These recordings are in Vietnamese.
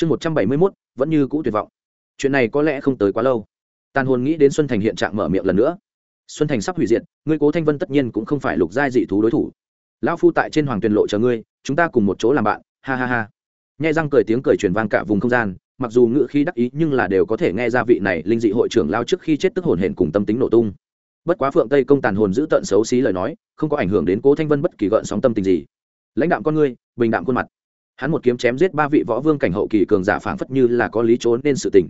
chương một trăm bảy mươi mốt, vẫn như cũ tuyệt vọng. Chuyện này có lẽ không tới quá lâu. Tàn hồn nghĩ đến xuân thành hiện trạng mở miệng lần nữa. Xuân thành sắp hủy diệt, ngươi cố thanh vân tất nhiên cũng không phải lục giai dị thú đối thủ. Lão phu tại trên hoàng tuyền lộ chờ ngươi, chúng ta cùng một chỗ làm bạn, ha ha ha. Nhai răng cười tiếng cười truyền vang cả vùng không gian, mặc dù ngữ khi đắc ý nhưng là đều có thể nghe ra vị này linh dị hội trưởng lao trước khi chết tức hồn hển cùng tâm tính nổ tung. Bất quá phượng tây công tàn hồn giữ tận xấu xí lời nói, không có ảnh hưởng đến cố thanh vân bất kỳ gợn sóng tâm tình gì. Lãnh đạm con ngươi, bình đạm khuôn mặt hắn một kiếm chém giết ba vị võ vương cảnh hậu kỳ cường giả phảng phất như là có lý trốn nên sự tình.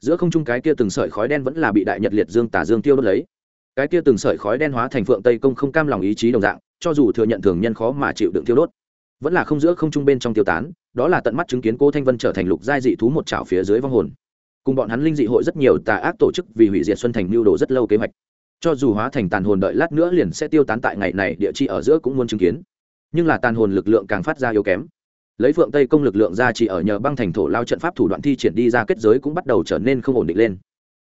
Giữa không trung cái kia từng sợi khói đen vẫn là bị đại nhật liệt dương tả dương tiêu đốt lấy. Cái kia từng sợi khói đen hóa thành phượng tây công không cam lòng ý chí đồng dạng, cho dù thừa nhận thường nhân khó mà chịu đựng tiêu đốt, vẫn là không giữa không trung bên trong tiêu tán, đó là tận mắt chứng kiến cô thanh vân trở thành lục giai dị thú một chảo phía dưới vong hồn. Cùng bọn hắn linh dị hội rất nhiều tà ác tổ chức vì hủy diệt xuân thành mưu đồ rất lâu kế hoạch. Cho dù hóa thành tàn hồn đợi lát nữa liền sẽ tiêu tán tại ngày này, địa chi ở giữa cũng muốn chứng kiến. Nhưng là tàn hồn lực lượng càng phát ra yếu kém lấy phượng tây công lực lượng ra chỉ ở nhờ băng thành thổ lao trận pháp thủ đoạn thi triển đi ra kết giới cũng bắt đầu trở nên không ổn định lên.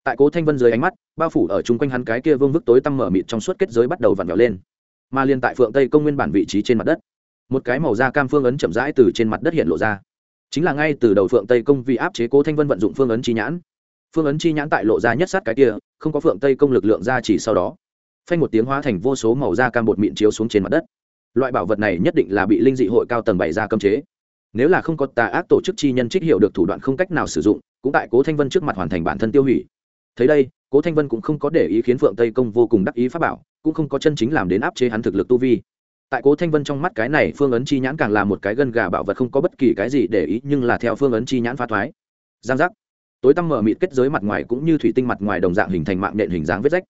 Tại cố thanh vân dưới ánh mắt, bao phủ ở chung quanh hắn cái kia vương vức tối tăm mở mịt trong suốt kết giới bắt đầu vặn vẹo lên. Mà liên tại phượng tây công nguyên bản vị trí trên mặt đất, một cái màu da cam phương ấn chậm rãi từ trên mặt đất hiện lộ ra. Chính là ngay từ đầu phượng tây công vì áp chế cố thanh vân vận dụng phương ấn chi nhãn. Phương ấn chi nhãn tại lộ ra nhất sát cái kia, không có phượng tây công lực lượng ra chỉ sau đó, phanh một tiếng hóa thành vô số màu da cam bột mịn chiếu xuống trên mặt đất. Loại bảo vật này nhất định là bị linh dị hội cao tầng bày ra cấm chế nếu là không có tà ác tổ chức chi nhân trích hiệu được thủ đoạn không cách nào sử dụng, cũng tại cố thanh vân trước mặt hoàn thành bản thân tiêu hủy. Thấy đây, cố thanh vân cũng không có để ý khiến phượng tây công vô cùng đắc ý pháp bảo, cũng không có chân chính làm đến áp chế hắn thực lực tu vi. Tại cố thanh vân trong mắt cái này phương ấn chi nhãn càng là một cái gân gà bảo vật không có bất kỳ cái gì để ý, nhưng là theo phương ấn chi nhãn phá thoái. Giang giác. Tối tăm mở mịt kết giới mặt ngoài cũng như thủy tinh mặt ngoài đồng dạng hình thành mạng nện hình dáng vết rách.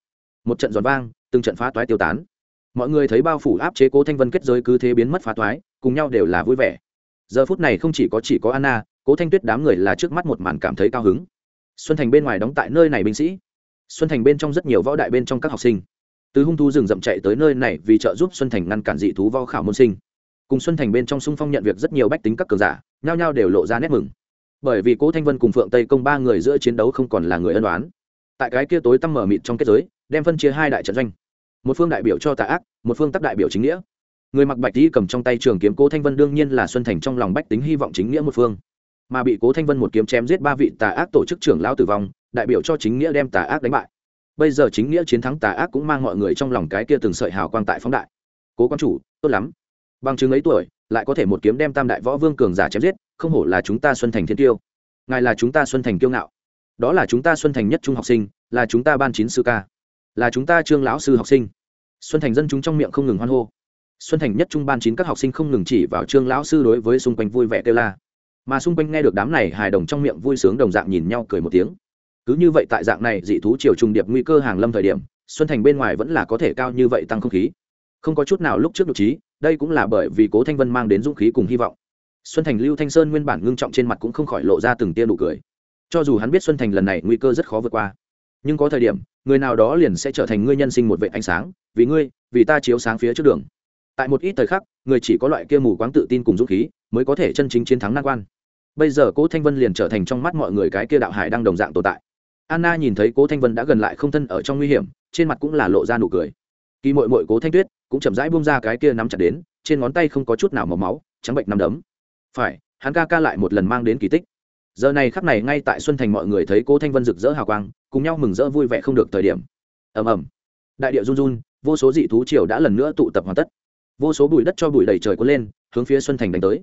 Một trận giòn vang, từng trận phá toái tiêu tán. Mọi người thấy bao phủ áp chế cố thanh vân kết giới cứ thế biến mất phá toái cùng nhau đều là vui vẻ giờ phút này không chỉ có chỉ có anna, cố thanh tuyết đám người là trước mắt một màn cảm thấy cao hứng. Xuân thành bên ngoài đóng tại nơi này binh sĩ. Xuân thành bên trong rất nhiều võ đại bên trong các học sinh. Từ hung thú rừng rậm chạy tới nơi này vì trợ giúp xuân thành ngăn cản dị thú võ khảo môn sinh. Cùng xuân thành bên trong sung phong nhận việc rất nhiều bách tính các cường giả, nhao nhao đều lộ ra nét mừng. Bởi vì cố thanh vân cùng phượng tây công ba người giữa chiến đấu không còn là người ân đoán tại cái kia tối tăm mở mịt trong kết giới, đem phân chia hai đại trận doanh. Một phương đại biểu cho tà ác, một phương tắc đại biểu chính nghĩa người mặc bạch y cầm trong tay trường kiếm cố thanh vân đương nhiên là xuân thành trong lòng bách tính hy vọng chính nghĩa một phương. Mà bị cố thanh vân một kiếm chém giết ba vị tà ác tổ chức trưởng lao tử vong, đại biểu cho chính nghĩa đem tà ác đánh bại. Bây giờ chính nghĩa chiến thắng tà ác cũng mang mọi người trong lòng cái kia từng sợi hào quang tại phóng đại. Cố quan chủ, tốt lắm. Bằng chứng ấy tuổi, lại có thể một kiếm đem tam đại võ vương cường giả chém giết, không hổ là chúng ta xuân thành thiên tiêu ngài là chúng ta xuân thành kiêu ngạo. Đó là chúng ta xuân thành nhất trung học sinh, là chúng ta ban chín sư ca. Là chúng ta trương lão sư học sinh. Xuân thành dân chúng trong miệng không ngừng hoan hô xuân thành nhất trung ban chín các học sinh không ngừng chỉ vào trương lão sư đối với xung quanh vui vẻ kêu la. Mà xung quanh nghe được đám này hài đồng trong miệng vui sướng đồng dạng nhìn nhau cười một tiếng. Cứ như vậy tại dạng này dị thú triều trùng điệp nguy cơ hàng lâm thời điểm, xuân thành bên ngoài vẫn là có thể cao như vậy tăng không khí. Không có chút nào lúc trước nhục trí, đây cũng là bởi vì cố thanh vân mang đến dũng khí cùng hy vọng. Xuân thành, lưu thanh sơn nguyên bản ngưng trọng trên mặt cũng không khỏi lộ ra từng tia nụ cười. Cho dù hắn biết xuân thành lần này nguy cơ rất khó vượt qua, nhưng có thời điểm, người nào đó liền sẽ trở thành ngươi nhân sinh một vệ ánh sáng, vì ngươi, vì ta chiếu sáng phía trước đường tại một ít thời khắc, người chỉ có loại kia mù quáng tự tin cùng dũng khí, mới có thể chân chính chiến thắng nan quan. Bây giờ cố thanh vân liền trở thành trong mắt mọi người cái kia đạo hải đang đồng dạng tồn tại. Anna nhìn thấy cố thanh vân đã gần lại không thân ở trong nguy hiểm, trên mặt cũng là lộ ra nụ cười. Kỳ mội mội cố thanh tuyết cũng chậm rãi buông ra cái kia nắm chặt đến, trên ngón tay không có chút nào màu máu, trắng bệnh nằm đấm. Phải, hắn ca ca lại một lần mang đến kỳ tích. Giờ này khắc này ngay tại xuân thành mọi người thấy cố thanh vân rực rỡ hào quang, cùng nhau mừng rỡ vui vẻ không được thời điểm. Ầm ầm. Đại điệu run run, vô số dị thú triều đã lần nữa tụ tập hoàn tất vô số bụi đất cho bụi đầy trời cuốn lên, hướng phía xuân thành đánh tới.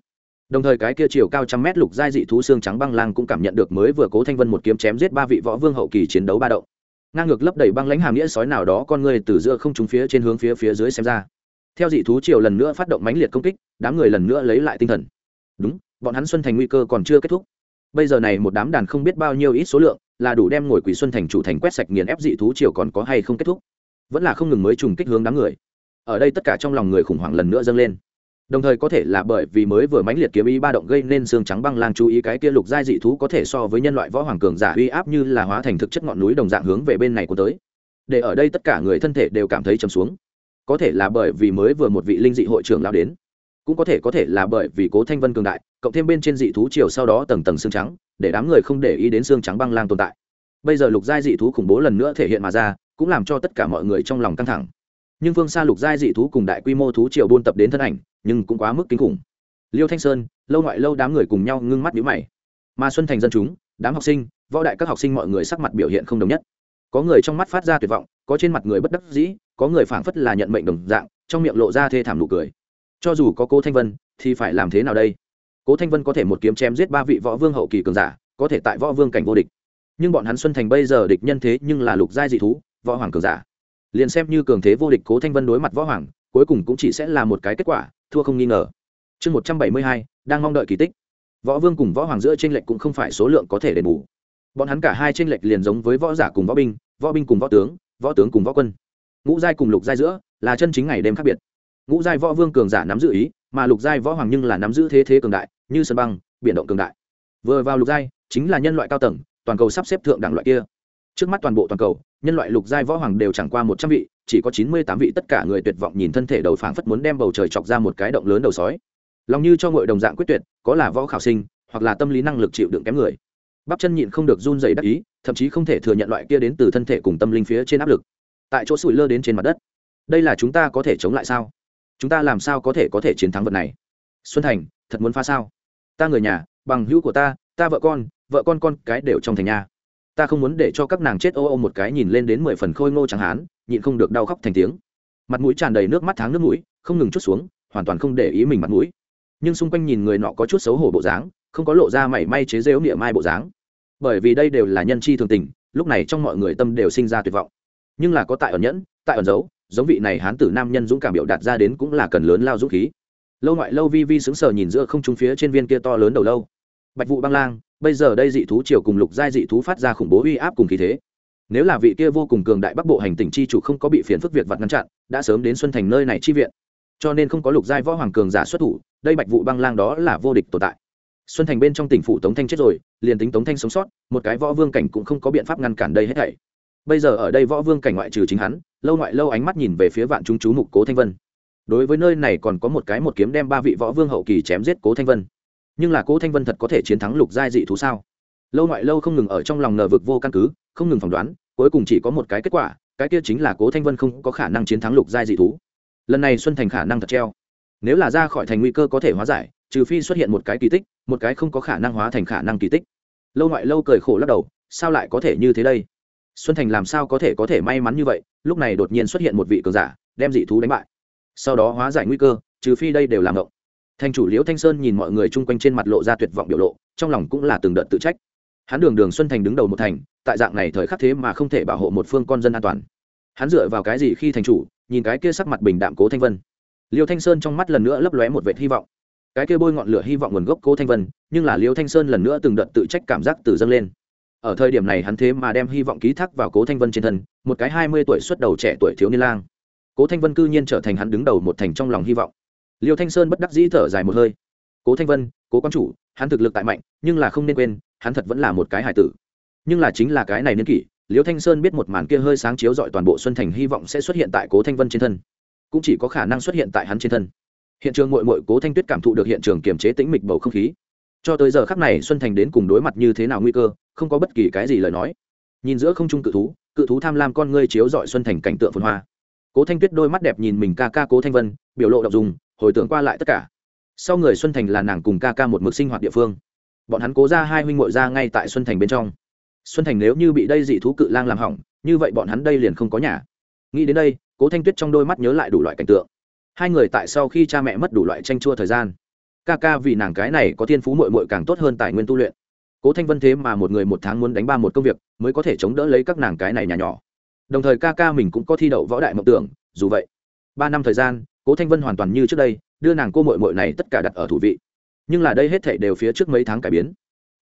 Đồng thời cái kia chiều cao trăm mét lục giai dị thú xương trắng băng lang cũng cảm nhận được mới vừa cố thanh vân một kiếm chém giết ba vị võ vương hậu kỳ chiến đấu ba động. Ngang ngược lấp đầy băng lãnh hàm nghĩa sói nào đó con người từ giữa không trúng phía trên hướng phía phía dưới xem ra. Theo dị thú chiều lần nữa phát động mãnh liệt công kích, đám người lần nữa lấy lại tinh thần. Đúng, bọn hắn xuân thành nguy cơ còn chưa kết thúc. Bây giờ này một đám đàn không biết bao nhiêu ít số lượng, là đủ đem ngồi quỷ xuân thành chủ thành quét sạch nghiền ép dị thú chiều còn có hay không kết thúc. Vẫn là không ngừng mới trùng kích hướng đám người ở đây tất cả trong lòng người khủng hoảng lần nữa dâng lên. Đồng thời có thể là bởi vì mới vừa mãnh liệt kiếm ý ba động gây nên xương trắng băng lang chú ý cái kia lục giai dị thú có thể so với nhân loại võ hoàng cường giả uy áp như là hóa thành thực chất ngọn núi đồng dạng hướng về bên này của tới. Để ở đây tất cả người thân thể đều cảm thấy trầm xuống. Có thể là bởi vì mới vừa một vị linh dị hội trưởng lao đến. Cũng có thể có thể là bởi vì cố thanh vân cường đại, cộng thêm bên trên dị thú chiều sau đó tầng tầng xương trắng, để đám người không để ý đến xương trắng băng lang tồn tại. Bây giờ lục giai dị thú khủng bố lần nữa thể hiện mà ra, cũng làm cho tất cả mọi người trong lòng căng thẳng nhưng phương xa lục giai dị thú cùng đại quy mô thú triều buôn tập đến thân ảnh, nhưng cũng quá mức kinh khủng. Liêu thanh sơn, lâu ngoại lâu đám người cùng nhau ngưng mắt nhíu mày. Mà xuân thành dân chúng, đám học sinh, võ đại các học sinh mọi người sắc mặt biểu hiện không đồng nhất. Có người trong mắt phát ra tuyệt vọng, có trên mặt người bất đắc dĩ, có người phảng phất là nhận mệnh đồng dạng, trong miệng lộ ra thê thảm nụ cười. Cho dù có cố thanh vân, thì phải làm thế nào đây? Cố thanh vân có thể một kiếm chém giết ba vị võ vương hậu kỳ cường giả, có thể tại võ vương cảnh vô địch. Nhưng bọn hắn xuân thành bây giờ địch nhân thế nhưng là lục giai dị thú, võ hoàng cường giả liền xem như cường thế vô địch cố thanh vân đối mặt võ hoàng, cuối cùng cũng chỉ sẽ là một cái kết quả, thua không nghi ngờ. Chương một trăm bảy mươi hai, đang mong đợi kỳ tích. Võ vương cùng võ hoàng giữa tranh lệch cũng không phải số lượng có thể đền bù. Bọn hắn cả hai tranh lệch liền giống với võ giả cùng võ binh võ binh cùng võ tướng võ tướng cùng võ quân. Ngũ giai cùng lục giai giữa là chân chính ngày đêm khác biệt. Ngũ giai võ vương cường giả nắm giữ ý, mà lục giai võ hoàng nhưng là nắm giữ thế thế cường đại, như sân băng, biển động cường đại. Vừa vào lục giai, chính là nhân loại cao tầng, toàn cầu sắp xếp thượng đẳng loại kia trước mắt toàn bộ toàn cầu, nhân loại lục giai võ hoàng đều chẳng qua một trăm vị, chỉ có chín mươi tám vị tất cả người tuyệt vọng nhìn thân thể đầu phảng phất muốn đem bầu trời chọc ra một cái động lớn đầu sói. Lòng như cho ngội đồng dạng quyết tuyệt, có là võ khảo sinh, hoặc là tâm lý năng lực chịu đựng kém người. Bắp chân nhịn không được run dày đắc ý, thậm chí không thể thừa nhận loại kia đến từ thân thể cùng tâm linh phía trên áp lực. Tại chỗ sủi lơ đến trên mặt đất. Đây là chúng ta có thể chống lại sao? Chúng ta làm sao có thể có thể chiến thắng vật này? Xuân thành, thật muốn phá sao? Ta người nhà, bằng hữu của ta ta vợ con vợ con con cái đều trong thành nhà ta không muốn để cho các nàng chết ô ô một cái nhìn lên đến mười phần khôi ngô chẳng hán, nhịn không được đau khóc thành tiếng. Mặt mũi tràn đầy nước mắt tháng nước mũi, không ngừng chút xuống, hoàn toàn không để ý mình mặt mũi. Nhưng xung quanh nhìn người nọ có chút xấu hổ bộ dáng, không có lộ ra mảy may chế rêu niệm mai bộ dáng. Bởi vì đây đều là nhân chi thường tình, lúc này trong mọi người tâm đều sinh ra tuyệt vọng. Nhưng là có tại ẩn nhẫn, tại ẩn giấu, giống vị này hán tử nam nhân dũng cảm biểu đạt ra đến cũng là cần lớn lao dũng khí. Lâu ngoại lâu vi vi sững sờ nhìn giữa không trung phía trên viên kia to lớn đầu lâu. Bạch vụ băng lang bây giờ đây dị thú triều cùng lục giai dị thú phát ra khủng bố uy áp cùng khí thế. Nếu là vị kia vô cùng cường đại bắc bộ hành tỉnh chi chủ không có bị phiền phức việc vặt ngăn chặn, đã sớm đến xuân thành nơi này chi viện. Cho nên không có lục giai võ hoàng cường giả xuất thủ, đây bạch vụ băng lang đó là vô địch tồn tại. Xuân thành bên trong tỉnh phủ tống thanh chết rồi, liền tính tống thanh sống sót, một cái võ vương cảnh cũng không có biện pháp ngăn cản đây hết thảy. Bây giờ ở đây võ vương cảnh ngoại trừ chính hắn, lâu ngoại lâu ánh mắt nhìn về phía vạn chúng chú mục cố thanh vân. Đối với nơi này còn có một cái một kiếm đem ba vị võ vương hậu kỳ chém giết cố thanh vân nhưng là cố thanh vân thật có thể chiến thắng lục giai dị thú sao? Lâu ngoại lâu không ngừng ở trong lòng ngờ vực vô căn cứ, không ngừng phỏng đoán, cuối cùng chỉ có một cái kết quả, cái kia chính là cố thanh vân không có khả năng chiến thắng lục giai dị thú. Lần này xuân thành khả năng thật treo. Nếu là ra khỏi thành nguy cơ có thể hóa giải, trừ phi xuất hiện một cái kỳ tích, một cái không có khả năng hóa thành khả năng kỳ tích. Lâu ngoại lâu cười khổ lắc đầu, sao lại có thể như thế đây? Xuân thành làm sao có thể có thể may mắn như vậy, lúc này đột nhiên xuất hiện một vị cường giả, đem dị thú đánh bại. Sau đó hóa giải nguy cơ, trừ phi đây đều làm ngộng thành chủ liễu thanh sơn nhìn mọi người chung quanh trên mặt lộ ra tuyệt vọng biểu lộ, trong lòng cũng là từng đợt tự trách. Hắn đường đường xuân thành đứng đầu một thành, tại dạng này thời khắc thế mà không thể bảo hộ một phương con dân an toàn. Hắn dựa vào cái gì khi thành chủ, nhìn cái kia sắc mặt bình đạm cố thanh vân. Liêu thanh sơn trong mắt lần nữa lấp lóe một vệt hy vọng. Cái kia bôi ngọn lửa hy vọng nguồn gốc cố thanh vân, nhưng là liêu thanh sơn lần nữa từng đợt tự trách cảm giác từ dâng lên. Ở thời điểm này hắn thế mà đem hy vọng ký thác vào cố thanh vân trên thân, một cái hai mươi tuổi xuất đầu trẻ tuổi thiếu niên lang. Cố thanh vân cư nhiên trở thành hắn đứng đầu một thành trong lòng hy vọng liêu thanh sơn bất đắc dĩ thở dài một hơi. Cố thanh vân, cố quan chủ, hắn thực lực tại mạnh, nhưng là không nên quên, hắn thật vẫn là một cái hải tử. Nhưng là chính là cái này niên kỷ, liêu thanh sơn biết một màn kia hơi sáng chiếu dọi toàn bộ xuân thành hy vọng sẽ xuất hiện tại cố thanh vân trên thân. Cũng chỉ có khả năng xuất hiện tại hắn trên thân. Hiện trường mội mội cố thanh tuyết cảm thụ được hiện trường kiềm chế tĩnh mịch bầu không khí. Cho tới giờ khắc này xuân thành đến cùng đối mặt như thế nào nguy cơ, không có bất kỳ cái gì lời nói. Nhìn giữa không trung cự thú cự thú tham lam con ngươi chiếu dọi xuân thành cảnh tượng phồn hoa. Cố thanh tuyết đôi mắt đẹp nhìn mình ca ca cố thanh vân, biểu lộ đ ộ n g dùng hồi tưởng qua lại tất cả. Sau người xuân thành là nàng cùng ca ca một mực sinh hoạt địa phương. Bọn hắn cố ra hai huynh ngội ra ngay tại xuân thành bên trong. Xuân thành nếu như bị đây dị thú cự lang làm hỏng, như vậy bọn hắn đây liền không có nhà. Nghĩ đến đây, cố thanh tuyết trong đôi mắt nhớ lại đủ loại cảnh tượng. Hai người tại sau khi cha mẹ mất đủ loại tranh chua thời gian, ca ca vì nàng cái này có thiên phú mội mội càng tốt hơn tài nguyên tu luyện. Cố thanh vân thế mà một người một tháng muốn đánh ba một công việc, mới có thể chống đỡ lấy các nàng cái này nhà nhỏ. Đồng thời ca ca mình cũng có thi đậu võ đại mộng tưởng, dù vậy, ba năm thời gian cố thanh vân hoàn toàn như trước đây, đưa nàng cô mội mội này tất cả đặt ở thủ vị. Nhưng là đây hết thể đều phía trước mấy tháng cải biến.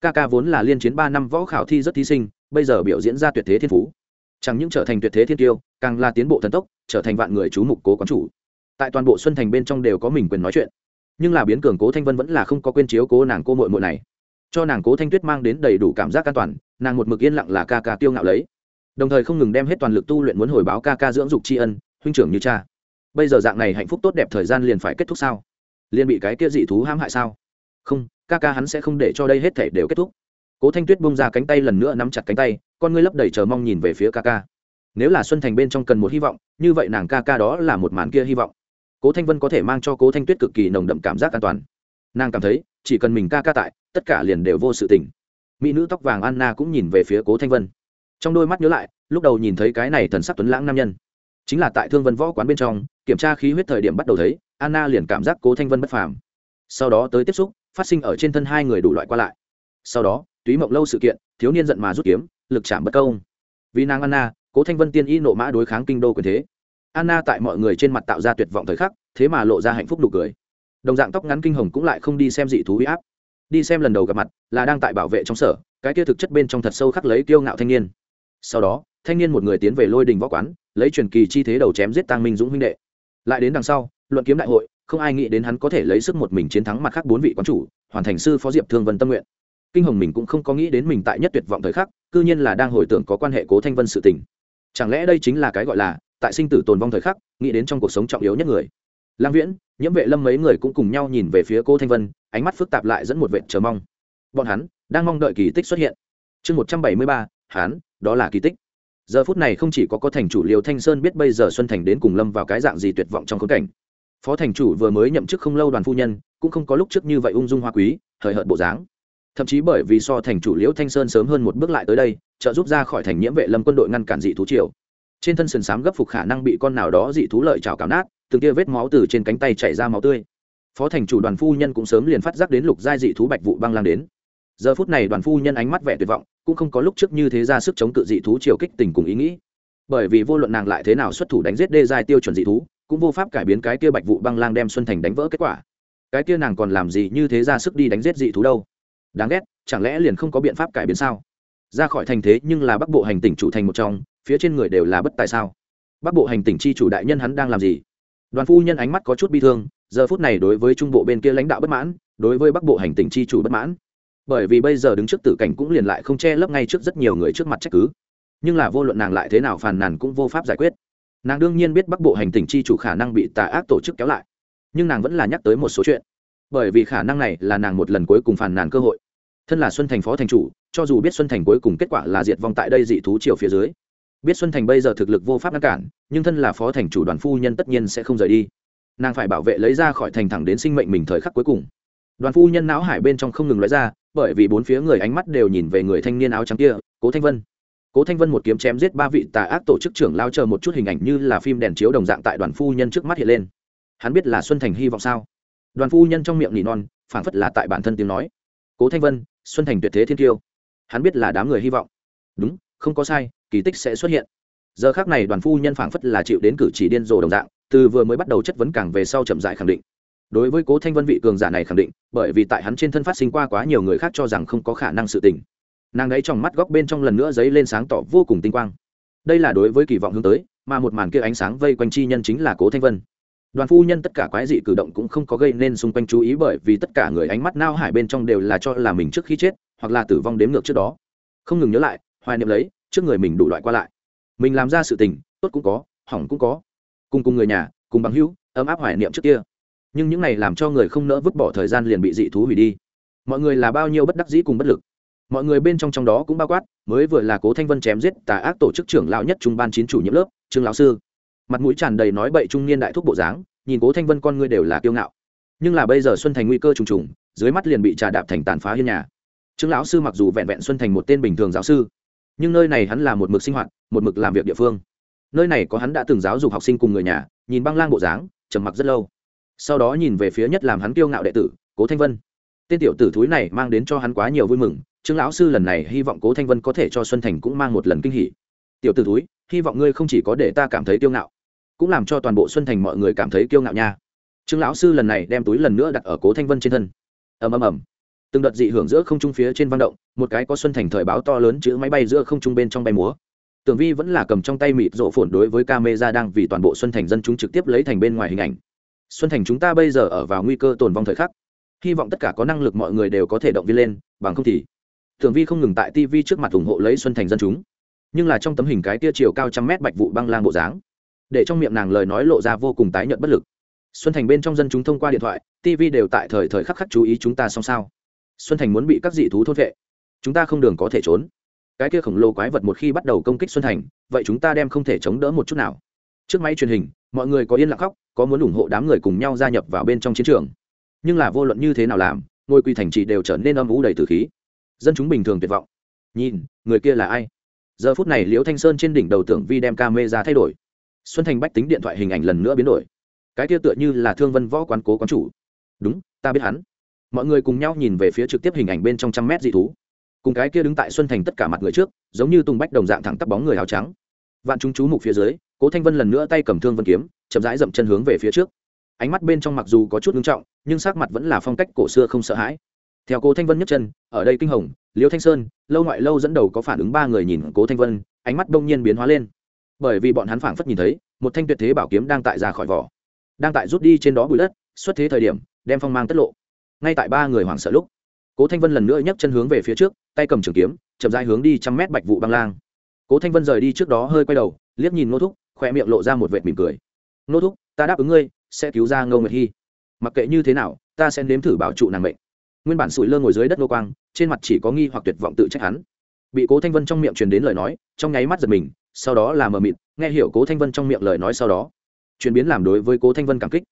Ca ca vốn là liên chiến ba năm võ khảo thi rất thí sinh, bây giờ biểu diễn ra tuyệt thế thiên phú. Chẳng những trở thành tuyệt thế thiên tiêu, càng là tiến bộ thần tốc, trở thành vạn người chú mục cố quán chủ. Tại toàn bộ xuân thành bên trong đều có mình quyền nói chuyện. Nhưng là biến cường cố thanh vân vẫn là không có quên chiếu cố nàng cô mội mội này. Cho nàng cố thanh tuyết mang đến đầy đủ cảm giác an toàn, nàng một mực yên lặng là ca ca tiêu ngạo lấy. Đồng thời không ngừng đem hết toàn lực tu luyện muốn hồi báo ca ca dưỡng dục tri ân, huynh trưởng như cha bây giờ dạng này hạnh phúc tốt đẹp thời gian liền phải kết thúc sao? Liền bị cái kia dị thú hãm hại sao? Không, ca ca hắn sẽ không để cho đây hết thể đều kết thúc. Cố thanh tuyết bông ra cánh tay lần nữa nắm chặt cánh tay, con ngươi lấp đầy chờ mong nhìn về phía ca ca. Nếu là xuân thành bên trong cần một hy vọng, như vậy nàng ca ca đó là một màn kia hy vọng. Cố thanh vân có thể mang cho cố thanh tuyết cực kỳ nồng đậm cảm giác an toàn. Nàng cảm thấy, chỉ cần mình ca ca tại, tất cả liền đều vô sự tình. Mỹ nữ tóc vàng anna cũng nhìn về phía cố thanh vân. Trong đôi mắt nhớ lại, lúc đầu nhìn thấy cái này thần sắc tuấn lãng nam nhân chính là tại thương vân võ quán bên trong, kiểm tra khí huyết thời điểm bắt đầu thấy, anna liền cảm giác cố thanh vân bất phàm. Sau đó tới tiếp xúc, phát sinh ở trên thân hai người đủ loại qua lại. Sau đó, túy mộng lâu sự kiện, thiếu niên giận mà rút kiếm, lực chạm bất công. Vì nàng anna, cố thanh vân tiên y nộ mã đối kháng kinh đô quyền thế. Anna tại mọi người trên mặt tạo ra tuyệt vọng thời khắc, thế mà lộ ra hạnh phúc nụ cười. Đồng dạng tóc ngắn kinh hồng cũng lại không đi xem dị thú huy áp. Đi xem lần đầu gặp mặt, là đang tại bảo vệ trong sở, cái kia thực chất bên trong thật sâu khắc lấy kiêu ngạo thanh niên. Sau đó, thanh niên một người tiến về lôi đình võ quán lấy truyền kỳ chi thế đầu chém giết tăng minh dũng huynh đệ. Lại đến đằng sau, luận kiếm đại hội, không ai nghĩ đến hắn có thể lấy sức một mình chiến thắng mặt khác bốn vị quán chủ, hoàn thành sư phó diệp thương vân tâm nguyện. Kinh hồng mình cũng không có nghĩ đến mình tại nhất tuyệt vọng thời khắc, cư nhiên là đang hồi tưởng có quan hệ cố thanh vân sự tình. Chẳng lẽ đây chính là cái gọi là, tại sinh tử tồn vong thời khắc, nghĩ đến trong cuộc sống trọng yếu nhất người. Lang viễn, nhiễm vệ lâm mấy người cũng cùng nhau nhìn về phía cô thanh vân, ánh mắt phức tạp lại dẫn một vệ chờ mong. Bọn hắn đang mong đợi kỳ tích xuất hiện. Chương một trăm bảy mươi ba hán đó là kỳ tích giờ phút này không chỉ có có thành chủ liều thanh sơn biết bây giờ xuân thành đến cùng lâm vào cái dạng gì tuyệt vọng trong khốn cảnh. Phó thành chủ vừa mới nhậm chức không lâu đoàn phu nhân, cũng không có lúc trước như vậy ung dung hoa quý, hời hợt bộ dáng. Thậm chí bởi vì so thành chủ liễu thanh sơn sớm hơn một bước lại tới đây, trợ giúp ra khỏi thành nhiễm vệ lâm quân đội ngăn cản dị thú triều. Trên thân sườn xám gấp phục khả năng bị con nào đó dị thú lợi trào cảm nát, từng tia vết máu từ trên cánh tay chảy ra máu tươi. Phó thành chủ đoàn phu nhân cũng sớm liền phát giác đến lục giai dị thú bạch vụ băng lang đến giờ phút này đoàn phu nhân ánh mắt vẻ tuyệt vọng, cũng không có lúc trước như thế ra sức chống cự dị thú triều kích tình cùng ý nghĩ. Bởi vì vô luận nàng lại thế nào xuất thủ đánh giết đê giai tiêu chuẩn dị thú, cũng vô pháp cải biến cái kia bạch vụ băng lang đem xuân thành đánh vỡ kết quả. Cái kia nàng còn làm gì như thế ra sức đi đánh giết dị thú đâu? Đáng ghét, chẳng lẽ liền không có biện pháp cải biến sao? Ra khỏi thành thế nhưng là bắc bộ hành tỉnh chủ thành một trong, phía trên người đều là bất tài sao? Bắc bộ hành tỉnh chi chủ đại nhân hắn đang làm gì? Đoàn phu nhân ánh mắt có chút bi thương, giờ phút này đối với trung bộ bên kia lãnh đạo bất mãn, đối với bắc bộ hành tỉnh chi chủ bất mãn bởi vì bây giờ đứng trước tử cảnh cũng liền lại không che lấp ngay trước rất nhiều người trước mặt trách cứ. Nhưng là vô luận nàng lại thế nào phàn nàn cũng vô pháp giải quyết. Nàng đương nhiên biết bắc bộ hành tỉnh chi chủ khả năng bị tà ác tổ chức kéo lại. Nhưng nàng vẫn là nhắc tới một số chuyện. Bởi vì khả năng này là nàng một lần cuối cùng phàn nàn cơ hội. Thân là xuân thành phó thành chủ, cho dù biết xuân thành cuối cùng kết quả là diệt vong tại đây dị thú triều phía dưới. Biết xuân thành bây giờ thực lực vô pháp ngăn cản, nhưng thân là phó thành chủ đoàn phu nhân tất nhiên sẽ không rời đi. Nàng phải bảo vệ lấy ra khỏi thành thẳng đến sinh mệnh mình thời khắc cuối cùng đoàn phu nhân não hải bên trong không ngừng lóe ra, bởi vì bốn phía người ánh mắt đều nhìn về người thanh niên áo trắng kia, cố thanh vân. Cố thanh vân một kiếm chém giết ba vị tà ác tổ chức trưởng lao chờ một chút hình ảnh như là phim đèn chiếu đồng dạng tại đoàn phu nhân trước mắt hiện lên. Hắn biết là xuân thành hy vọng sao? Đoàn phu nhân trong miệng nỉ non, phảng phất là tại bản thân tiếng nói. Cố thanh vân, xuân thành tuyệt thế thiên kiêu. Hắn biết là đám người hy vọng. Đúng, không có sai, kỳ tích sẽ xuất hiện. Giờ khác này đoàn phu nhân phảng phất là chịu đến cử chỉ điên rồ đồng dạng, từ vừa mới bắt đầu chất vấn càng về sau chậm dại khẳng định đối với cố thanh vân vị cường giả này khẳng định, bởi vì tại hắn trên thân phát sinh qua quá nhiều người khác cho rằng không có khả năng sự tình. Nàng ấy trong mắt góc bên trong lần nữa dấy lên sáng tỏ vô cùng tinh quang. Đây là đối với kỳ vọng hướng tới, mà một màn kia ánh sáng vây quanh chi nhân chính là cố thanh vân. Đoàn phu nhân tất cả quái dị cử động cũng không có gây nên xung quanh chú ý bởi vì tất cả người ánh mắt nao hải bên trong đều là cho là mình trước khi chết, hoặc là tử vong đếm ngược trước đó. Không ngừng nhớ lại, hoài niệm lấy, trước người mình đủ loại qua lại. Mình làm ra sự tình, tốt cũng có, hỏng cũng có. Cùng cùng người nhà, cùng bằng hữu, ấm áp hoài niệm trước kia nhưng những này làm cho người không nỡ vứt bỏ thời gian liền bị dị thú hủy đi. Mọi người là bao nhiêu bất đắc dĩ cùng bất lực. Mọi người bên trong trong đó cũng bao quát, mới vừa là cố thanh vân chém giết tà ác tổ chức trưởng lão nhất trung ban chín chủ nhiệm lớp, trương lão sư. Mặt mũi tràn đầy nói bậy trung niên đại thúc bộ dáng, nhìn cố thanh vân con ngươi đều là kiêu ngạo. Nhưng là bây giờ xuân thành nguy cơ trùng trùng, dưới mắt liền bị trà đạp thành tàn phá hiên nhà. Trương lão sư mặc dù vẹn vẹn xuân thành một tên bình thường giáo sư, nhưng nơi này hắn là một mực sinh hoạt, một mực làm việc địa phương. Nơi này có hắn đã từng giáo dục học sinh cùng người nhà, nhìn băng lang bộ dáng, trầm mặc rất lâu sau đó nhìn về phía nhất làm hắn kiêu ngạo đệ tử, cố thanh vân. Tên tiểu tử thúi này mang đến cho hắn quá nhiều vui mừng, trương lão sư lần này hy vọng cố thanh vân có thể cho xuân thành cũng mang một lần kinh hỉ. Tiểu tử thúi, hy vọng ngươi không chỉ có để ta cảm thấy kiêu ngạo, cũng làm cho toàn bộ xuân thành mọi người cảm thấy kiêu ngạo nha. Trương lão sư lần này đem túi lần nữa đặt ở cố thanh vân trên thân. Ầm ầm ầm. Từng đợt dị hưởng giữa không trung phía trên văn động, một cái có xuân thành thời báo to lớn chữ máy bay giữa không trung bên trong bay múa. Tường vi vẫn là cầm trong tay mịt rộ phồn đối với camera đang vì toàn bộ xuân thành dân chúng trực tiếp lấy thành bên ngoài hình ảnh xuân thành chúng ta bây giờ ở vào nguy cơ tồn vong thời khắc. Hy vọng tất cả có năng lực mọi người đều có thể động viên lên, bằng không thì thường vi không ngừng tại tv trước mặt ủng hộ lấy xuân thành dân chúng. Nhưng là trong tấm hình cái tia chiều cao trăm mét bạch vụ băng lang bộ dáng, để trong miệng nàng lời nói lộ ra vô cùng tái nhợt bất lực. Xuân thành bên trong dân chúng thông qua điện thoại tv đều tại thời thời khắc khắc chú ý chúng ta xong sao. Xuân thành muốn bị các dị thú thôn vệ, chúng ta không đường có thể trốn. Cái kia khổng lồ quái vật một khi bắt đầu công kích xuân thành, vậy chúng ta đem không thể chống đỡ một chút nào. Trước máy truyền hình mọi người có yên lặng khóc, có muốn ủng hộ đám người cùng nhau gia nhập vào bên trong chiến trường. Nhưng là vô luận như thế nào làm, ngôi quy thành trì đều trở nên âm ủ đầy từ khí. Dân chúng bình thường tuyệt vọng. Nhìn, người kia là ai? Giờ phút này liễu thanh sơn trên đỉnh đầu tưởng vi đem ca mê ra thay đổi. Xuân thành bách tính điện thoại hình ảnh lần nữa biến đổi. Cái kia tựa như là thương vân võ quán cố quán chủ. Đúng, ta biết hắn. Mọi người cùng nhau nhìn về phía trực tiếp hình ảnh bên trong trăm mét dị thú. Cùng cái kia đứng tại xuân thành tất cả mặt người trước, giống như tùng bách đồng dạng thẳng tắp bóng người áo trắng. Vạn chúng chú mục phía dưới cố thanh vân lần nữa tay cầm thương vân kiếm, chậm rãi dậm chân hướng về phía trước. Ánh mắt bên trong mặc dù có chút ngưng trọng, nhưng sắc mặt vẫn là phong cách cổ xưa không sợ hãi. Theo cố thanh vân nhấc chân, ở đây kinh hồng, liêu thanh sơn, lâu ngoại lâu dẫn đầu có phản ứng ba người nhìn cố thanh vân, ánh mắt đông nhiên biến hóa lên. Bởi vì bọn hắn phảng phất nhìn thấy, một thanh tuyệt thế bảo kiếm đang tại ra khỏi vỏ, đang tại rút đi trên đó bụi đất, xuất thế thời điểm, đem phong mang tất lộ. Ngay tại ba người hoảng sợ lúc, cố thanh vân lần nữa nhấc chân hướng về phía trước, tay cầm trường kiếm, chậm rãi hướng đi trăm mét bạch vụ băng lang. Cố thanh vân rời đi trước đó hơi quay đầu, liếc nhìn ngô thúc khoe miệng lộ ra một vệt mỉm cười. Nô thúc, ta đáp ứng ngươi, sẽ cứu ra ngô nguyệt hy. Mặc kệ như thế nào, ta sẽ nếm thử bảo trụ nàng mệnh. Nguyên bản sủi lơ ngồi dưới đất nô quang, trên mặt chỉ có nghi hoặc tuyệt vọng tự trách hắn. Bị cố thanh vân trong miệng truyền đến lời nói, trong nháy mắt giật mình, sau đó là mờ mịt, nghe hiểu cố thanh vân trong miệng lời nói sau đó, chuyển biến làm đối với cố thanh vân cảm kích.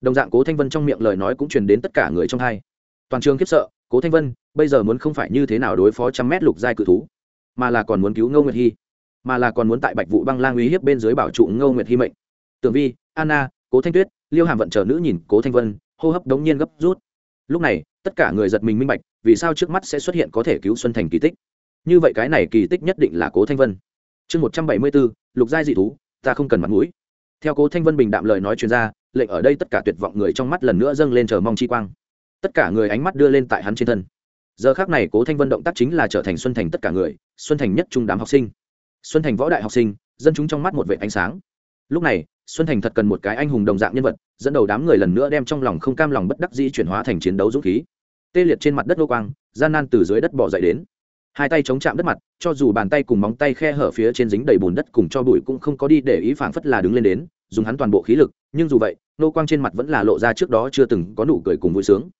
Đồng dạng cố thanh vân trong miệng lời nói cũng truyền đến tất cả người trong hai. Toàn trường khiếp sợ, cố thanh vân, bây giờ muốn không phải như thế nào đối phó trăm mét lục giai cự thú, mà là còn muốn cứu ngô nguyệt hy? Mà là còn muốn tại bạch vụ băng lang uy hiếp bên dưới bảo trụ ngô nguyệt hy mệnh. Tường vi, anna, cố thanh tuyết, liêu hàm vận chờ nữ nhìn cố thanh vân, hô hấp đống nhiên gấp rút. Lúc này, tất cả người giật mình minh bạch, vì sao trước mắt sẽ xuất hiện có thể cứu xuân thành kỳ tích. Như vậy cái này kỳ tích nhất định là cố thanh vân. Chương một trăm bảy mươi bốn, lục giai dị thú, ta không cần mặt mũi. Theo cố thanh vân bình đạm lời nói chuyên gia lệnh ở đây tất cả tuyệt vọng người trong mắt lần nữa dâng lên chờ mong chi quang. Tất cả người ánh mắt đưa lên tại hắn trên thân. Giờ khác này cố thanh vân động tác chính là trở thành xuân thành tất cả người, xuân thành nhất trung đám học sinh xuân thành võ đại học sinh, dân chúng trong mắt một vệ ánh sáng. Lúc này, xuân thành thật cần một cái anh hùng đồng dạng nhân vật, dẫn đầu đám người lần nữa đem trong lòng không cam lòng bất đắc dĩ chuyển hóa thành chiến đấu dũng khí. Tê liệt trên mặt đất nô quang, gian nan từ dưới đất bỏ dậy đến. Hai tay chống chạm đất mặt, cho dù bàn tay cùng móng tay khe hở phía trên dính đầy bùn đất cùng cho bụi cũng không có đi để ý phảng phất là đứng lên đến, dùng hắn toàn bộ khí lực, nhưng dù vậy, nô quang trên mặt vẫn là lộ ra trước đó chưa từng có nụ cười cùng vui sướng.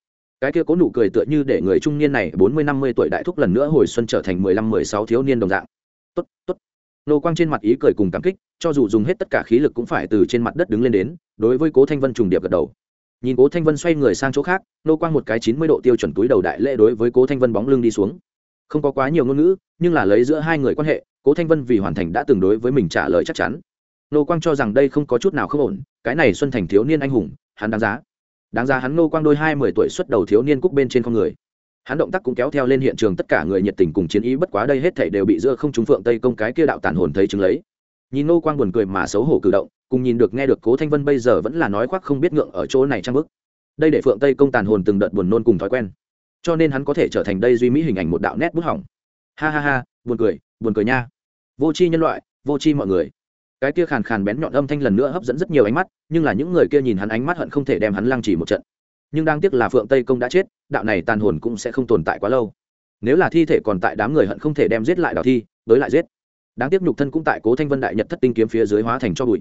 Cái kia có nụ cười tựa như để người trung niên này bốn mươi năm mươi tuổi đại thúc lần nữa hồi xuân trở thành mười lăm mười sáu thiếu niên đồng dạng. Tốt tốt nô quang trên mặt ý cười cùng cảm kích, cho dù dùng hết tất cả khí lực cũng phải từ trên mặt đất đứng lên đến, đối với cố thanh vân trùng điệp gật đầu. Nhìn cố thanh vân xoay người sang chỗ khác, nô quang một cái chín mươi độ tiêu chuẩn túi đầu đại lễ đối với cố thanh vân bóng lưng đi xuống. Không có quá nhiều ngôn ngữ, nhưng là lấy giữa hai người quan hệ, cố thanh vân vì hoàn thành đã tương đối với mình trả lời chắc chắn. Nô quang cho rằng đây không có chút nào không ổn, cái này xuân thành thiếu niên anh hùng, hắn đáng giá. Đáng giá hắn nô quang đôi hai mươi tuổi xuất đầu thiếu niên cúc bên trên con người hắn động tác cũng kéo theo lên hiện trường, tất cả người nhiệt tình cùng chiến ý bất quá đây hết thảy đều bị giữa không trúng phượng tây công cái kia đạo tàn hồn thấy chứng lấy. Nhìn nô quang buồn cười mà xấu hổ cử động, cùng nhìn được nghe được cố thanh vân bây giờ vẫn là nói khoác không biết ngượng ở chỗ này trang bức đây để phượng tây công tàn hồn từng đợt buồn nôn cùng thói quen. Cho nên hắn có thể trở thành đây duy mỹ hình ảnh một đạo nét bút hỏng. Ha ha ha, buồn cười buồn cười nha. Vô tri nhân loại, vô tri mọi người. Cái kia khàn khàn bén nhọn âm thanh lần nữa hấp dẫn rất nhiều ánh mắt, nhưng là những người kia nhìn hắn ánh mắt hận không thể đem hắn lăng trì một trận nhưng đáng tiếc là phượng tây công đã chết, đạo này tàn hồn cũng sẽ không tồn tại quá lâu. Nếu là thi thể còn tại đám người hận không thể đem giết lại đào thi tới lại giết. Đáng tiếc nhục thân cũng tại cố thanh vân đại nhật thất tinh kiếm phía dưới hóa thành cho bụi.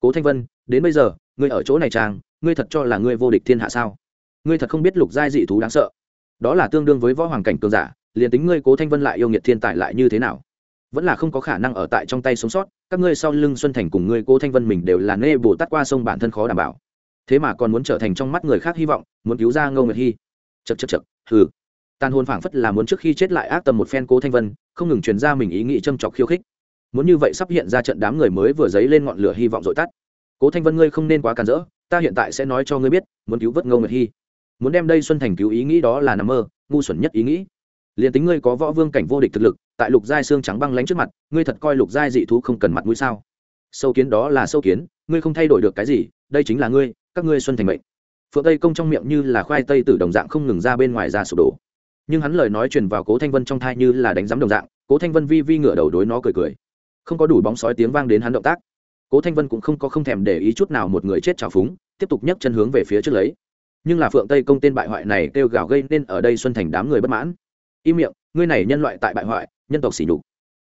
Cố thanh vân, đến bây giờ, ngươi ở chỗ này trang ngươi thật cho là ngươi vô địch thiên hạ sao? Ngươi thật không biết lục giai dị thú đáng sợ. Đó là tương đương với võ hoàng cảnh cường giả, liền tính ngươi cố thanh vân lại yêu nghiệt thiên tài lại như thế nào? Vẫn là không có khả năng ở tại trong tay sống sót, các ngươi sau lưng xuân thành cùng ngươi cố thanh vân mình đều là nê bồ tát qua sông bản thân khó đảm bảo thế mà còn muốn trở thành trong mắt người khác hy vọng, muốn cứu ra ngô nguyệt hy. Chật chật chật hừ. Tàn hồn phảng phất là muốn trước khi chết lại ác tầm một phen cố thanh vân, không ngừng truyền ra mình ý nghĩ châm chọc khiêu khích. Muốn như vậy sắp hiện ra trận đám người mới vừa dấy lên ngọn lửa hy vọng dội tắt. Cố thanh vân ngươi không nên quá càn rỡ, ta hiện tại sẽ nói cho ngươi biết, muốn cứu vớt ngô nguyệt hy. Muốn đem đây xuân thành cứu ý nghĩ đó là nằm mơ, ngu xuẩn nhất ý nghĩ. Liền tính ngươi có võ vương cảnh vô địch thực lực, tại lục giai xương trắng băng lánh trước mặt, ngươi thật coi lục giai dị thú không cần mặt mũi sao? Sâu kiến đó là sâu kiến, ngươi không thay đổi được cái gì đây chính là ngươi, các ngươi xuân thành mệnh. Phượng tây công trong miệng như là khoai tây từ đồng dạng không ngừng ra bên ngoài ra sụp đổ. Nhưng hắn lời nói truyền vào cố thanh vân trong thai như là đánh giám đồng dạng, cố thanh vân vi vi ngửa đầu đối nó cười cười. Không có đủ bóng sói tiếng vang đến hắn động tác. Cố thanh vân cũng không có không thèm để ý chút nào một người chết trào phúng, tiếp tục nhấc chân hướng về phía trước lấy. Nhưng là phượng tây công tên bại hoại này kêu gào gây nên ở đây xuân thành đám người bất mãn. Im miệng, ngươi này nhân loại tại bại hoại, nhân tộc xỉ nhục.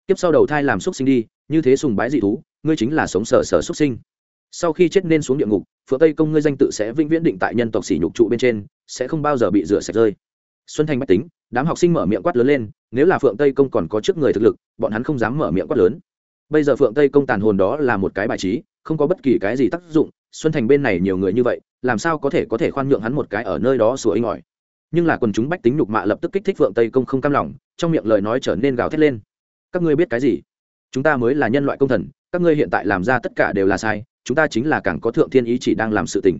Tiếp sau đầu thai làm xúc sinh đi, như thế sùng bái dị thú, ngươi chính là sống sở sở xúc sinh sau khi chết nên xuống địa ngục, phượng tây công ngươi danh tự sẽ vĩnh viễn định tại nhân tộc xỉ nhục trụ bên trên, sẽ không bao giờ bị rửa sạch rơi. Xuân thành bách tính, đám học sinh mở miệng quát lớn lên, nếu là phượng tây công còn có trước người thực lực, bọn hắn không dám mở miệng quát lớn. Bây giờ phượng tây công tàn hồn đó là một cái bài trí, không có bất kỳ cái gì tác dụng, xuân thành bên này nhiều người như vậy, làm sao có thể có thể khoan nhượng hắn một cái ở nơi đó sủa inh ỏi. Nhưng là quần chúng bách tính nhục mạ lập tức kích thích phượng tây công không cam lòng, trong miệng lời nói trở nên gào thét lên. Các ngươi biết cái gì? Chúng ta mới là nhân loại công thần, các ngươi hiện tại làm ra tất cả đều là sai chúng ta chính là càng có thượng thiên ý chỉ đang làm sự tình.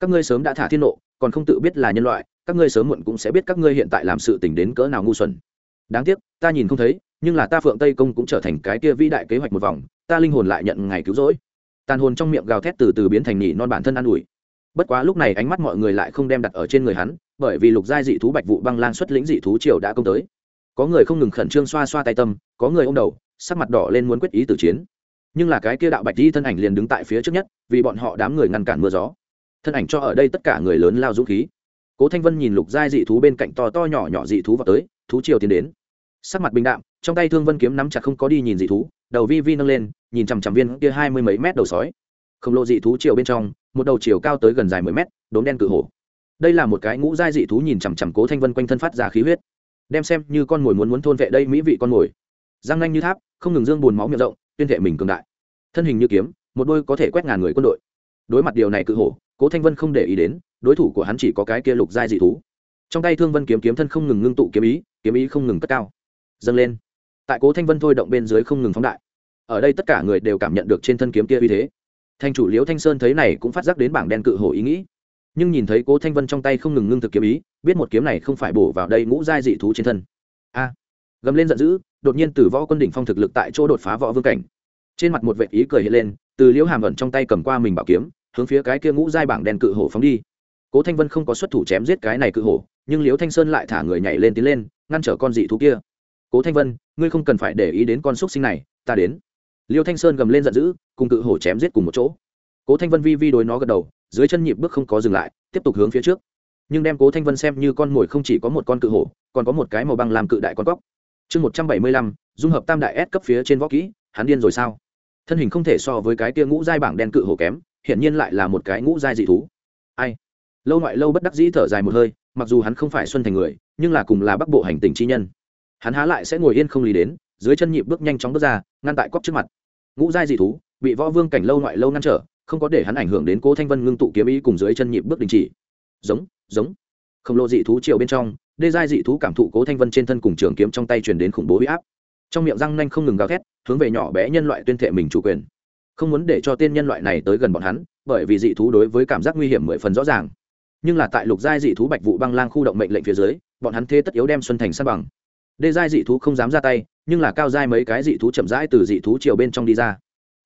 Các ngươi sớm đã thả thiên nộ, còn không tự biết là nhân loại, các ngươi sớm muộn cũng sẽ biết các ngươi hiện tại làm sự tình đến cỡ nào ngu xuẩn. Đáng tiếc, ta nhìn không thấy, nhưng là ta phượng tây công cũng trở thành cái kia vĩ đại kế hoạch một vòng, ta linh hồn lại nhận ngày cứu rỗi. Tàn hồn trong miệng gào thét từ từ biến thành nhị non bản thân an ủi. Bất quá lúc này ánh mắt mọi người lại không đem đặt ở trên người hắn, bởi vì lục giai dị thú bạch vụ băng lan xuất lĩnh dị thú triều đã công tới. Có người không ngừng khẩn trương xoa xoa tay tâm, có người ô m đầu, sắc mặt đỏ lên muốn quyết ý tử chiến nhưng là cái kia đạo bạch di thân ảnh liền đứng tại phía trước nhất, vì bọn họ đám người ngăn cản mưa gió. Thân ảnh cho ở đây tất cả người lớn lao dũng khí. Cố thanh vân nhìn lục giai dị thú bên cạnh to to nhỏ nhỏ dị thú vào tới, thú triều tiến đến. Sắc mặt bình đạm, trong tay thương vân kiếm nắm chặt không có đi nhìn dị thú, đầu vi vi nâng lên, nhìn chằm chằm viên kia hai mươi mấy mét đầu sói. Khổng lồ dị thú triều bên trong, một đầu chiều cao tới gần dài mười mét, đốm đen cự hổ. Đây là một cái ngũ giai dị thú nhìn chằm chằm cố thanh vân quanh thân phát ra khí huyết. Đem xem như con mồi muốn muốn thôn vệ đây mỹ vị con mồi. Răng nanh như tháp, không ngừng dương bùn máu miệng rộng tuyên thệ mình cường đại. Thân hình như kiếm, một đôi có thể quét ngàn người quân đội. Đối mặt điều này cự hổ, cố thanh vân không để ý đến, đối thủ của hắn chỉ có cái kia lục giai dị thú. Trong tay thương vân kiếm kiếm thân không ngừng ngưng tụ kiếm ý kiếm ý không ngừng cất cao, dâng lên. Tại cố thanh vân thôi động bên dưới không ngừng phóng đại. Ở đây tất cả người đều cảm nhận được trên thân kiếm kia uy thế. Thanh chủ liễu thanh sơn thấy này cũng phát giác đến bảng đen cự hổ ý nghĩ. Nhưng nhìn thấy cố thanh vân trong tay không ngừng ngưng thực kiếm ý, biết một kiếm này không phải bổ vào đây ngũ giai dị thú trên thân. A gầm lên giận dữ, đột nhiên từ võ quân đỉnh phong thực lực tại chỗ đột phá võ vương cảnh. Trên mặt một vệ ý cười hiện lên, từ liễu hàm ẩn trong tay cầm qua mình bảo kiếm, hướng phía cái kia ngũ giai bảng đen cự hổ phóng đi. Cố thanh vân không có xuất thủ chém giết cái này cự hổ, nhưng liễu thanh sơn lại thả người nhảy lên tiến lên, ngăn trở con dị thú kia. Cố thanh vân, ngươi không cần phải để ý đến con xúc sinh này, ta đến. Liêu thanh sơn gầm lên giận dữ, cùng cự hổ chém giết cùng một chỗ. Cố thanh vân vi vi đối nó gật đầu, dưới chân nhịp bước không có dừng lại, tiếp tục hướng phía trước. Nhưng đem cố thanh vân xem như con mồi không chỉ có một con cự hổ, còn có một cái màu băng làm cự đại con cóc chương một trăm bảy mươi lăm, dung hợp tam đại s cấp phía trên võ kỹ, hắn điên rồi sao? Thân hình không thể so với cái tia ngũ giai bảng đen cự hổ kém, hiển nhiên lại là một cái ngũ giai dị thú. Ai? Lâu ngoại lâu bất đắc dĩ thở dài một hơi, mặc dù hắn không phải xuân thành người, nhưng là cùng là bắc bộ hành tình chi nhân. Hắn há lại sẽ ngồi yên không lý đến, dưới chân nhịp bước nhanh chóng bước ra, ngăn tại cóc trước mặt. Ngũ giai dị thú, bị võ vương cảnh lâu ngoại lâu ngăn trở, không có để hắn ảnh hưởng đến cố thanh vân ngưng tụ kiếm ý cùng dưới chân nhịp bước đình chỉ. Giống giống khổng lồ dị thú triều bên trong, đê giai dị thú cảm thụ cố thanh vân trên thân cùng trường kiếm trong tay truyền đến khủng bố huy áp. Trong miệng răng nanh không ngừng gào thét, hướng về nhỏ bé nhân loại tuyên thệ mình chủ quyền. Không muốn để cho tên nhân loại này tới gần bọn hắn, bởi vì dị thú đối với cảm giác nguy hiểm mười phần rõ ràng. Nhưng là tại lục giai dị thú bạch vụ băng lang khu động mệnh lệnh phía dưới, bọn hắn thế tất yếu đem xuân thành sát bằng. Đê giai dị thú không dám ra tay, nhưng là cao giai mấy cái dị thú chậm rãi từ dị thú chiều bên trong đi ra.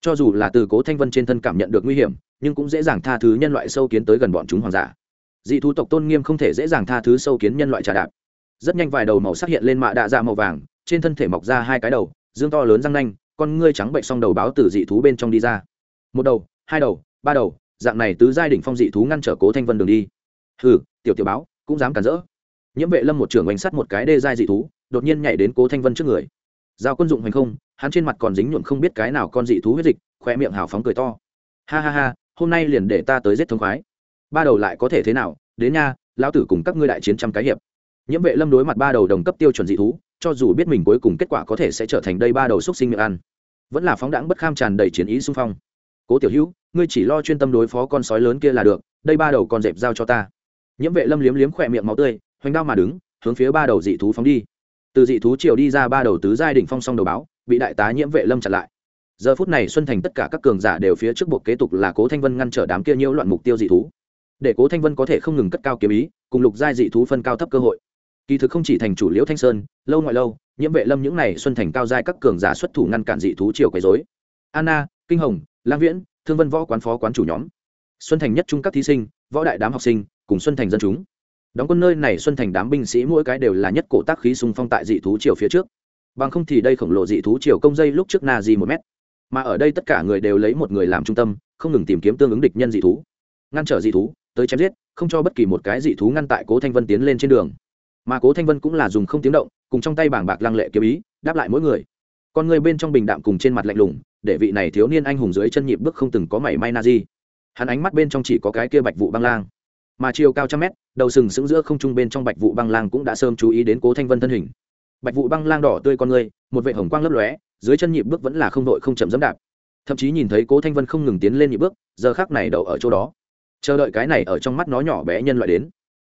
Cho dù là từ cố thanh vân trên thân cảm nhận được nguy hiểm, nhưng cũng dễ dàng tha thứ nhân loại sâu kiến tới gần bọn chúng hoàng giả dị thú tộc tôn nghiêm không thể dễ dàng tha thứ sâu kiến nhân loại trà đạp. Rất nhanh vài đầu màu sắc hiện lên mạ đạ dạ màu vàng, trên thân thể mọc ra hai cái đầu, dương to lớn răng nanh, con ngươi trắng bệnh song đầu báo từ dị thú bên trong đi ra. Một đầu, hai đầu, ba đầu, dạng này tứ giai đỉnh phong dị thú ngăn trở cố thanh vân đường đi. Hừ, tiểu tiểu báo, cũng dám cản rỡ. Nhiễm vệ lâm một trưởng bánh sắt một cái đê giai dị thú, đột nhiên nhảy đến cố thanh vân trước người. Giao quân dụng hành không, hắn trên mặt còn dính nhuộm không biết cái nào con dị thú huyết dịch khoe miệng hào phóng cười to. Ha ha ha, hôm nay liền để ta tới giết thống khoái ba đầu lại có thể thế nào, đến nha, lão tử cùng các ngươi đại chiến trăm cái hiệp. Nhiễm vệ lâm đối mặt ba đầu đồng cấp tiêu chuẩn dị thú, cho dù biết mình cuối cùng kết quả có thể sẽ trở thành đây ba đầu xúc sinh miệng ăn, vẫn là phóng đãng bất kham tràn đầy chiến ý xung phong. Cố tiểu hữu, ngươi chỉ lo chuyên tâm đối phó con sói lớn kia là được, đây ba đầu còn dẹp giao cho ta. Nhiễm vệ lâm liếm liếm khỏe miệng máu tươi, hoành đao mà đứng, hướng phía ba đầu dị thú phóng đi. Từ dị thú triều đi ra ba đầu tứ giai đỉnh phong song đầu báo, bị đại tá nhiễm vệ lâm chặn lại. Giờ phút này xuân thành tất cả các cường giả đều phía trước buộc kế tục là cố thanh vân ngăn trở đám kia nhiễu loạn mục tiêu dị thú để cố thanh vân có thể không ngừng cất cao kiếm ý, cùng lục giai dị thú phân cao thấp cơ hội. Kỳ thực không chỉ thành chủ liễu thanh sơn, lâu ngoại lâu, nhiễm vệ lâm những này xuân thành cao giai các cường giả xuất thủ ngăn cản dị thú triều quấy dối anna, kinh hồng, lang viễn, thương vân võ quán phó quán chủ nhóm. Xuân thành nhất trung các thí sinh, võ đại đám học sinh, cùng xuân thành dân chúng. Đóng quân nơi này xuân thành đám binh sĩ mỗi cái đều là nhất cổ tác khí xung phong tại dị thú triều phía trước. Bằng không thì đây khổng lồ dị thú triều công dây lúc trước na di một mét. Mà ở đây tất cả người đều lấy một người làm trung tâm, không ngừng tìm kiếm tương ứng địch nhân dị thú. Ngăn trở dị thú tới chém giết, không cho bất kỳ một cái dị thú ngăn tại cố thanh vân tiến lên trên đường. Mà cố thanh vân cũng là dùng không tiếng động, cùng trong tay bảng bạc lăng lệ kiếm ý, đáp lại mỗi người. Con người bên trong bình đạm cùng trên mặt lạnh lùng, để vị này thiếu niên anh hùng dưới chân nhịp bước không từng có mảy may na di. Hắn ánh mắt bên trong chỉ có cái kia bạch vụ băng lang. Mà chiều cao trăm mét, đầu sừng sững giữa không trung bên trong bạch vụ băng lang cũng đã sớm chú ý đến cố thanh vân thân hình. Bạch vụ băng lang đỏ tươi con người, một vệ hồng quang lấp lóe, dưới chân nhịp bước vẫn là không đội không chậm dẫm đạp. Thậm chí nhìn thấy cố thanh vân không ngừng tiến lên nhịp bước, giờ khác này đậu ở chỗ đó chờ đợi cái này ở trong mắt nó nhỏ bé nhân loại đến.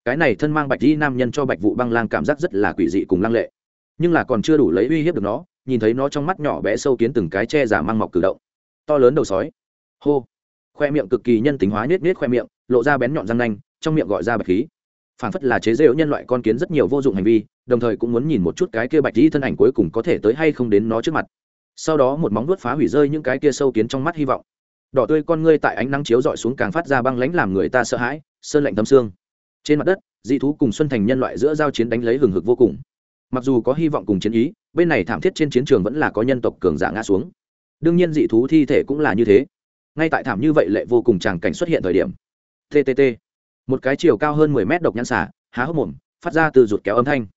Cái này thân mang bạch di nam nhân cho bạch vụ băng lang cảm giác rất là quỷ dị cùng lăng lệ. Nhưng là còn chưa đủ lấy uy hiếp được nó, nhìn thấy nó trong mắt nhỏ bé sâu kiến từng cái che giả mang mọc cử động. To lớn đầu sói. Hô. Khoe miệng cực kỳ nhân tính hóa nết nết khoe miệng, lộ ra bén nhọn răng nanh, trong miệng gọi ra bạch khí. Phản phất là chế rêu nhân loại con kiến rất nhiều vô dụng hành vi, đồng thời cũng muốn nhìn một chút cái kia bạch di thân ảnh cuối cùng có thể tới hay không đến nó trước mặt. Sau đó một móng vuốt phá hủy rơi những cái kia sâu kiến trong mắt hy vọng đỏ tươi con ngươi tại ánh nắng chiếu dọi xuống càng phát ra băng lãnh làm người ta sợ hãi, sơn lạnh thâm xương. Trên mặt đất, dị thú cùng xuân thành nhân loại giữa giao chiến đánh lấy hừng hực vô cùng. Mặc dù có hy vọng cùng chiến ý, bên này thảm thiết trên chiến trường vẫn là có nhân tộc cường giả ngã xuống. Đương nhiên dị thú thi thể cũng là như thế. Ngay tại thảm như vậy lệ vô cùng tràng cảnh xuất hiện thời điểm. Ttt một cái chiều cao hơn mười mét độc nhãn xả há hốc mồm, phát ra từ rụt kéo âm thanh.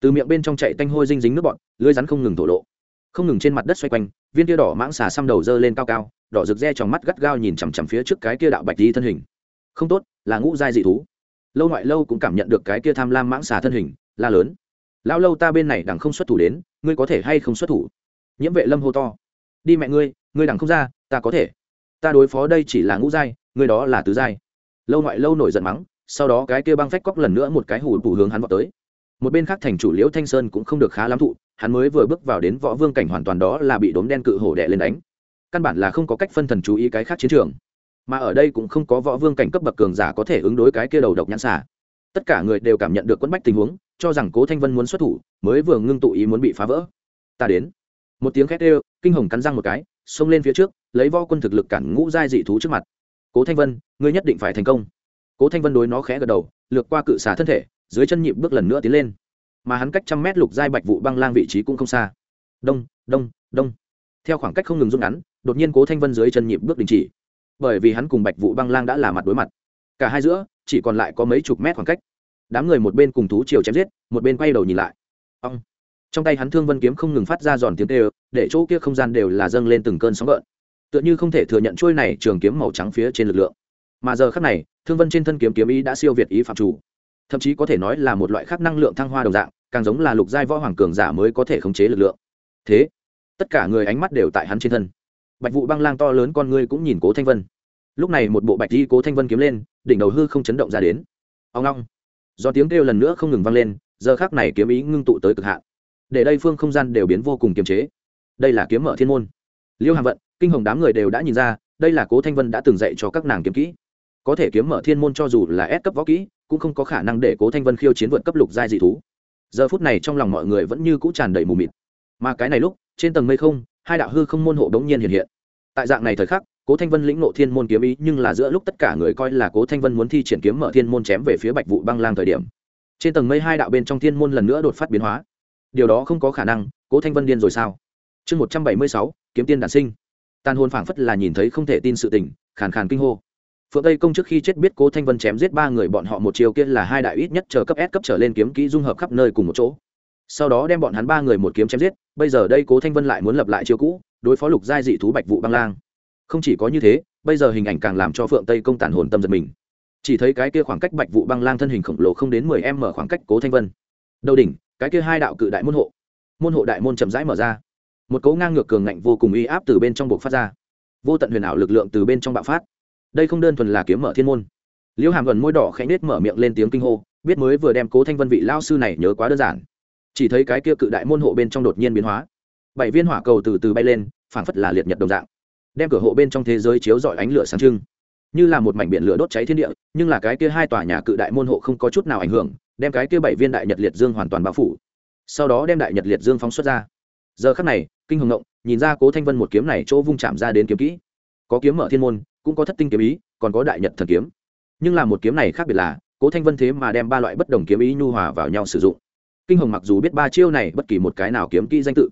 Từ miệng bên trong chạy tanh hôi dinh dính nước bọn lưới rắn không ngừng thổ lộ. Không ngừng trên mặt đất xoay quanh, viên tia đỏ mãng xà xăm đầu dơ lên cao cao đỏ rực re trong mắt gắt gao nhìn chằm chằm phía trước cái kia đạo bạch đi thân hình. Không tốt, là ngũ giai dị thú. Lâu ngoại lâu cũng cảm nhận được cái kia tham lam mãng xà thân hình, la lớn. Lao lâu ta bên này đằng không xuất thủ đến, ngươi có thể hay không xuất thủ? Nhiễm vệ lâm hô to. Đi mẹ ngươi ngươi đằng không ra, ta có thể. Ta đối phó đây chỉ là ngũ giai, ngươi đó là tứ giai. Lâu ngoại lâu nổi giận mắng, sau đó cái kia băng phách cóc lần nữa một cái hủ tủ hướng hắn vào tới. Một bên khác thành chủ liễu thanh sơn cũng không được khá lắm thụ, hắn mới vừa bước vào đến võ vương cảnh hoàn toàn đó là bị đốm đen cự hổ đẻ lên đánh căn bản là không có cách phân thần chú ý cái khác chiến trường. Mà ở đây cũng không có võ vương cảnh cấp bậc cường giả có thể ứng đối cái kia đầu độc nhãn xả tất cả người đều cảm nhận được quẫn bách tình huống, cho rằng cố thanh vân muốn xuất thủ, mới vừa ngưng tụ ý muốn bị phá vỡ. Ta đến. Một tiếng khét ê kinh hồng cắn răng một cái, xông lên phía trước, lấy võ quân thực lực cản ngũ giai dị thú trước mặt. Cố thanh vân, ngươi nhất định phải thành công. Cố thanh vân đối nó khẽ gật đầu, lược qua cự xả thân thể, dưới chân nhịp bước lần nữa tiến lên. Mà hắn cách trăm mét lục giai bạch vụ băng lang vị trí cũng không xa. Đông đông đông. Theo khoảng cách không ngừng rút ngắn đột nhiên cố thanh vân dưới chân nhịp bước đình chỉ bởi vì hắn cùng bạch vụ băng lang đã là mặt đối mặt cả hai giữa chỉ còn lại có mấy chục mét khoảng cách đám người một bên cùng thú chiều chém giết một bên quay đầu nhìn lại ông. trong tay hắn thương vân kiếm không ngừng phát ra giòn tiếng tê để chỗ kia không gian đều là dâng lên từng cơn sóng gợn. tựa như không thể thừa nhận trôi này trường kiếm màu trắng phía trên lực lượng. mà giờ khắc này, thương vân trên thân kiếm kiếm ý đã siêu việt ý phạm chủ. thậm chí có thể nói là một loại khác năng lượng thăng hoa đồng dạng, càng giống là lục giai võ hoàng cường giả mới có thể khống chế lực lượng. thế, tất cả người ánh mắt đều tại hắn trên thân bạch vụ băng lang to lớn con ngươi cũng nhìn cố thanh vân. Lúc này một bộ bạch di cố thanh vân kiếm lên, đỉnh đầu hư không chấn động ra đến. Ông long do tiếng kêu lần nữa không ngừng vang lên, giờ khác này kiếm ý ngưng tụ tới cực hạn. Để đây phương không gian đều biến vô cùng kiềm chế. Đây là kiếm mở thiên môn. Liêu hàm vận, kinh hồng đám người đều đã nhìn ra, đây là cố thanh vân đã từng dạy cho các nàng kiếm kỹ. Có thể kiếm mở thiên môn cho dù là ép cấp võ kỹ, cũng không có khả năng để cố thanh vân khiêu chiến vượt cấp lục giai dị thú. Giờ phút này trong lòng mọi người vẫn như cũ tràn đầy mù mịt. Mà cái này lúc trên tầng mây không, hai đạo hư không môn hộ đống nhiên hiện hiện. Tại dạng này thời khắc, cố thanh vân lĩnh nộ thiên môn kiếm ý, nhưng là giữa lúc tất cả người coi là cố thanh vân muốn thi triển kiếm mở thiên môn chém về phía bạch vụ băng lang thời điểm. Trên tầng mây hai đạo bên trong thiên môn lần nữa đột phát biến hóa. Điều đó không có khả năng, cố thanh vân điên rồi sao? Chương một trăm bảy mươi sáu, kiếm tiên đản sinh. Tàn hồn phảng phất là nhìn thấy không thể tin sự tình, khàn khàn kinh hô. Phượng tây công trước khi chết biết cố thanh vân chém giết ba người bọn họ một chiều kia là hai đại ít nhất chờ cấp s cấp trở lên kiếm kỹ dung hợp khắp nơi cùng một chỗ. Sau đó đem bọn hắn ba người một kiếm chém giết bây giờ đây cố thanh vân lại muốn lập lại chiêu cũ, đối phó lục giai dị thú bạch vụ băng lang. Không chỉ có như thế, bây giờ hình ảnh càng làm cho phượng tây công tàn hồn tâm giật mình. Chỉ thấy cái kia khoảng cách bạch vụ băng lang thân hình khổng lồ không đến mười em mở khoảng cách cố thanh vân. Đầu đỉnh, cái kia hai đạo cự đại môn hộ. Môn hộ đại môn chậm rãi mở ra. Một cấu ngang ngược cường ngạnh vô cùng uy áp từ bên trong buộc phát ra. Vô tận huyền ảo lực lượng từ bên trong bạo phát. Đây không đơn thuần là kiếm mở thiên môn. Liễu hàm gần môi đỏ khẽ nết mở miệng lên tiếng kinh hô, biết mới vừa đem cố thanh vân vị lao sư này nhớ quá đơn giản chỉ thấy cái kia cự đại môn hộ bên trong đột nhiên biến hóa. Bảy viên hỏa cầu từ từ bay lên, phảng phất là liệt nhật đồng dạng. Đem cửa hộ bên trong thế giới chiếu dọi ánh lửa sáng trưng. Như là một mảnh biển lửa đốt cháy thiên địa, nhưng là cái kia hai tòa nhà cự đại môn hộ không có chút nào ảnh hưởng, đem cái kia bảy viên đại nhật liệt dương hoàn toàn bao phủ. Sau đó đem đại nhật liệt dương phóng xuất ra. Giờ khắc này, kinh hồng ngộng, nhìn ra cố thanh vân một kiếm này chỗ vung chạm ra đến kiếm kỹ. Có kiếm mở thiên môn, cũng có thất tinh kiếm ý, còn có đại nhật thần kiếm. Nhưng là một kiếm này khác biệt là, cố thanh vân thế mà đem ba loại bất đồng kiếm ý nhu hòa vào nhau sử dụng kinh hồng mặc dù biết ba chiêu này bất kỳ một cái nào kiếm kỹ danh tự,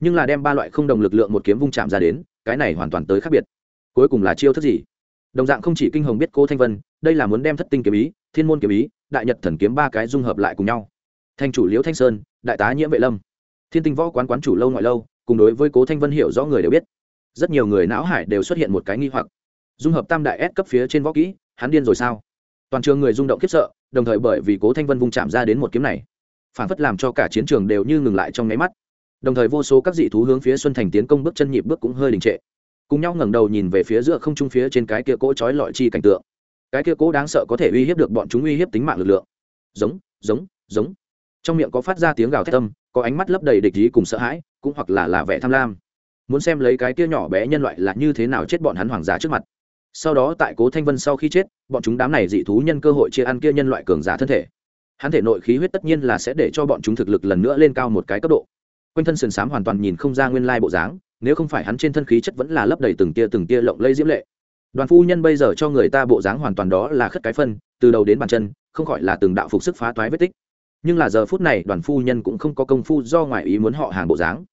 nhưng là đem ba loại không đồng lực lượng một kiếm vung chạm ra đến, cái này hoàn toàn tới khác biệt. Cuối cùng là chiêu thức gì? Đồng dạng không chỉ kinh hồng biết cô thanh vân, đây là muốn đem thất tinh kiếm ý, thiên môn kiếm ý, đại nhật thần kiếm ba cái dung hợp lại cùng nhau. Thanh chủ liễu thanh sơn, đại tá nhiễm vệ lâm. Thiên tinh võ quán quán chủ lâu ngoại lâu, cùng đối với cố thanh vân hiểu rõ người đều biết. Rất nhiều người não hải đều xuất hiện một cái nghi hoặc. Dung hợp tam đại s cấp phía trên võ kỹ, hắn điên rồi sao? Toàn trường người rung động khiếp sợ, đồng thời bởi vì cố thanh vân vung chạm ra đến một kiếm này phản phất làm cho cả chiến trường đều như ngừng lại trong nháy mắt. Đồng thời vô số các dị thú hướng phía xuân thành tiến công bước chân nhịp bước cũng hơi đình trệ. Cùng nhau ngẩng đầu nhìn về phía giữa không trung phía trên cái kia cỗ trói lọi chi cảnh tượng. Cái kia cỗ đáng sợ có thể uy hiếp được bọn chúng uy hiếp tính mạng lực lượng. Giống giống giống. Trong miệng có phát ra tiếng gào thét tâm có ánh mắt lấp đầy địch ý cùng sợ hãi, cũng hoặc là là vẻ tham lam. Muốn xem lấy cái kia nhỏ bé nhân loại là như thế nào chết bọn hắn hoàng giả trước mặt. Sau đó tại cố thanh vân sau khi chết, bọn chúng đám này dị thú nhân cơ hội chia ăn kia nhân loại cường giả thân thể hắn thể nội khí huyết tất nhiên là sẽ để cho bọn chúng thực lực lần nữa lên cao một cái cấp độ. Quanh thân sườn s á m hoàn toàn nhìn không ra nguyên lai bộ dáng, nếu không phải hắn trên thân khí chất vẫn là lấp đầy từng tia từng tia lộng lây diễm lệ. Đoàn phu nhân bây giờ cho người ta bộ dáng hoàn toàn đó là khất cái phân, từ đầu đến bàn chân, không khỏi là từng đạo phục sức phá toái vết tích. Nhưng là giờ phút này, đoàn phu nhân cũng không có công phu do ngoại ý muốn họ hàng bộ dáng.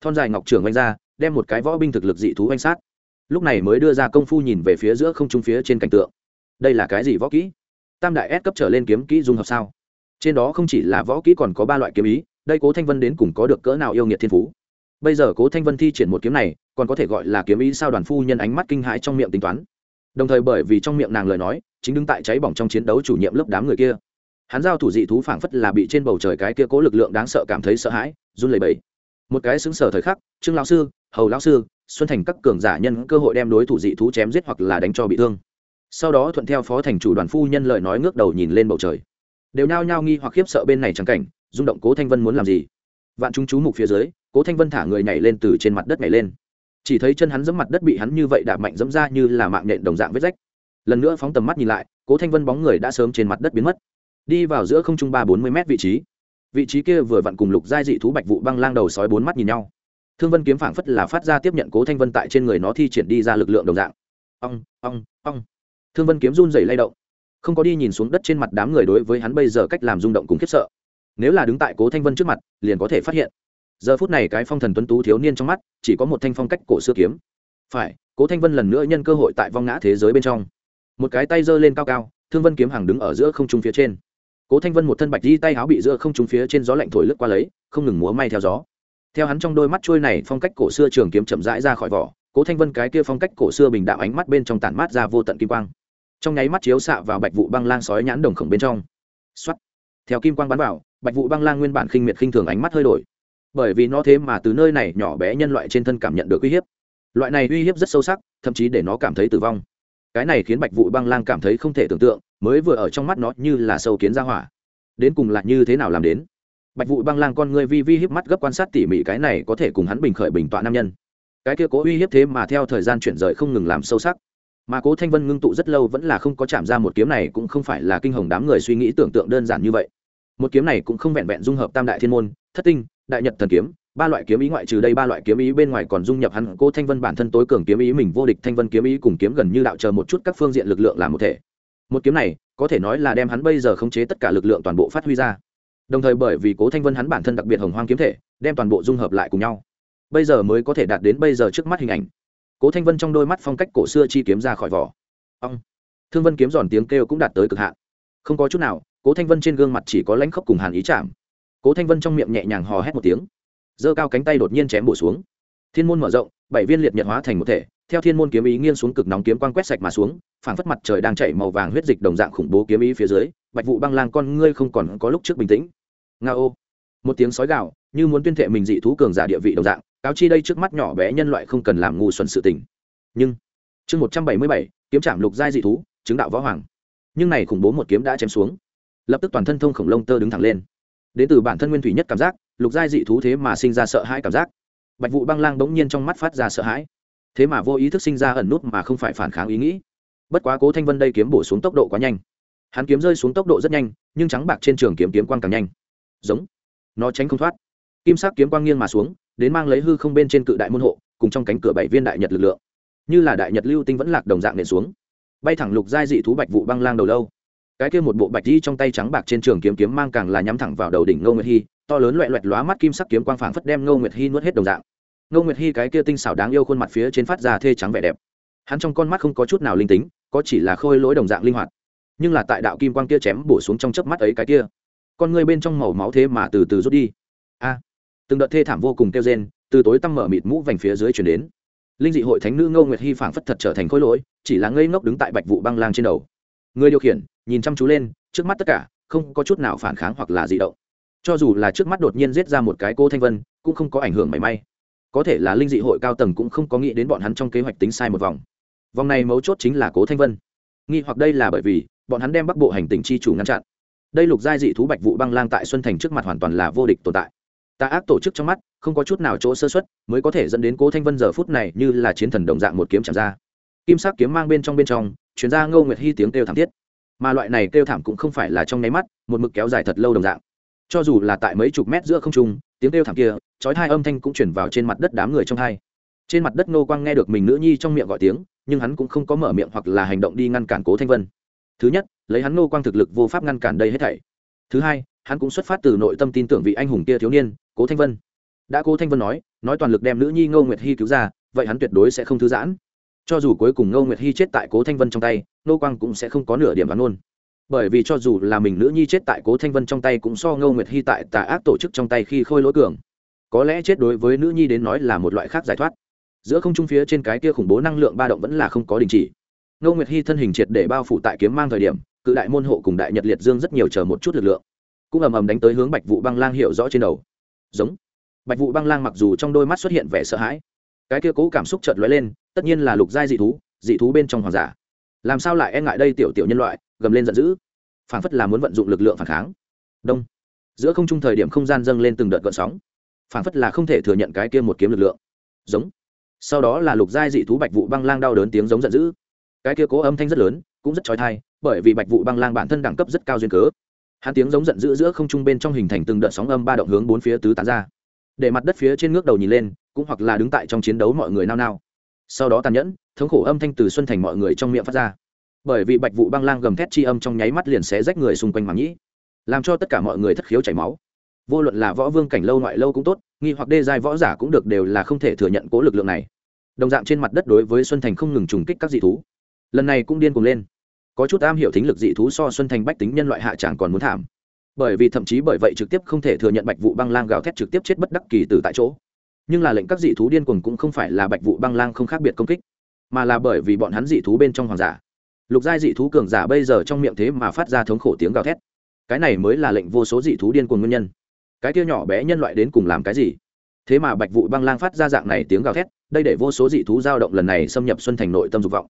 Thon dài ngọc trưởng oanh ra, đem một cái võ binh thực lực dị thú oanh sát. Lúc này mới đưa ra công phu nhìn về phía giữa không trung phía trên cảnh tượng. Đây là cái gì võ kỹ? Tam đại S cấp trở lên kiếm kỹ dung hợp sao? Trên đó không chỉ là võ kỹ còn có ba loại kiếm ý, đây cố thanh vân đến cùng có được cỡ nào yêu nghiệt thiên phú? Bây giờ cố thanh vân thi triển một kiếm này, còn có thể gọi là kiếm ý sao đoàn phu nhân ánh mắt kinh hãi trong miệng tính toán. Đồng thời bởi vì trong miệng nàng lời nói, chính đứng tại cháy bỏng trong chiến đấu chủ nhiệm lớp đám người kia. Hắn giao thủ dị thú phảng phất là bị trên bầu trời cái kia cố lực lượng đáng sợ cảm thấy sợ hãi, run lẩy bẩy. Một cái xứng sở thời khắc, trương lão sư, hầu lão sư, xuân thành các cường giả nhân cơ hội đem đối thủ dị thú chém giết hoặc là đánh cho bị thương. Sau đó thuận theo phó thành chủ đoàn phu nhân lời nói ngước đầu nhìn lên bầu trời đều nhao nhao nghi hoặc khiếp sợ bên này trắng cảnh, rung động cố thanh vân muốn làm gì? Vạn chúng chú mục phía dưới, cố thanh vân thả người nhảy lên từ trên mặt đất nhảy lên. Chỉ thấy chân hắn giẫm mặt đất bị hắn như vậy đạp mạnh dẫm ra như là mạng nhện đồng dạng vết rách. Lần nữa phóng tầm mắt nhìn lại, cố thanh vân bóng người đã sớm trên mặt đất biến mất. Đi vào giữa không trung ba bốn mươi m vị trí. Vị trí kia vừa vặn cùng lục giai dị thú bạch vụ băng lang đầu sói bốn mắt nhìn nhau. Thương vân kiếm phảng phất là phát ra tiếp nhận cố thanh vân tại trên người nó thi triển đi ra lực lượng đồng dạng. Ong ong ong. Thương vân kiếm run rẩy lay động không có đi nhìn xuống đất trên mặt đám người đối với hắn bây giờ cách làm rung động cùng khiếp sợ. Nếu là đứng tại cố thanh vân trước mặt, liền có thể phát hiện. Giờ phút này cái phong thần tuấn tú thiếu niên trong mắt, chỉ có một thanh phong cách cổ xưa kiếm. Phải, cố thanh vân lần nữa nhân cơ hội tại vong ngã thế giới bên trong. Một cái tay giơ lên cao cao, thương vân kiếm hàng đứng ở giữa không trung phía trên. Cố thanh vân một thân bạch di tay áo bị giữa không trung phía trên gió lạnh thổi lướt qua lấy, không ngừng múa may theo gió. Theo hắn trong đôi mắt trôi này, phong cách cổ xưa trường kiếm chậm rãi ra khỏi vỏ, cố thanh vân cái kia phong cách cổ xưa bình đạo ánh mắt bên trong tản mát ra vô tận kim quang trong nháy mắt chiếu xạ vào bạch vụ băng lang sói nhãn đồng khổng bên trong. Xuất theo kim quang bắn vào, bạch vụ băng lang nguyên bản khinh miệt khinh thường ánh mắt hơi đổi. Bởi vì nó thế mà từ nơi này nhỏ bé nhân loại trên thân cảm nhận được uy hiếp. Loại này uy hiếp rất sâu sắc, thậm chí để nó cảm thấy tử vong. Cái này khiến bạch vụ băng lang cảm thấy không thể tưởng tượng, mới vừa ở trong mắt nó như là sâu kiến ra hỏa. Đến cùng là như thế nào làm đến? Bạch vụ băng lang con người vi vi hiếp mắt gấp quan sát tỉ mỉ cái này có thể cùng hắn bình khởi bình tọa nam nhân. Cái kia cố uy hiếp thế mà theo thời gian chuyển rời không ngừng làm sâu sắc mà cố thanh vân ngưng tụ rất lâu vẫn là không có chạm ra một kiếm này cũng không phải là kinh hồng đám người suy nghĩ tưởng tượng đơn giản như vậy. Một kiếm này cũng không vẹn vẹn dung hợp tam đại thiên môn, thất tinh, đại nhật thần kiếm, ba loại kiếm ý ngoại trừ đây ba loại kiếm ý bên ngoài còn dung nhập hắn cô thanh vân bản thân tối cường kiếm ý mình vô địch thanh vân kiếm ý cùng kiếm gần như đạo chờ một chút các phương diện lực lượng làm một thể. Một kiếm này, có thể nói là đem hắn bây giờ khống chế tất cả lực lượng toàn bộ phát huy ra. Đồng thời bởi vì cố thanh vân hắn bản thân đặc biệt hồng hoang kiếm thể, đem toàn bộ dung hợp lại cùng nhau. Bây giờ mới có thể đạt đến bây giờ trước mắt hình ảnh cố thanh vân trong đôi mắt phong cách cổ xưa chi kiếm ra khỏi vỏ. Ông. Thương vân kiếm giòn tiếng kêu cũng đạt tới cực hạn. Không có chút nào, cố thanh vân trên gương mặt chỉ có lãnh khốc cùng hàn ý chạm. Cố thanh vân trong miệng nhẹ nhàng hò hét một tiếng. Giơ cao cánh tay đột nhiên chém bổ xuống. Thiên môn mở rộng, bảy viên liệt nhật hóa thành một thể, theo thiên môn kiếm ý nghiêng xuống cực nóng kiếm quang quét sạch mà xuống, phảng phất mặt trời đang chảy màu vàng huyết dịch đồng dạng khủng bố kiếm ý phía dưới, bạch vụ băng lang con ngươi không còn có lúc trước bình tĩnh. Nga ô một tiếng sói gạo như muốn tuyên thệ mình dị thú cường giả địa vị đồng dạng cáo chi đây trước mắt nhỏ bé nhân loại không cần làm ngu xuẩn sự tình. Nhưng, chương một trăm bảy mươi bảy, kiếm trảm lục giai dị thú, chứng đạo võ hoàng. Nhưng này khủng bố một kiếm đã chém xuống. Lập tức toàn thân thông khổng lông tơ đứng thẳng lên. Đến từ bản thân nguyên thủy nhất cảm giác, lục giai dị thú thế mà sinh ra sợ hãi cảm giác. Bạch vụ băng lang bỗng nhiên trong mắt phát ra sợ hãi. Thế mà vô ý thức sinh ra ẩn nút mà không phải phản kháng ý nghĩ. Bất quá cố thanh vân đây kiếm bổ xuống tốc độ quá nhanh. Hắn kiếm rơi xuống tốc độ rất nhanh, nhưng trắng bạc trên trường kiếm kiếm quang càng nhanh. Giống. Nó tránh không thoát. Kim sắc kiếm quang nghiêng mà xuống đến mang lấy hư không bên trên cự đại môn hộ, cùng trong cánh cửa bảy viên đại nhật lực lượng. Như là đại nhật lưu tinh vẫn lạc đồng dạng nện xuống. Bay thẳng lục giai dị thú bạch vụ băng lang đầu lâu. Cái kia một bộ bạch đi trong tay trắng bạc trên trường kiếm kiếm mang càng là nhắm thẳng vào đầu đỉnh ngô nguyệt hy to lớn loẹ loẹt lóa mắt kim sắc kiếm quang phảng phất đem ngô nguyệt hy nuốt hết đồng dạng. Ngô nguyệt hy cái kia tinh xảo đáng yêu khuôn mặt phía trên phát ra thê trắng vẻ đẹp. Hắn trong con mắt không có chút nào linh tính, có chỉ là khôi lỗi đồng dạng linh hoạt. Nhưng là tại đạo kim quang kia chém bổ xuống trong chớp mắt ấy cái kia, con người bên trong màu máu thế mà từ từ rút đi. A! Từng đợt thê thảm vô cùng kêu rên, từ tối tăm mở mịt mũ vành phía dưới chuyển đến. Linh dị hội thánh nữ ngô nguyệt hy phảng phất thật trở thành khối lỗi, chỉ là ngây ngốc đứng tại bạch vụ băng lang trên đầu. Người điều khiển, nhìn chăm chú lên, trước mắt tất cả, không có chút nào phản kháng hoặc là dị động. Cho dù là trước mắt đột nhiên giết ra một cái cô thanh vân, cũng không có ảnh hưởng mảy may. Có thể là linh dị hội cao tầng cũng không có nghĩ đến bọn hắn trong kế hoạch tính sai một vòng. Vòng này mấu chốt chính là cố thanh vân. Nghi hoặc đây là bởi vì, bọn hắn đem bắc bộ hành tinh chi chủ ngăn chặn. Đây lục giai dị thú bạch vụ băng lang tại xuân thành trước mặt hoàn toàn là vô địch tồn tại tà ác tổ chức trong mắt, không có chút nào chỗ sơ xuất mới có thể dẫn đến cố thanh vân giờ phút này như là chiến thần đồng dạng một kiếm chạm ra. Kim sắc kiếm mang bên trong bên trong chuyển ra ngô nguyệt hy tiếng kêu thảm thiết. Mà loại này kêu thảm cũng không phải là trong nháy mắt, một mực kéo dài thật lâu đồng dạng. Cho dù là tại mấy chục mét giữa không trung, tiếng kêu thảm kia, chói hai âm thanh cũng chuyển vào trên mặt đất đám người trong hai. Trên mặt đất Ngô quang nghe được mình nữ nhi trong miệng gọi tiếng, nhưng hắn cũng không có mở miệng hoặc là hành động đi ngăn cản cố thanh vân. Thứ nhất, lấy hắn Ngô quang thực lực vô pháp ngăn cản đây hết thảy. Thứ hai, hắn cũng xuất phát từ nội tâm tin tưởng vị anh hùng kia thiếu niên cố thanh vân. Đã cố thanh vân nói nói toàn lực đem nữ nhi ngô nguyệt hy cứu ra, vậy hắn tuyệt đối sẽ không thư giãn. Cho dù cuối cùng ngô nguyệt hy chết tại cố thanh vân trong tay nô quang cũng sẽ không có nửa điểm bán luôn. bởi vì cho dù là mình nữ nhi chết tại cố thanh vân trong tay cũng so ngô nguyệt hy tại tà ác tổ chức trong tay khi khôi lỗi cường. Có lẽ chết đối với nữ nhi đến nói là một loại khác giải thoát. Giữa không trung phía trên cái kia khủng bố năng lượng ba động vẫn là không có đình chỉ. Ngô nguyệt hy thân hình triệt để bao phủ tại kiếm mang thời điểm, cự đại môn hộ cùng đại nhật liệt dương rất nhiều chờ một chút lực lượng. Cũng ầm ầm đánh tới hướng bạch vụ băng lang hiệu rõ trên đầu giống. Bạch vụ băng lang mặc dù trong đôi mắt xuất hiện vẻ sợ hãi, cái kia cố cảm xúc chợt lóe lên, tất nhiên là lục giai dị thú dị thú bên trong hoàng giả. Làm sao lại e ngại đây tiểu tiểu nhân loại, gầm lên giận dữ. Phản phất là muốn vận dụng lực lượng phản kháng. Đông. Giữa không trung thời điểm không gian dâng lên từng đợt gợn sóng. Phản phất là không thể thừa nhận cái kia một kiếm lực lượng. Giống. Sau đó là lục giai dị thú bạch vụ băng lang đau đớn tiếng giống giận dữ. Cái kia cố âm thanh rất lớn, cũng rất trói thai, bởi vì bạch vụ băng lang bản thân đẳng cấp rất cao duyên cớ hắn tiếng giống giận dữ giữa không trung bên trong hình thành từng đợt sóng âm ba động hướng bốn phía tứ tán ra. Để mặt đất phía trên ngước đầu nhìn lên, cũng hoặc là đứng tại trong chiến đấu mọi người nao nao. Sau đó tàn nhẫn, thống khổ âm thanh từ xuân thành mọi người trong miệng phát ra. Bởi vì bạch vụ băng lang gầm thét chi âm trong nháy mắt liền xé rách người xung quanh màng nhĩ, làm cho tất cả mọi người thất khiếu chảy máu. Vô luận là võ vương cảnh lâu ngoại lâu cũng tốt, nghi hoặc đê giai võ giả cũng được đều là không thể thừa nhận cố lực lượng này. Đồng dạng trên mặt đất đối với xuân thành không ngừng trùng kích các dị thú. Lần này cũng điên cuồng lên có chút am hiểu thính lực dị thú so xuân thành bách tính nhân loại hạ tràng còn muốn thảm. Bởi vì thậm chí bởi vậy trực tiếp không thể thừa nhận bạch vụ băng lang gào thét trực tiếp chết bất đắc kỳ từ tại chỗ. Nhưng là lệnh các dị thú điên cuồng cũng không phải là bạch vụ băng lang không khác biệt công kích, mà là bởi vì bọn hắn dị thú bên trong hoàng giả. Lục giai dị thú cường giả bây giờ trong miệng thế mà phát ra thống khổ tiếng gào thét. Cái này mới là lệnh vô số dị thú điên cuồng nguyên nhân. Cái kia nhỏ bé nhân loại đến cùng làm cái gì? Thế mà bạch vụ băng lang phát ra dạng này tiếng gào thét, đây để vô số dị thú dao động lần này xâm nhập xuân thành nội tâm dục vọng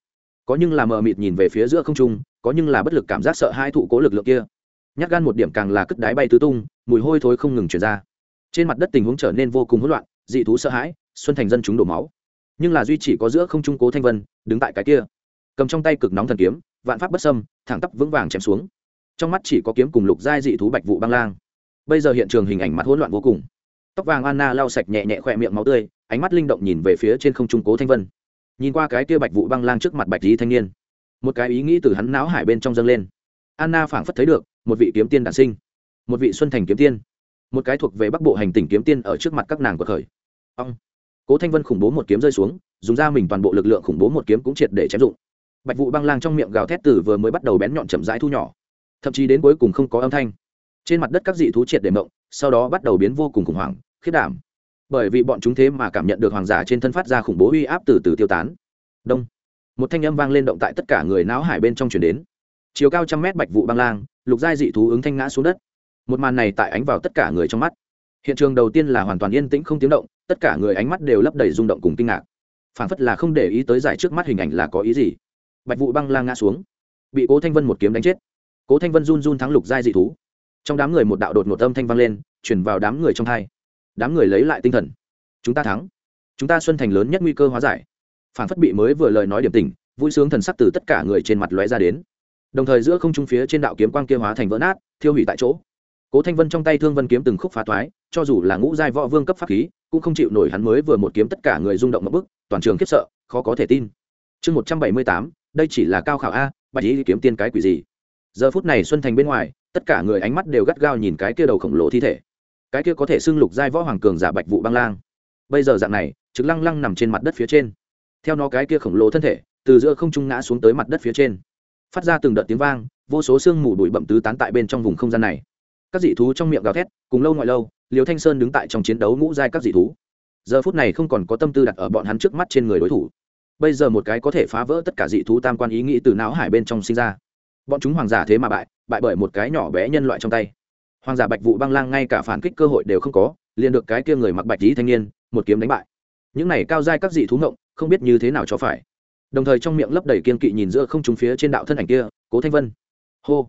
có nhưng là mờ mịt nhìn về phía giữa không trung, có nhưng là bất lực cảm giác sợ hai thụ cố lực lượng kia. Nhát gan một điểm càng là cất đáy bay tứ tung, mùi hôi thối không ngừng chuyển ra. Trên mặt đất tình huống trở nên vô cùng hỗn loạn, dị thú sợ hãi, xuân thành dân chúng đổ máu. Nhưng là duy chỉ có giữa không trung cố thanh vân, đứng tại cái kia. Cầm trong tay cực nóng thần kiếm, vạn pháp bất sâm thẳng tắp vững vàng chém xuống. Trong mắt chỉ có kiếm cùng lục giai dị thú bạch vụ băng lang. Bây giờ hiện trường hình ảnh mặt hỗn loạn vô cùng. Tóc vàng anna lau sạch nhẹ nhẹ khỏe miệng máu tươi, ánh mắt linh động nhìn về phía trên không trung cố thanh vân nhìn qua cái kia bạch vụ băng lang trước mặt bạch lý thanh niên. Một cái ý nghĩ từ hắn não hải bên trong dâng lên. Anna phảng phất thấy được, một vị kiếm tiên đản sinh. Một vị xuân thành kiếm tiên. Một cái thuộc về bắc bộ hành tỉnh kiếm tiên ở trước mặt các nàng của khởi. Ông cố thanh vân khủng bố một kiếm rơi xuống, dùng ra mình toàn bộ lực lượng khủng bố một kiếm cũng triệt để chém dụng. Bạch vụ băng lang trong miệng gào thét từ vừa mới bắt đầu bén nhọn chậm rãi thu nhỏ. Thậm chí đến cuối cùng không có âm thanh. Trên mặt đất các dị thú triệt để mộng, sau đó bắt đầu biến vô cùng khủng hoảng khiết đảm bởi vì bọn chúng thế mà cảm nhận được hoàng giả trên thân phát ra khủng bố uy áp từ từ tiêu tán. Đông. Một thanh âm vang lên động tại tất cả người não hải bên trong chuyển đến. Chiều cao trăm mét bạch vụ băng lang, lục giai dị thú ứng thanh ngã xuống đất. Một màn này tại ánh vào tất cả người trong mắt. Hiện trường đầu tiên là hoàn toàn yên tĩnh không tiếng động, tất cả người ánh mắt đều lấp đầy rung động cùng kinh ngạc. Phản phất là không để ý tới giải trước mắt hình ảnh là có ý gì. Bạch vụ băng lang ngã xuống. Bị cố thanh vân một kiếm đánh chết. Cố thanh vân run run thắng lục giai dị thú. Trong đám người một đạo đột một âm thanh vang lên chuyển vào đám người trong hai đám người lấy lại tinh thần. Chúng ta thắng. Chúng ta xuân thành lớn nhất nguy cơ hóa giải. Phản phất bị mới vừa lời nói điểm tình, vui sướng thần sắc từ tất cả người trên mặt lóe ra đến. Đồng thời giữa không trung phía trên đạo kiếm quang kia hóa thành vỡ nát, thiêu hủy tại chỗ. Cố thanh vân trong tay thương vân kiếm từng khúc phá thoái, cho dù là ngũ giai võ vương cấp pháp khí, cũng không chịu nổi hắn mới vừa một kiếm tất cả người rung động một bức, toàn trường khiếp sợ, khó có thể tin. Chương một trăm bảy mươi tám, đây chỉ là cao khảo a, bạch ý kiếm tiên cái quỷ gì? Giờ phút này xuân thành bên ngoài, tất cả người ánh mắt đều gắt gao nhìn cái kia đầu khổng lồ thi thể cái kia có thể xưng lục giai võ hoàng cường giả bạch vụ băng lang. Bây giờ dạng này, trực lăng lăng nằm trên mặt đất phía trên. Theo nó cái kia khổng lồ thân thể, từ giữa không trung ngã xuống tới mặt đất phía trên. Phát ra từng đợt tiếng vang, vô số sương mù bụi bậm tứ tán tại bên trong vùng không gian này. Các dị thú trong miệng gào thét, cùng lâu ngoại lâu liều thanh sơn đứng tại trong chiến đấu ngũ giai các dị thú. Giờ phút này không còn có tâm tư đặt ở bọn hắn trước mắt trên người đối thủ. Bây giờ một cái có thể phá vỡ tất cả dị thú tam quan ý nghĩ từ não hải bên trong sinh ra. Bọn chúng hoàng giả thế mà bại bại bởi một cái nhỏ bé nhân loại trong tay hoàng giả bạch vụ băng lang ngay cả phản kích cơ hội đều không có, liền được cái kia người mặc bạch lý thanh niên, một kiếm đánh bại. Những này cao giai các dị thú ngộng, không biết như thế nào cho phải. Đồng thời trong miệng lấp đầy kiên kỵ nhìn giữa không trung phía trên đạo thân ảnh kia, cố thanh vân. Hô.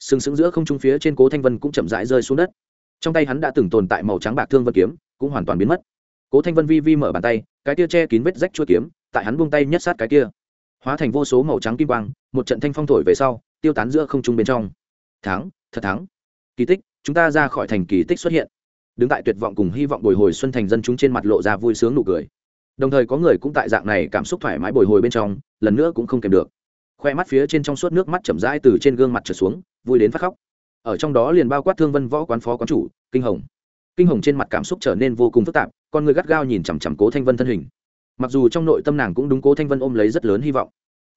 Sừng sững giữa không trung phía trên cố thanh vân cũng chậm rãi rơi xuống đất. Trong tay hắn đã từng tồn tại màu trắng bạc thương vân kiếm, cũng hoàn toàn biến mất. Cố thanh vân vi vi mở bàn tay, cái kia che kín vết rách chua kiếm, tại hắn buông tay nhất sát cái kia. Hóa thành vô số màu trắng kim quang, một trận thanh phong thổi về sau, tiêu tán giữa không trung bên trong. Thắng, thật thắng. Kỳ tích chúng ta ra khỏi thành kỳ tích xuất hiện. Đứng tại tuyệt vọng cùng hy vọng bồi hồi xuân thành dân chúng trên mặt lộ ra vui sướng nụ cười. Đồng thời có người cũng tại dạng này cảm xúc thoải mái bồi hồi bên trong, lần nữa cũng không kèm được. Khoe mắt phía trên trong suốt nước mắt chậm rãi từ trên gương mặt trở xuống, vui đến phát khóc. Ở trong đó liền bao quát thương vân võ quán phó quán chủ, kinh hồng. Kinh hồng trên mặt cảm xúc trở nên vô cùng phức tạp, con người gắt gao nhìn chằm chằm cố thanh vân thân hình. Mặc dù trong nội tâm nàng cũng đúng cố thanh vân ôm lấy rất lớn hy vọng.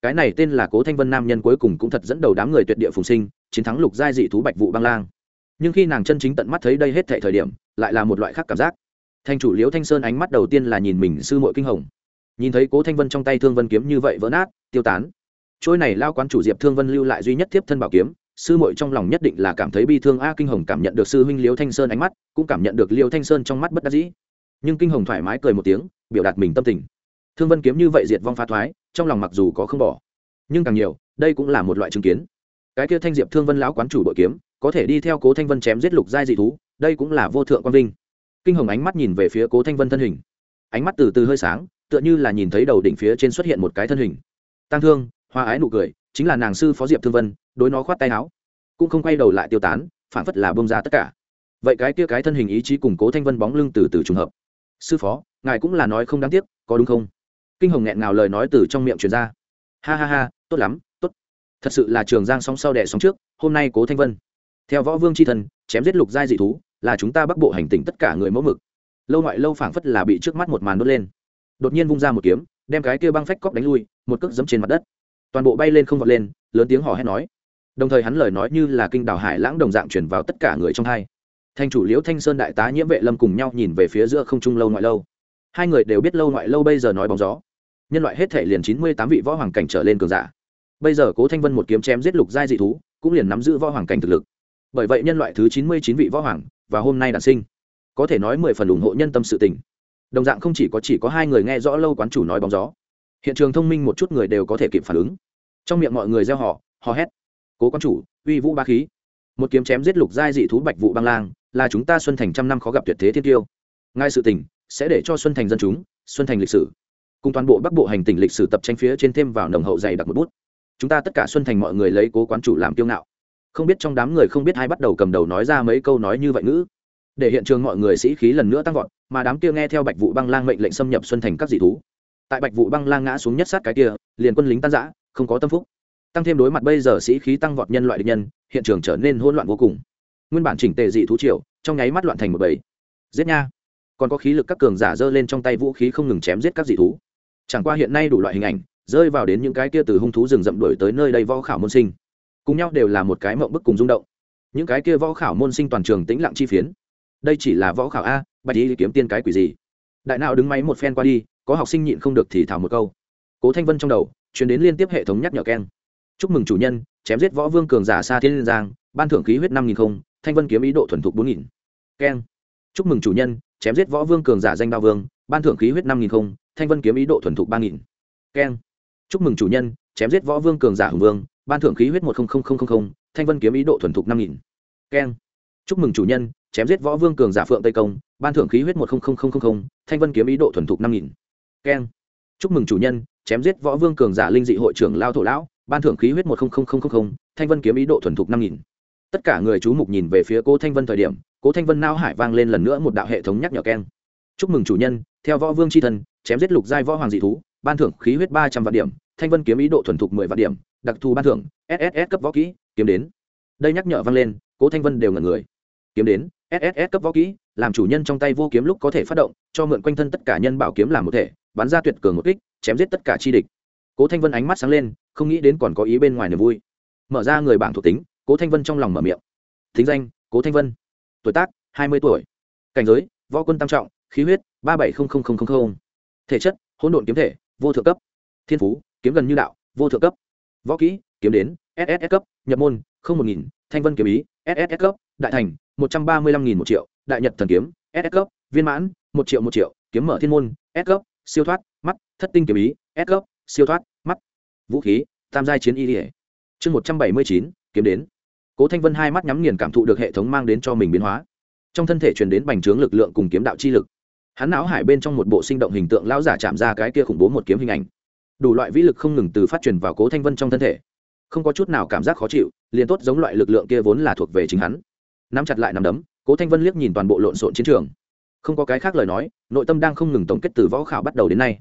Cái này tên là cố thanh vân nam nhân cuối cùng cũng thật dẫn đầu đám người tuyệt địa phùng sinh, chiến thắng lục giai dị thú bạch vụ băng lang nhưng khi nàng chân chính tận mắt thấy đây hết thệ thời điểm, lại là một loại khác cảm giác. Thanh chủ liễu thanh sơn ánh mắt đầu tiên là nhìn mình sư mội kinh hồng. Nhìn thấy cố thanh vân trong tay thương vân kiếm như vậy vỡ nát, tiêu tán. Trôi này lao quán chủ diệp thương vân lưu lại duy nhất tiếp thân bảo kiếm, sư muội trong lòng nhất định là cảm thấy bi thương a kinh hồng cảm nhận được sư huynh liếu thanh sơn ánh mắt, cũng cảm nhận được liêu thanh sơn trong mắt bất đắc dĩ. Nhưng kinh hồng thoải mái cười một tiếng, biểu đạt mình tâm tình. Thương vân kiếm như vậy diệt vong pha thoái, trong lòng mặc dù có không bỏ, nhưng càng nhiều, đây cũng là một loại chứng kiến. Cái kia thanh diệp thương vân lão quán chủ bội kiếm có thể đi theo cố thanh vân chém giết lục giai dị thú, đây cũng là vô thượng quang vinh. Kinh hồng ánh mắt nhìn về phía cố thanh vân thân hình. Ánh mắt từ từ hơi sáng, tựa như là nhìn thấy đầu đỉnh phía trên xuất hiện một cái thân hình. Tăng thương, hoa ái nụ cười, chính là nàng sư phó diệp thương vân, đối nó khoát tay áo. Cũng không quay đầu lại tiêu tán, phản phất là bông ra tất cả. Vậy cái kia cái thân hình ý chí củng cố thanh vân bóng lưng từ từ trùng hợp. Sư phó, ngài cũng là nói không đáng tiếc, có đúng không? Kinh hồng nghẹn ngào lời nói từ trong miệng truyền ra. Ha ha ha, tốt lắm, tốt. Thật sự là trường giang sóng sau đẻ sóng trước, hôm nay cố thanh vân theo võ vương c h i thần chém giết lục giai dị thú, là chúng ta bắc bộ hành tỉnh tất cả người mẫu mực. Lâu ngoại lâu phảng phất là bị trước mắt một màn đốt lên. Đột nhiên vung ra một kiếm, đem cái kia băng phách cóc đánh lui, một cước dẫm trên mặt đất. Toàn bộ bay lên không vọt lên, lớn tiếng hò hét nói. Đồng thời hắn lời nói như là kinh đảo hải lãng đồng dạng chuyển vào tất cả người trong hai. Thanh chủ liễu thanh sơn đại tá nhiễm vệ lâm cùng nhau nhìn về phía giữa không trung lâu ngoại lâu. Hai người đều biết lâu ngoại lâu bây giờ nói bóng gió. Nhân loại hết thể liền chín mươi tám vị võ hoàng cảnh trở lên cường giả. Bây giờ cố thanh vân một kiếm chém giết lục giai dị thú, cũng liền nắm giữ võ hoàng cảnh thực lực bởi vậy nhân loại thứ chín mươi chín vị võ hoàng và hôm nay đản sinh, có thể nói mười phần ủng hộ nhân tâm sự tình. Đồng dạng không chỉ có chỉ có hai người nghe rõ lâu quán chủ nói bóng gió, hiện trường thông minh một chút người đều có thể kịp phản ứng. Trong miệng mọi người gieo họ hò hét, cố quán chủ, uy vũ ba khí. Một kiếm chém giết lục giai dị thú bạch vụ băng lang, là chúng ta xuân thành trăm năm khó gặp tuyệt thế thiên tiêu. Ngay sự tình sẽ để cho xuân thành dân chúng, xuân thành lịch sử, cùng toàn bộ bắc bộ hành tình lịch sử tập tranh phía trên thêm vào nồng hậu dày đặc một bút. Chúng ta tất cả xuân thành mọi người lấy cố quán chủ làm kiêu ngạo không biết trong đám người không biết ai bắt đầu cầm đầu nói ra mấy câu nói như vậy ngữ. Để hiện trường mọi người sĩ khí lần nữa tăng vọt, mà đám kia nghe theo bạch vụ băng lang mệnh lệnh xâm nhập xuân thành các dị thú. Tại bạch vụ băng lang ngã xuống nhất sát cái kia, liền quân lính tan giã không có tâm phúc. Tăng thêm đối mặt bây giờ sĩ khí tăng vọt nhân loại địch nhân, hiện trường trở nên hỗn loạn vô cùng. Nguyên bản chỉnh tề dị thú triều, trong nháy mắt loạn thành một bầy. Giết nha. Còn có khí lực các cường giả giơ lên trong tay vũ khí không ngừng chém giết các dị thú. Chẳng qua hiện nay đủ loại hình ảnh, rơi vào đến những cái kia từ hung thú rừng rậm đuổi tới nơi đây võ khảo môn sinh cùng nhau đều là một cái mộng bức cùng rung động. Những cái kia võ khảo môn sinh toàn trường tĩnh lặng chi phiến. Đây chỉ là võ khảo a, bạch ý kiếm tiên cái quỷ gì? Đại nào đứng máy một phen qua đi, có học sinh nhịn không được thì thảo một câu. Cố thanh vân trong đầu chuyển đến liên tiếp hệ thống nhắc nhở keng. Chúc mừng chủ nhân, chém giết võ vương cường giả xa thiên liên giang, ban thưởng khí huyết năm nghìn không, thanh vân kiếm ý độ thuần thục bốn nghìn. Keng. Chúc mừng chủ nhân, chém giết võ vương cường giả danh đao vương, ban thưởng khí huyết năm nghìn không, thanh vân kiếm ý độ thuần thục ba nghìn. Keng. Chúc mừng chủ nhân, chém giết võ vương cường giả hùng vương ban thưởng khí huyết một thanh vân kiếm ý độ thuần thục năm nghìn. Keng. Chúc mừng chủ nhân, chém giết võ vương cường giả phượng tây công, ban thưởng khí huyết một thanh vân kiếm ý độ thuần thục năm nghìn. Keng. Chúc mừng chủ nhân, chém giết võ vương cường giả linh dị hội trưởng lao thổ lão, ban thưởng khí huyết một thanh vân kiếm ý độ thuần thục năm nghìn. Tất cả người chú mục nhìn về phía cố thanh vân thời điểm, cố thanh vân nao hải vang lên lần nữa một đạo hệ thống nhắc nhở keng. Chúc mừng chủ nhân, theo võ vương c h i thân, chém giết lục giai võ hoàng dị thú, ban thưởng khí huyết ba trăm vạn điểm thanh vân kiếm ý độ thuần thục mười vạn điểm, đặc thù ban thưởng sss cấp võ kỹ, kiếm đến. Đây nhắc nhở vang lên, cố thanh vân đều ngẩn người. Kiếm đến sss cấp võ kỹ, làm chủ nhân trong tay vô kiếm lúc có thể phát động, cho mượn quanh thân tất cả nhân bảo kiếm làm một thể, bắn ra tuyệt cường một kích, chém giết tất cả chi địch. Cố thanh vân ánh mắt sáng lên, không nghĩ đến còn có ý bên ngoài niềm vui. Mở ra người bảng thuộc tính, cố thanh vân trong lòng mở miệng. Thính danh, cố thanh vân. Tuổi tác, hai mươi tuổi. Cảnh giới, võ quân tam trọng, khí huyết, ba bảy thể chất, hỗn độn kiếm thể, vô thượng cấp. Thiên phú kiếm gần như đạo vô thượng cấp võ kỹ kiếm đến ss cấp nhập môn không một nghìn thanh vân kiếm ý ss cấp đại thành một trăm ba mươi lăm nghìn một triệu đại nhật thần kiếm ss cấp viên mãn một triệu một triệu kiếm mở thiên môn s cấp siêu thoát mắt thất tinh kiếm ý s cấp siêu thoát mắt vũ khí tam giai chiến y ỉa chương một trăm bảy mươi chín kiếm đến cố thanh vân hai mắt nhắm nghiền cảm thụ được hệ thống mang đến cho mình biến hóa trong thân thể truyền đến bành trướng lực lượng cùng kiếm đạo chi lực hắn não hải bên trong một bộ sinh động hình tượng lão giả chạm ra cái kia khủng bố một kiếm hình ảnh đủ loại vĩ lực không ngừng từ phát truyền vào cố thanh vân trong thân thể. Không có chút nào cảm giác khó chịu, liền tốt giống loại lực lượng kia vốn là thuộc về chính hắn. Nắm chặt lại nắm đấm, cố thanh vân liếc nhìn toàn bộ lộn xộn chiến trường. Không có cái khác lời nói, nội tâm đang không ngừng tổng kết từ võ khảo bắt đầu đến nay.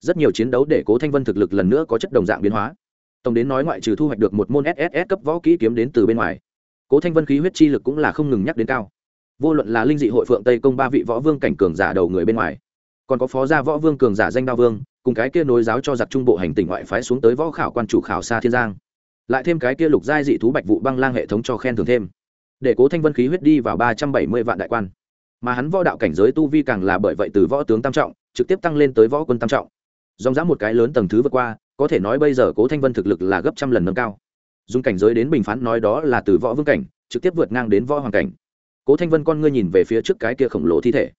Rất nhiều chiến đấu để cố thanh vân thực lực lần nữa có chất đồng dạng biến hóa. Tổng đến nói ngoại trừ thu hoạch được một môn sss cấp võ kỹ kiếm đến từ bên ngoài, cố thanh vân khí huyết chi lực cũng là không ngừng nhắc đến cao. Vô luận là linh dị hội phượng tây công ba vị võ vương cảnh cường giả đầu người bên ngoài, còn có phó gia võ vương cường giả danh đao vương cùng cái kia nối giáo cho giặc trung bộ hành tỉnh ngoại phái xuống tới võ khảo quan chủ khảo xa thiên giang. Lại thêm cái kia lục giai dị thú bạch vụ băng lang hệ thống cho khen thưởng thêm. Để cố thanh vân khí huyết đi vào ba trăm bảy mươi vạn đại quan. Mà hắn võ đạo cảnh giới tu vi càng là bởi vậy từ võ tướng tam trọng, trực tiếp tăng lên tới võ quân tam trọng. Dòng dã một cái lớn tầng thứ vượt qua, có thể nói bây giờ cố thanh vân thực lực là gấp trăm lần nâng cao. Dùng cảnh giới đến bình phán nói đó là từ võ vương cảnh, trực tiếp vượt ngang đến võ hoàng cảnh. Cố thanh vân con ngươi nhìn về phía trước cái kia khổng lồ thi thể.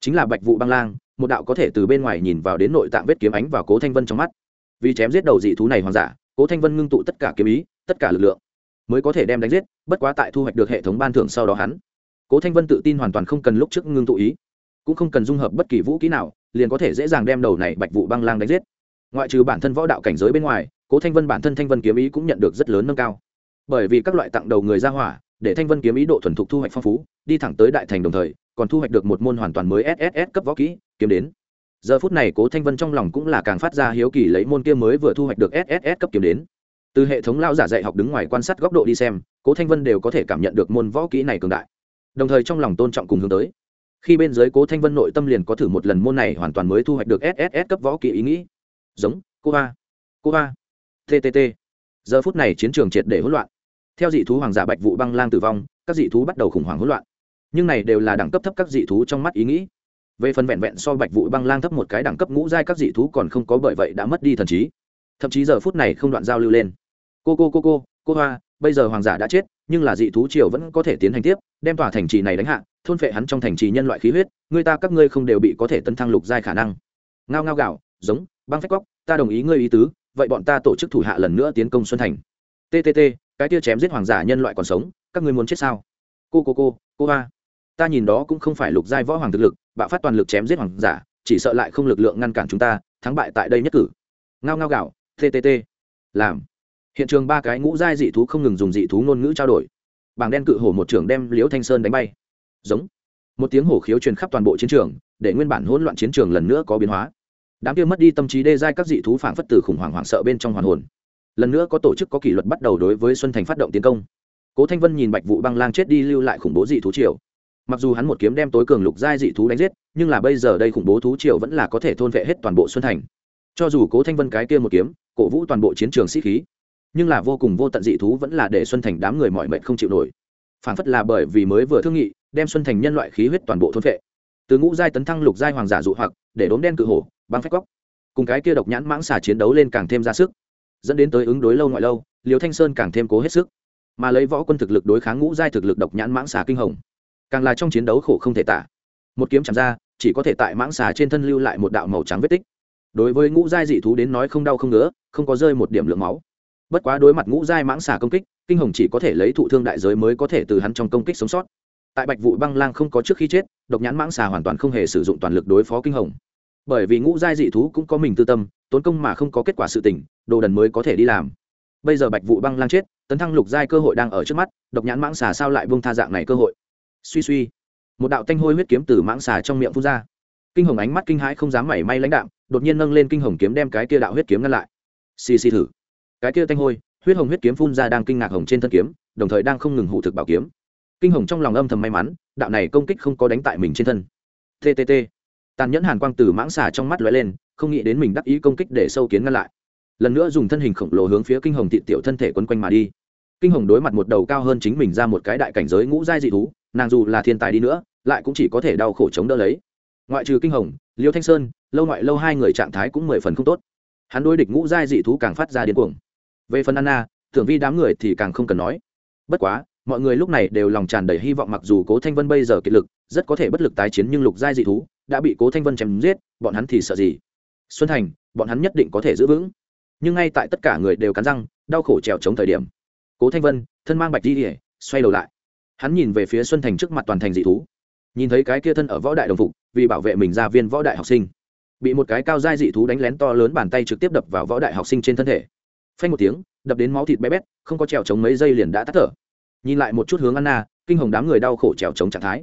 Chính là bạch vụ băng lang một đạo có thể từ bên ngoài nhìn vào đến nội tạng vết kiếm ánh vào cố thanh vân trong mắt vì chém giết đầu dị thú này hoàng giả cố thanh vân ngưng tụ tất cả kiếm ý tất cả lực lượng mới có thể đem đánh giết bất quá tại thu hoạch được hệ thống ban thưởng sau đó hắn cố thanh vân tự tin hoàn toàn không cần lúc trước ngưng tụ ý cũng không cần dung hợp bất kỳ vũ kỹ nào liền có thể dễ dàng đem đầu này bạch vụ băng lang đánh giết ngoại trừ bản thân võ đạo cảnh giới bên ngoài cố thanh vân bản thân thanh vân kiếm ý cũng nhận được rất lớn nâng cao bởi vì các loại tặng đầu người ra hỏa để thanh vân kiếm ý độ thuần thục thu hoạch phong phú đi thẳng tới đại thành đồng thời còn thu hoạch được một môn hoàn toàn mới sss cấp võ kỹ, kiếm đến. Giờ phút này cố thanh vân trong lòng cũng là càng phát ra hiếu kỳ lấy môn kia mới vừa thu hoạch được sss cấp kiếm đến. Từ hệ thống lao giả dạy học đứng ngoài quan sát góc độ đi xem, cố thanh vân đều có thể cảm nhận được môn võ kỹ này cường đại. Đồng thời trong lòng tôn trọng cùng hướng tới. Khi bên dưới cố thanh vân nội tâm liền có thử một lần môn này hoàn toàn mới thu hoạch được sss cấp võ kỹ ý nghĩ. Giống, cô ba cô ba ttt giờ phút này chiến trường triệt để hỗn loạn. Theo dị thú hoàng giả bạch vụ băng lang tử vong, các dị thú bắt đầu khủng hoảng hỗn loạn nhưng này đều là đẳng cấp thấp các dị thú trong mắt ý nghĩ. Về phần vẹn vẹn so bạch vụ băng lang thấp một cái đẳng cấp ngũ giai các dị thú còn không có bởi vậy đã mất đi thần trí. Thậm chí giờ phút này không đoạn giao lưu lên. Cô cô cô cô cô hoa, bây giờ hoàng giả đã chết, nhưng là dị thú triều vẫn có thể tiến hành tiếp, đem tòa thành trì này đánh hạ, thôn phệ hắn trong thành trì nhân loại khí huyết, người ta các ngươi không đều bị có thể tấn thăng lục giai khả năng. Ngao ngao gạo, giống, băng phách góc ta đồng ý ngươi ý tứ, vậy bọn ta tổ chức thủ hạ lần nữa tiến công xuân thành. Ttt cái tia chém giết hoàng giả nhân loại còn sống, các ngươi muốn chết sao? Cô cô cô cô hoa ta nhìn đó cũng không phải lục giai võ hoàng thực lực, bạo phát toàn lực chém giết hoàng giả, chỉ sợ lại không lực lượng ngăn cản chúng ta, thắng bại tại đây nhất cử. Ngao ngao gạo ttt làm. Hiện trường ba cái ngũ giai dị thú không ngừng dùng dị thú ngôn ngữ trao đổi. Bảng đen cự hổ một trưởng đem liễu thanh sơn đánh bay. Giống. Một tiếng hổ khiếu truyền khắp toàn bộ chiến trường, để nguyên bản hỗn loạn chiến trường lần nữa có biến hóa. Đám kia mất đi tâm trí đê giai các dị thú phản phất từ khủng hoảng hoảng sợ bên trong hoàn hồn. Lần nữa có tổ chức có kỷ luật bắt đầu đối với xuân thành phát động tiến công. Cố thanh vân nhìn bạch vụ băng lang chết đi lưu lại khủng bố dị thú triều mặc dù hắn một kiếm đem tối cường lục giai dị thú đánh giết, nhưng là bây giờ đây khủng bố thú triều vẫn là có thể thôn vệ hết toàn bộ xuân thành. Cho dù cố thanh vân cái kia một kiếm, cổ vũ toàn bộ chiến trường sĩ khí, nhưng là vô cùng vô tận dị thú vẫn là để xuân thành đám người mọi mệnh không chịu nổi. Phản phất là bởi vì mới vừa thương nghị, đem xuân thành nhân loại khí huyết toàn bộ thôn vệ. Từ ngũ giai tấn thăng lục giai hoàng giả dụ hoặc, để đốm đen cự hổ, băng phách góc. Cùng cái kia độc nhãn mãng xà chiến đấu lên càng thêm ra sức, dẫn đến tới ứng đối lâu ngoại lâu liều thanh sơn càng thêm cố hết sức. Mà lấy võ quân thực lực đối kháng ngũ giai thực lực độc nhãn mãng xà kinh hồng càng là trong chiến đấu khổ không thể tả. Một kiếm chạm ra chỉ có thể tại mãng xà trên thân lưu lại một đạo màu trắng vết tích. Đối với ngũ giai dị thú đến nói không đau không ngứa không có rơi một điểm lượng máu. Bất quá đối mặt ngũ giai mãng xà công kích kinh hồng chỉ có thể lấy thụ thương đại giới mới có thể từ hắn trong công kích sống sót. Tại bạch vụ băng lang không có trước khi chết độc nhãn mãng xà hoàn toàn không hề sử dụng toàn lực đối phó kinh hồng. Bởi vì ngũ giai dị thú cũng có mình tư tâm tốn công mà không có kết quả sự tỉnh, đồ đần mới có thể đi làm. Bây giờ bạch vụ băng lang chết tấn thăng lục giai cơ hội đang ở trước mắt độc nhãn mãng xà sao lại buông tha dạng này cơ hội? Suy suy. Một đạo tanh hôi huyết kiếm từ mãng xà trong miệng phun ra. Kinh hồng ánh mắt kinh hãi không dám mảy may lãnh đạm, đột nhiên nâng lên kinh hồng kiếm đem cái kia đạo huyết kiếm ngăn lại. Xì xì thử. Cái kia tanh hôi, huyết hồng huyết kiếm phun ra đang kinh ngạc hồng trên thân kiếm, đồng thời đang không ngừng hụ thực bảo kiếm. Kinh hồng trong lòng âm thầm may mắn, đạo này công kích không có đánh tại mình trên thân. Tt tàn nhẫn hàn quang từ mãng xà trong mắt lóe lên, không nghĩ đến mình đắc ý công kích để sâu kiến ngăn lại. Lần nữa dùng thân hình khổng lồ hướng phía kinh hồng thị tiểu thân thể quấn quanh mà đi. Kinh hồng đối mặt một đầu cao hơn chính mình ra một cái đại cảnh giới ngũ giai dị thú nàng dù là thiên tài đi nữa, lại cũng chỉ có thể đau khổ chống đỡ lấy. Ngoại trừ kinh hồng, liêu thanh sơn, lâu ngoại lâu hai người trạng thái cũng mười phần không tốt. Hắn đối địch ngũ giai dị thú càng phát ra điên cuồng. Về phần anna, tưởng vi đám người thì càng không cần nói. Bất quá, mọi người lúc này đều lòng tràn đầy hy vọng mặc dù cố thanh vân bây giờ kiệt lực, rất có thể bất lực tái chiến nhưng lục giai dị thú đã bị cố thanh vân chém giết, bọn hắn thì sợ gì? Xuân thành, bọn hắn nhất định có thể giữ vững. Nhưng ngay tại tất cả người đều cắn răng, đau khổ trèo chống thời điểm, cố thanh vân, thân mang bạch di ỉa xoay đầu lại hắn nhìn về phía xuân thành trước mặt toàn thành dị thú nhìn thấy cái kia thân ở võ đại đồng phục vì bảo vệ mình ra viên võ đại học sinh bị một cái cao dai dị thú đánh lén to lớn bàn tay trực tiếp đập vào võ đại học sinh trên thân thể phanh một tiếng đập đến máu thịt bé bét không có trèo chống mấy giây liền đã tắt thở nhìn lại một chút hướng anna kinh hồng đám người đau khổ trèo chống trạng thái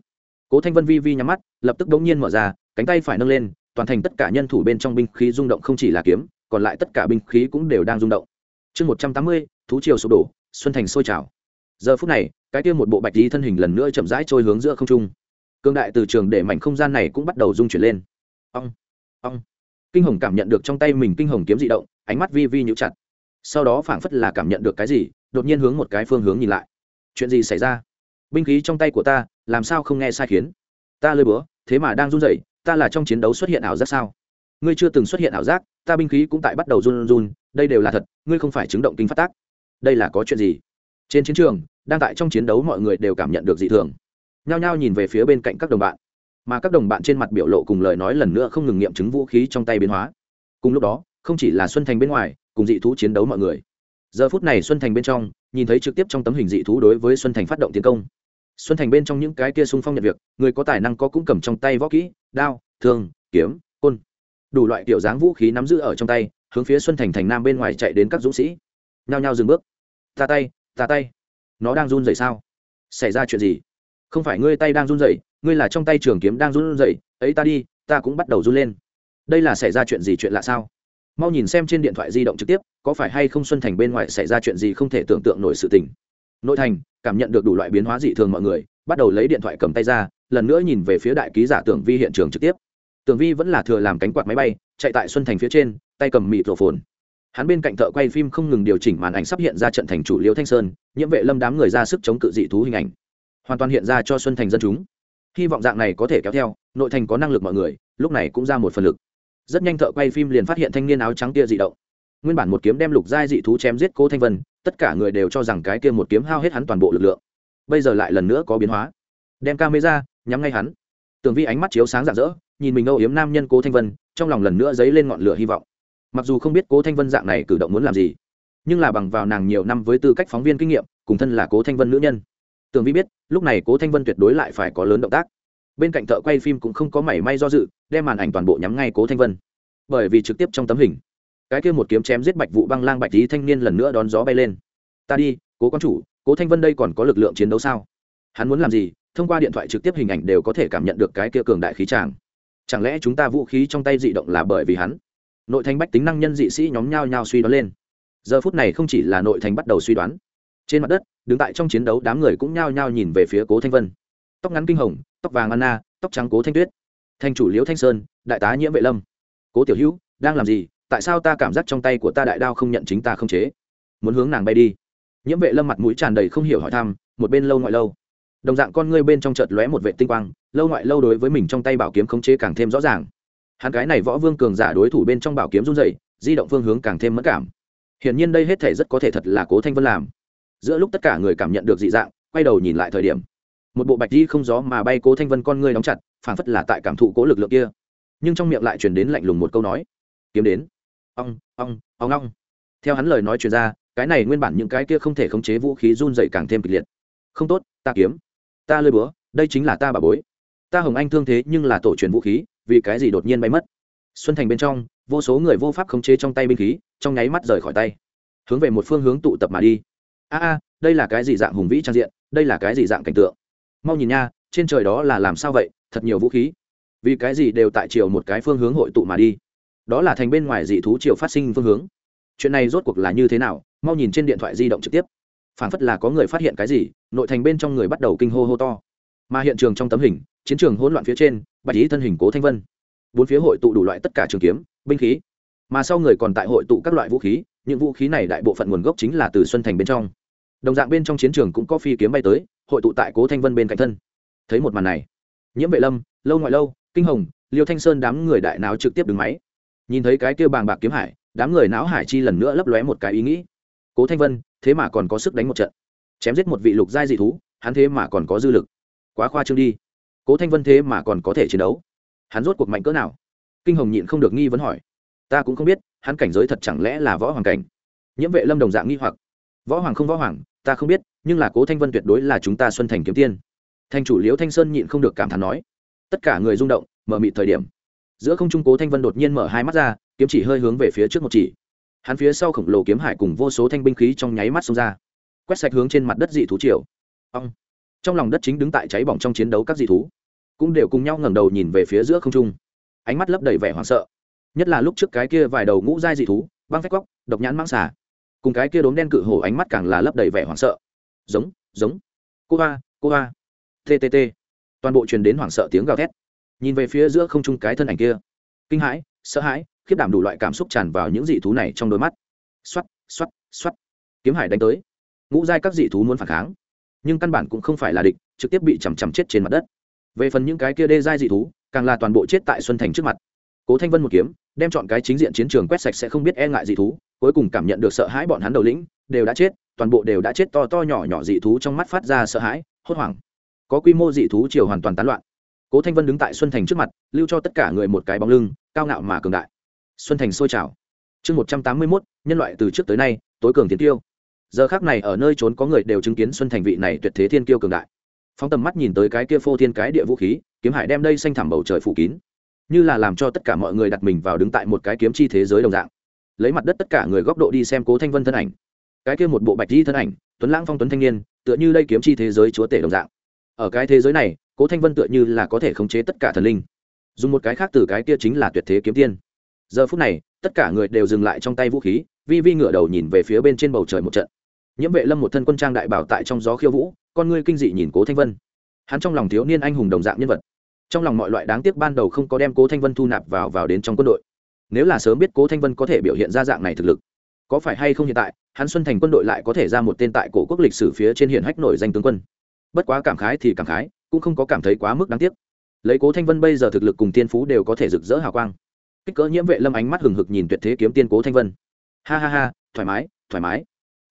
cố thanh vân vi vi nhắm mắt lập tức đống nhiên mở ra cánh tay phải nâng lên toàn thành tất cả nhân thủ bên trong binh khí rung động không chỉ là kiếm còn lại tất cả binh khí cũng đều đang rung động chương một trăm tám mươi thú triều sụp đổ xuân thành sôi trào giờ phút này cái kia một bộ bạch lý thân hình lần nữa chậm rãi trôi hướng giữa không trung. Cương đại từ trường để mảnh không gian này cũng bắt đầu rung chuyển lên. Ong ong. Kinh hồng cảm nhận được trong tay mình kinh hồng kiếm dị động, ánh mắt vi vi nhũ chặt. Sau đó phảng phất là cảm nhận được cái gì, đột nhiên hướng một cái phương hướng nhìn lại. Chuyện gì xảy ra? Binh khí trong tay của ta, làm sao không nghe sai khiến? Ta lơi bữa, thế mà đang run rẩy, ta là trong chiến đấu xuất hiện ảo giác sao? Ngươi chưa từng xuất hiện ảo giác, ta binh khí cũng tại bắt đầu run run, đây đều là thật, ngươi không phải chứng động kinh phát tác. Đây là có chuyện gì? Trên chiến trường đang tại trong chiến đấu mọi người đều cảm nhận được dị thường. Nhao nhao nhìn về phía bên cạnh các đồng bạn. Mà các đồng bạn trên mặt biểu lộ cùng lời nói lần nữa không ngừng nghiệm chứng vũ khí trong tay biến hóa. Cùng lúc đó, không chỉ là xuân thành bên ngoài, cùng dị thú chiến đấu mọi người. Giờ phút này xuân thành bên trong, nhìn thấy trực tiếp trong tấm hình dị thú đối với xuân thành phát động tiến công. Xuân thành bên trong những cái kia sung phong nhận việc, người có tài năng có cũng cầm trong tay võ kỹ, đao, thương, kiếm, côn. Đủ loại kiểu dáng vũ khí nắm giữ ở trong tay, hướng phía xuân thành thành nam bên ngoài chạy đến các dũng sĩ. Nhao nhao dừng bước. Ta tay ta tay nó đang run rẩy sao? Xảy ra chuyện gì? Không phải ngươi tay đang run rẩy, ngươi là trong tay trường kiếm đang run rẩy, ấy ta đi, ta cũng bắt đầu run lên. Đây là xảy ra chuyện gì chuyện lạ sao? Mau nhìn xem trên điện thoại di động trực tiếp, có phải hay không xuân thành bên ngoài xảy ra chuyện gì không thể tưởng tượng nổi sự tình. Nội thành, cảm nhận được đủ loại biến hóa dị thường mọi người, bắt đầu lấy điện thoại cầm tay ra, lần nữa nhìn về phía đại ký giả tưởng vi hiện trường trực tiếp. Tưởng vi vẫn là thừa làm cánh quạt máy bay, chạy tại xuân thành phía trên, tay cầm mịt rổ phồn hắn bên cạnh thợ quay phim không ngừng điều chỉnh màn ảnh sắp hiện ra trận thành chủ liễu thanh sơn, nhiễm vệ lâm đám người ra sức chống cự dị thú hình ảnh. Hoàn toàn hiện ra cho xuân thành dân chúng. Hy vọng dạng này có thể kéo theo, nội thành có năng lực mọi người, lúc này cũng ra một phần lực. Rất nhanh thợ quay phim liền phát hiện thanh niên áo trắng kia dị động. Nguyên bản một kiếm đem lục giai dị thú chém giết cố thanh vân, tất cả người đều cho rằng cái kia một kiếm hao hết hắn toàn bộ lực lượng. Bây giờ lại lần nữa có biến hóa. Đem camera, nhắm ngay hắn. Tường vi ánh mắt chiếu sáng rạng rỡ, nhìn mình âu yếm nam nhân cố thanh vân, trong lòng lần nữa dấy lên ngọn lửa hy vọng mặc dù không biết cố thanh vân dạng này cử động muốn làm gì, nhưng là bằng vào nàng nhiều năm với tư cách phóng viên kinh nghiệm, cùng thân là cố thanh vân nữ nhân. Tường vi biết, lúc này cố thanh vân tuyệt đối lại phải có lớn động tác. Bên cạnh thợ quay phim cũng không có mảy may do dự, đem màn ảnh toàn bộ nhắm ngay cố thanh vân. Bởi vì trực tiếp trong tấm hình, cái kia một kiếm chém giết bạch vụ băng lang bạch lý thanh niên lần nữa đón gió bay lên. Ta đi, cố quan chủ, cố thanh vân đây còn có lực lượng chiến đấu sao? Hắn muốn làm gì? Thông qua điện thoại trực tiếp hình ảnh đều có thể cảm nhận được cái kia cường đại khí tràng. Chẳng lẽ chúng ta vũ khí trong tay dị động là bởi vì hắn? Nội thành bách tính năng nhân dị sĩ nhóm nhao nhao suy đoán lên. Giờ phút này không chỉ là nội thành bắt đầu suy đoán, trên mặt đất, đứng tại trong chiến đấu đám người cũng nhao nhao nhìn về phía cố thanh vân. Tóc ngắn kinh hồng, tóc vàng anna, tóc trắng cố thanh tuyết. Thanh chủ liễu thanh sơn, đại tá nhiễm vệ lâm. Cố tiểu hữu, đang làm gì? Tại sao ta cảm giác trong tay của ta đại đao không nhận chính ta không chế? Muốn hướng nàng bay đi. Nhiễm vệ lâm mặt mũi tràn đầy không hiểu hỏi thăm, một bên lâu ngoại lâu. Đồng dạng con ngươi bên trong chợt lóe một vệ tinh quang, lâu ngoại lâu đối với mình trong tay bảo kiếm khống chế càng thêm rõ ràng hắn cái này võ vương cường giả đối thủ bên trong bảo kiếm run dày di động phương hướng càng thêm mất cảm. Hiển nhiên đây hết thể rất có thể thật là cố thanh vân làm. Giữa lúc tất cả người cảm nhận được dị dạng, quay đầu nhìn lại thời điểm, một bộ bạch di không gió mà bay cố thanh vân con ngươi đóng chặt phản phất là tại cảm thụ cố lực lượng kia. Nhưng trong miệng lại truyền đến lạnh lùng một câu nói, kiếm đến. Ong ong ong ong. Theo hắn lời nói truyền ra, cái này nguyên bản những cái kia không thể khống chế vũ khí run dậy càng thêm kịch liệt. Không tốt, ta kiếm, ta lơi búa, đây chính là ta bà bối. Ta hồng anh thương thế nhưng là tổ truyền vũ khí vì cái gì đột nhiên bay mất? Xuân thành bên trong, vô số người vô pháp khống chế trong tay binh khí, trong nháy mắt rời khỏi tay. Hướng về một phương hướng tụ tập mà đi. A a, đây là cái gì dạng hùng vĩ trang diện, đây là cái gì dạng cảnh tượng? Mau nhìn nha, trên trời đó là làm sao vậy, thật nhiều vũ khí. Vì cái gì đều tại chiều một cái phương hướng hội tụ mà đi? Đó là thành bên ngoài dị thú chiều phát sinh phương hướng. Chuyện này rốt cuộc là như thế nào? Mau nhìn trên điện thoại di động trực tiếp. Phản phất là có người phát hiện cái gì, nội thành bên trong người bắt đầu kinh hô hô to. Mà hiện trường trong tấm hình, chiến trường hỗn loạn phía trên bạch ý thân hình cố thanh vân. Bốn phía hội tụ đủ loại tất cả trường kiếm, binh khí. Mà sau người còn tại hội tụ các loại vũ khí, những vũ khí này đại bộ phận nguồn gốc chính là từ xuân thành bên trong. Đồng dạng bên trong chiến trường cũng có phi kiếm bay tới, hội tụ tại cố thanh vân bên cạnh thân. Thấy một màn này, nhiễm vệ lâm, lâu ngoại lâu, kinh hồng, liêu thanh sơn đám người đại náo trực tiếp đứng máy. Nhìn thấy cái kêu bàng bạc kiếm hải, đám người não hải chi lần nữa lấp lóe một cái ý nghĩ. Cố thanh vân, thế mà còn có sức đánh một trận. Chém giết một vị lục giai dị thú, hắn thế mà còn có dư lực. Quá khoa trương đi cố thanh vân thế mà còn có thể chiến đấu. Hắn rốt cuộc mạnh cỡ nào? Kinh hồng nhịn không được nghi vấn hỏi. Ta cũng không biết, hắn cảnh giới thật chẳng lẽ là võ hoàng cảnh? Nhiễm vệ lâm đồng dạng nghi hoặc. Võ hoàng không võ hoàng, ta không biết, nhưng là cố thanh vân tuyệt đối là chúng ta xuân thành kiếm tiên. Thành chủ liễu thanh sơn nhịn không được cảm thán nói. Tất cả người rung động, mở mịt thời điểm. Giữa không trung cố thanh vân đột nhiên mở hai mắt ra, kiếm chỉ hơi hướng về phía trước một chỉ. Hắn phía sau khổng lồ kiếm hải cùng vô số thanh binh khí trong nháy mắt xông ra. Quét sạch hướng trên mặt đất dị thú triều. Ong. Trong lòng đất chính đứng tại cháy bỏng trong chiến đấu các dị thú cũng đều cùng nhau ngẩng đầu nhìn về phía giữa không trung. Ánh mắt lấp đầy vẻ hoảng sợ. Nhất là lúc trước cái kia vài đầu ngũ giai dị thú, băng phách góc độc nhãn mang xả cùng cái kia đốm đen cự hổ ánh mắt càng là lấp đầy vẻ hoảng sợ. Giống giống. Cô hoa cô hoa ttt toàn bộ truyền đến hoảng sợ tiếng gào thét. Nhìn về phía giữa không trung cái thân ảnh kia. Kinh hãi, sợ hãi, khiếp đảm đủ loại cảm xúc tràn vào những dị thú này trong đôi mắt. Xoắt xoắt xoắt kiếm hải đánh tới. Ngũ giai các dị thú muốn phản kháng. Nhưng căn bản cũng không phải là địch, trực tiếp bị chằm chằm chết trên mặt đất về phần những cái kia đê giai dị thú, càng là toàn bộ chết tại xuân thành trước mặt. Cố thanh vân một kiếm, đem chọn cái chính diện chiến trường quét sạch sẽ không biết e ngại dị thú, cuối cùng cảm nhận được sợ hãi bọn hắn đầu lĩnh, đều đã chết, toàn bộ đều đã chết to to nhỏ nhỏ dị thú trong mắt phát ra sợ hãi, hốt hoảng. Có quy mô dị thú chiều hoàn toàn tán loạn. Cố thanh vân đứng tại xuân thành trước mặt, lưu cho tất cả người một cái bóng lưng, cao ngạo mà cường đại. Xuân thành sôi trào. Chương một trăm tám mươi mốt, nhân loại từ trước tới nay, tối cường tiến tiêu. Giờ khác này ở nơi trốn có người đều chứng kiến xuân thành vị này tuyệt thế thiên kiêu cường đại phóng tầm mắt nhìn tới cái kia phô thiên cái địa vũ khí, kiếm hải đem đây xanh thẳm bầu trời phủ kín. Như là làm cho tất cả mọi người đặt mình vào đứng tại một cái kiếm chi thế giới đồng dạng. Lấy mặt đất tất cả người góc độ đi xem cố thanh vân thân ảnh. Cái kia một bộ bạch di thân ảnh, tuấn lãng phong tuấn thanh niên, tựa như đây kiếm chi thế giới chúa tể đồng dạng. Ở cái thế giới này, cố thanh vân tựa như là có thể khống chế tất cả thần linh. Dùng một cái khác từ cái kia chính là tuyệt thế kiếm tiên. Giờ phút này, tất cả người đều dừng lại trong tay vũ khí, vi vi ngửa đầu nhìn về phía bên trên bầu trời một trận. Nhiễm vệ lâm một thân quân trang đại bảo tại trong gió khiêu vũ con ngươi kinh dị nhìn cố thanh vân hắn trong lòng thiếu niên anh hùng đồng dạng nhân vật trong lòng mọi loại đáng tiếc ban đầu không có đem cố thanh vân thu nạp vào vào đến trong quân đội nếu là sớm biết cố thanh vân có thể biểu hiện ra dạng này thực lực có phải hay không hiện tại hắn xuân thành quân đội lại có thể ra một tên tại cổ quốc lịch sử phía trên hiển hách nổi danh tướng quân bất quá cảm khái thì cảm khái cũng không có cảm thấy quá mức đáng tiếc lấy cố thanh vân bây giờ thực lực cùng tiên phú đều có thể rực rỡ hào quang kích cỡ nhiễm vệ lâm ánh mắt hừng hực nhìn tuyệt thế kiếm tiên cố thanh vân ha ha ha thoải mái thoải mái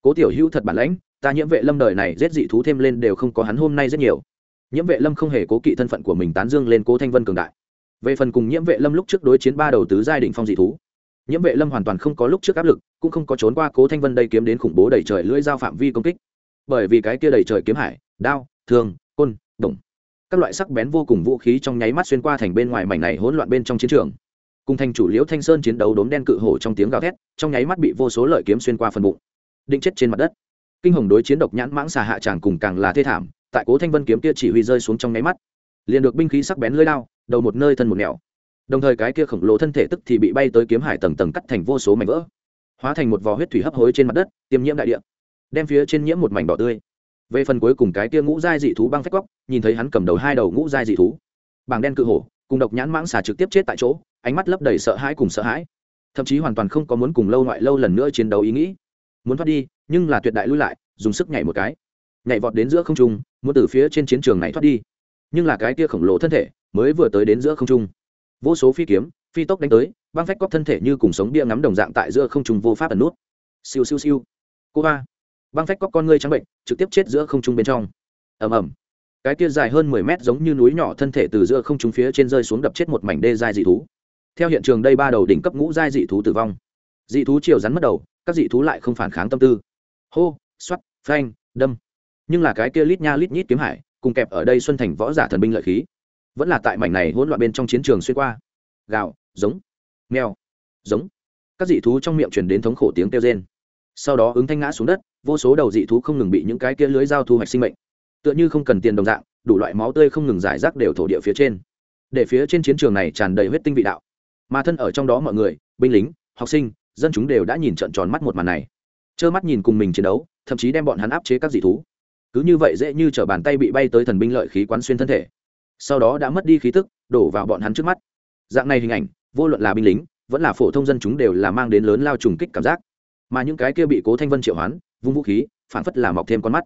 cố tiểu hữu thật bản lãnh ta nhiễm vệ lâm đời này giết dị thú thêm lên đều không có hắn hôm nay rất nhiều. Nhiễm vệ lâm không hề cố kỵ thân phận của mình tán dương lên cố thanh vân cường đại. Về phần cùng nhiễm vệ lâm lúc trước đối chiến ba đầu tứ giai định phong dị thú, nhiễm vệ lâm hoàn toàn không có lúc trước áp lực, cũng không có trốn qua cố thanh vân đây kiếm đến khủng bố đẩy trời lưỡi dao phạm vi công kích. Bởi vì cái kia đẩy trời kiếm hải, đao, thương, côn đồng các loại sắc bén vô cùng vũ khí trong nháy mắt xuyên qua thành bên ngoài mảnh này hỗn loạn bên trong chiến trường. Cùng thành chủ liễu thanh sơn chiến đấu đốm đen cự hổ trong tiếng gào thét, trong nháy mắt bị vô số lợi kiếm xuyên qua phần bụng, định chết trên mặt đất kinh hồng đối chiến độc nhãn mãng xà hạ tràng cùng càng là thê thảm, tại cố thanh vân kiếm kia chỉ huy rơi xuống trong nháy mắt, liền được binh khí sắc bén lưỡi lao, đầu một nơi thân một nẻo. Đồng thời cái kia khổng lồ thân thể tức thì bị bay tới kiếm hải tầng tầng cắt thành vô số mảnh vỡ, hóa thành một vò huyết thủy hấp hối trên mặt đất, tiêm nhiễm đại địa, đem phía trên nhiễm một mảnh đỏ tươi. Về phần cuối cùng cái kia ngũ giai dị thú băng phách góc, nhìn thấy hắn cầm đầu hai đầu ngũ giai dị thú, bảng đen cự hổ, cùng độc nhãn mãng xà trực tiếp chết tại chỗ, ánh mắt lấp đầy sợ hãi cùng sợ hãi. Thậm chí hoàn toàn không có muốn cùng lâu ngoại lâu lần nữa chiến đấu ý nghĩ. Muốn thoát đi nhưng là tuyệt đại lui lại, dùng sức nhảy một cái. Nhảy vọt đến giữa không trung, muốn từ phía trên chiến trường này thoát đi. Nhưng là cái kia khổng lồ thân thể mới vừa tới đến giữa không trung. Vô số phi kiếm, phi tốc đánh tới, băng phách cóc thân thể như cùng sống bia ngắm đồng dạng tại giữa không trung vô pháp ẩn nút. Siêu siêu siêu. Cô ba. Băng phách cóc con ngươi trắng bệnh, trực tiếp chết giữa không trung bên trong. Ầm ầm. Cái kia dài hơn mười mét giống như núi nhỏ thân thể từ giữa không trung phía trên rơi xuống đập chết một mảnh đê dài dị thú. Theo hiện trường đây ba đầu đỉnh cấp ngũ giai dị thú tử vong. Dị thú chiều rắn mất đầu, các dị thú lại không phản kháng tâm tư hô xoắt phanh, đâm. Nhưng là cái kia lít nha lít nhít kiếm hải, cùng kẹp ở đây xuân thành võ giả thần binh lợi khí. Vẫn là tại mảnh này hỗn loạn bên trong chiến trường xuyên qua. Gạo giống, mèo, giống. Các dị thú trong miệng truyền đến thống khổ tiếng kêu rên. Sau đó ứng thanh ngã xuống đất, vô số đầu dị thú không ngừng bị những cái kia lưới dao thu hoạch sinh mệnh. Tựa như không cần tiền đồng dạng, đủ loại máu tươi không ngừng giải rác đều thổ địa phía trên. Để phía trên chiến trường này tràn đầy huyết tinh vị đạo. Mà thân ở trong đó mọi người, binh lính, học sinh, dân chúng đều đã nhìn trận tròn mắt một màn này trơ mắt nhìn cùng mình chiến đấu, thậm chí đem bọn hắn áp chế các dị thú. Cứ như vậy dễ như t r ở bàn tay bị bay tới thần binh lợi khí quán xuyên thân thể. Sau đó đã mất đi khí tức, đổ vào bọn hắn trước mắt. Dạng này hình ảnh, vô luận là binh lính, vẫn là phổ thông dân chúng đều là mang đến lớn lao trùng kích cảm giác. Mà những cái kia bị cố thanh vân triệu hoán, vung vũ khí, phản phất là mọc thêm con mắt.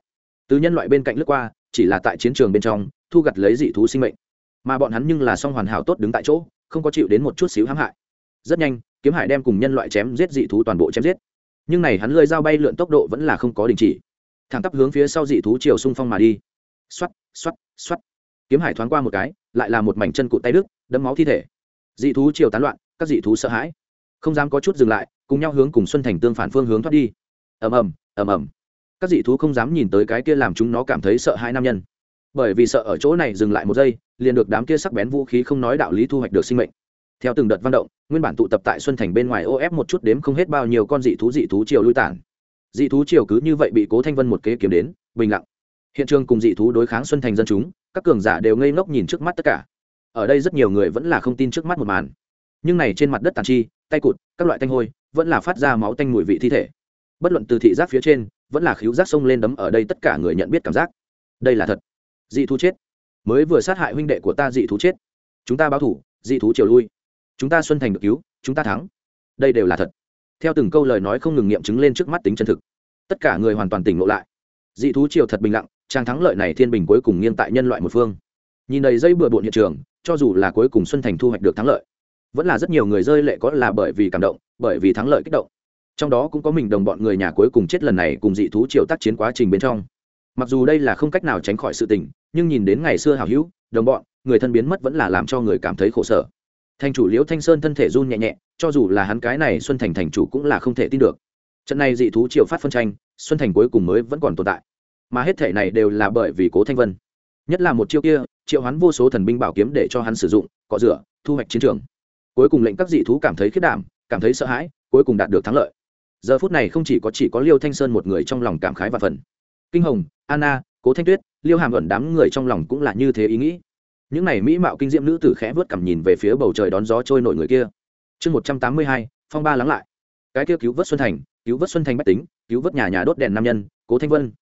Từ nhân loại bên cạnh lướt qua, chỉ là tại chiến trường bên trong, thu gặt lấy dị thú sinh mệnh. Mà bọn hắn nhưng là song hoàn hảo tốt đứng tại chỗ, không có chịu đến một chút xíu hãm hại. Rất nhanh, kiếm hải đem cùng nhân loại chém giết dị thú toàn bộ chém giết nhưng này hắn lơi dao bay lượn tốc độ vẫn là không có đình chỉ. Thẳng tắp hướng phía sau dị thú chiều xung phong mà đi. Xoắt xoắt xoắt kiếm hải thoáng qua một cái, lại là một mảnh chân cụt tay đức đấm máu thi thể. Dị thú chiều tán loạn, các dị thú sợ hãi. Không dám có chút dừng lại, cùng nhau hướng cùng xuân thành tương phản phương hướng thoát đi. Ầm ầm ầm ầm. Các dị thú không dám nhìn tới cái kia làm chúng nó cảm thấy sợ hai nam nhân. Bởi vì sợ ở chỗ này dừng lại một giây, liền được đám kia sắc bén vũ khí không nói đạo lý thu hoạch được sinh mệnh theo từng đợt văn động, nguyên bản tụ tập tại xuân thành bên ngoài ô ép một chút đếm không hết bao nhiêu con dị thú dị thú chiều lui tản. Dị thú chiều cứ như vậy bị cố thanh vân một kế kiếm đến, bình lặng. Hiện trường cùng dị thú đối kháng xuân thành dân chúng, các cường giả đều ngây ngốc nhìn trước mắt tất cả. Ở đây rất nhiều người vẫn là không tin trước mắt một màn. Nhưng này trên mặt đất tàn chi, tay cụt, các loại tanh hôi, vẫn là phát ra máu tanh mùi vị thi thể. Bất luận từ thị giác phía trên, vẫn là khíu giác sông lên đấm ở đây tất cả người nhận biết cảm giác. Đây là thật. Dị thú chết. Mới vừa sát hại huynh đệ của ta dị thú chết. Chúng ta báo thủ, dị thú chiều lui chúng ta xuân thành được cứu, chúng ta thắng. Đây đều là thật. Theo từng câu lời nói không ngừng nghiệm chứng lên trước mắt tính chân thực. Tất cả người hoàn toàn tỉnh ngộ lại. Dị thú triều thật bình lặng, trang thắng lợi này thiên bình cuối cùng nghiêng tại nhân loại một phương. Nhìn đầy dây bừa bộn hiện trường, cho dù là cuối cùng xuân thành thu hoạch được thắng lợi, vẫn là rất nhiều người rơi lệ có là bởi vì cảm động, bởi vì thắng lợi kích động. Trong đó cũng có mình đồng bọn người nhà cuối cùng chết lần này cùng dị thú triều tác chiến quá trình bên trong. Mặc dù đây là không cách nào tránh khỏi sự tình, nhưng nhìn đến ngày xưa hào hữu, đồng bọn, người thân biến mất vẫn là làm cho người cảm thấy khổ sở thành chủ liễu thanh sơn thân thể run nhẹ nhẹ, cho dù là hắn cái này xuân thành thành chủ cũng là không thể tin được. Trận này dị thú triều phát phân tranh, xuân thành cuối cùng mới vẫn còn tồn tại. Mà hết thể này đều là bởi vì cố thanh vân. Nhất là một chiêu kia, triệu hắn vô số thần binh bảo kiếm để cho hắn sử dụng, cọ rửa, thu hoạch chiến trường. Cuối cùng lệnh các dị thú cảm thấy khiết đảm, cảm thấy sợ hãi, cuối cùng đạt được thắng lợi. Giờ phút này không chỉ có chỉ có liêu thanh sơn một người trong lòng cảm khái và phần kinh hồng, anna, cố thanh tuyết, liêu hàm ẩn đám người trong lòng cũng là như thế ý nghĩ những này mỹ mạo kinh diệm nữ tử khẽ vớt cằm nhìn về phía bầu trời đón gió trôi nổi người kia. Chương một trăm tám mươi hai, phong ba lắng lại. Cái kia cứu vớt xuân thành, cứu vớt xuân thành bách tính, cứu vớt nhà nhà đốt đèn nam nhân, cố thanh vân.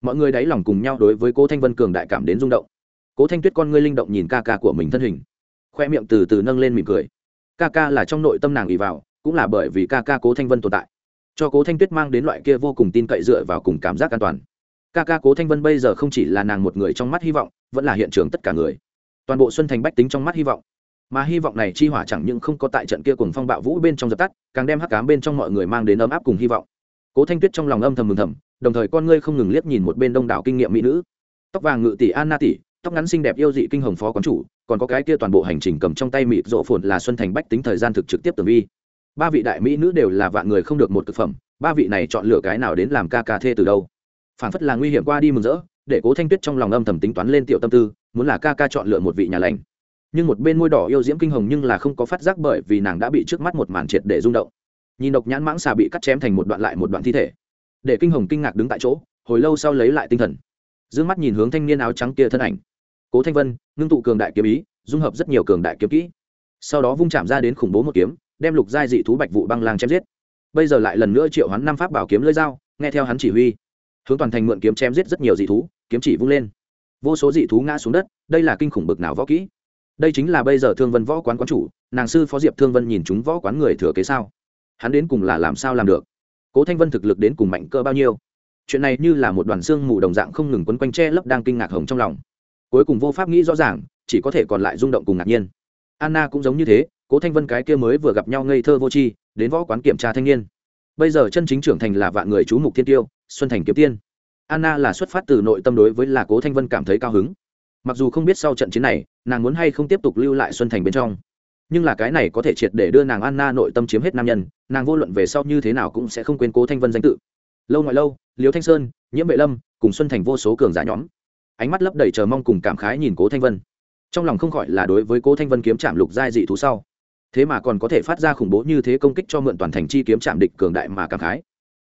Mọi người đáy lòng cùng nhau đối với cố thanh vân cường đại cảm đến rung động. Cố thanh tuyết con ngươi linh động nhìn ca ca của mình thân hình. Khoe miệng từ từ nâng lên mỉm cười. Ca ca là trong nội tâm nàng ỉ vào, cũng là bởi vì ca ca cố thanh vân tồn tại. Cho cố thanh tuyết mang đến loại kia vô cùng tin cậy dựa vào cùng cảm giác an toàn. Ca ca cố thanh vân bây giờ không chỉ là nàng một người trong mắt hy vọng, vẫn là hiện trường tất cả người toàn bộ xuân thành bách tính trong mắt hy vọng. Mà hy vọng này chi hỏa chẳng những không có tại trận kia cùng phong bạo vũ bên trong dập tắt, càng đem hắc cám bên trong mọi người mang đến ấm áp cùng hy vọng. Cố thanh tuyết trong lòng âm thầm mừng thầm, đồng thời con ngươi không ngừng liếc nhìn một bên đông đảo kinh nghiệm mỹ nữ. Tóc vàng ngự tỷ anna tỷ, tóc ngắn xinh đẹp yêu dị kinh hồng phó quán chủ, còn có cái kia toàn bộ hành trình cầm trong tay mịt rộ phồn là xuân thành bách tính thời gian thực trực tiếp tử vi. Ba vị đại mỹ nữ đều là vạn người không được một thực phẩm, ba vị này chọn lựa cái nào đến làm ca ca thê từ đâu? Phản phất là nguy hiểm qua đi mừng rỡ để cố thanh tuyết trong lòng âm thầm tính toán lên tiểu tâm tư, muốn là ca ca chọn lựa một vị nhà lành. Nhưng một bên môi đỏ yêu diễm kinh hồng nhưng là không có phát giác bởi vì nàng đã bị trước mắt một màn triệt để rung động. Nhìn độc nhãn mãng xà bị cắt chém thành một đoạn lại một đoạn thi thể. Để kinh hồng kinh ngạc đứng tại chỗ, hồi lâu sau lấy lại tinh thần. D ư ơ n g mắt nhìn hướng thanh niên áo trắng kia thân ảnh. Cố thanh vân, ngưng tụ cường đại kiếm ý, dung hợp rất nhiều cường đại kiếm kỹ. Sau đó vung chạm ra đến khủng bố một kiếm, đem lục giai dị thú bạch vụ băng lang chém giết. Bây giờ lại lần nữa triệu hắn năm pháp bảo kiếm lưỡi dao, nghe theo hắn chỉ huy. Hướng toàn thành mượn kiếm chém giết rất nhiều dị thú kiếm chỉ vung lên. Vô số dị thú ngã xuống đất, đây là kinh khủng bực nào võ kỹ? Đây chính là bây giờ thương vân võ quán quán chủ, nàng sư phó diệp thương vân nhìn chúng võ quán người thừa kế sao? Hắn đến cùng là làm sao làm được? Cố thanh vân thực lực đến cùng mạnh cơ bao nhiêu? Chuyện này như là một đoàn xương mù đồng dạng không ngừng quấn quanh tre lấp đang kinh ngạc hồng trong lòng. Cuối cùng vô pháp nghĩ rõ ràng, chỉ có thể còn lại rung động cùng ngạc nhiên. Anna cũng giống như thế, cố thanh vân cái kia mới vừa gặp nhau ngây thơ vô tri, đến võ quán kiểm tra thanh niên. Bây giờ chân chính trưởng thành là vạn người chú mục thiên tiêu, xuân thành kiếm tiên anna là xuất phát từ nội tâm đối với là cố thanh vân cảm thấy cao hứng. Mặc dù không biết sau trận chiến này, nàng muốn hay không tiếp tục lưu lại xuân thành bên trong. Nhưng là cái này có thể triệt để đưa nàng anna nội tâm chiếm hết nam nhân, nàng vô luận về sau như thế nào cũng sẽ không quên cố thanh vân danh tự. Lâu ngoại lâu Liễu thanh sơn, nhiễm vệ lâm cùng xuân thành vô số cường giả nhóm. Ánh mắt lấp đầy chờ mong cùng cảm khái nhìn cố thanh vân. Trong lòng không khỏi là đối với cố thanh vân kiếm trạm lục giai dị thú sau. Thế mà còn có thể phát ra khủng bố như thế công kích cho mượn toàn thành chi kiếm trạm địch cường đại mà cảm khái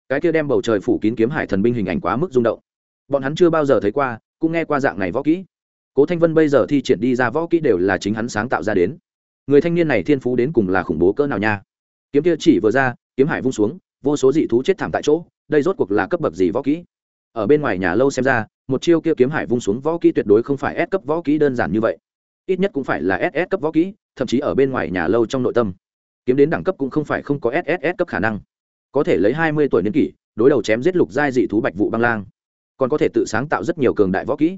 cái kia đem bầu trời phủ kín kiếm hải thần binh hình ảnh quá mức rung động. Bọn hắn chưa bao giờ thấy qua, cũng nghe qua dạng này võ kỹ. Cố thanh vân bây giờ thi triển đi ra võ kỹ đều là chính hắn sáng tạo ra đến. Người thanh niên này thiên phú đến cùng là khủng bố cỡ nào nha. Kiếm kia chỉ vừa ra, kiếm hải vung xuống, vô số dị thú chết thảm tại chỗ, đây rốt cuộc là cấp bậc gì võ kỹ? Ở bên ngoài nhà lâu xem ra, một chiêu kia kiếm hải vung xuống võ kỹ tuyệt đối không phải S cấp võ kỹ đơn giản như vậy. Ít nhất cũng phải là SS cấp võ kỹ, thậm chí ở bên ngoài nhà lâu trong nội tâm. Kiếm đến đẳng cấp cũng không phải không có SSS cấp khả năng có thể lấy hai mươi tuổi niên kỷ, đối đầu chém giết lục giai dị thú bạch vụ băng lang. Còn có thể tự sáng tạo rất nhiều cường đại võ kỹ.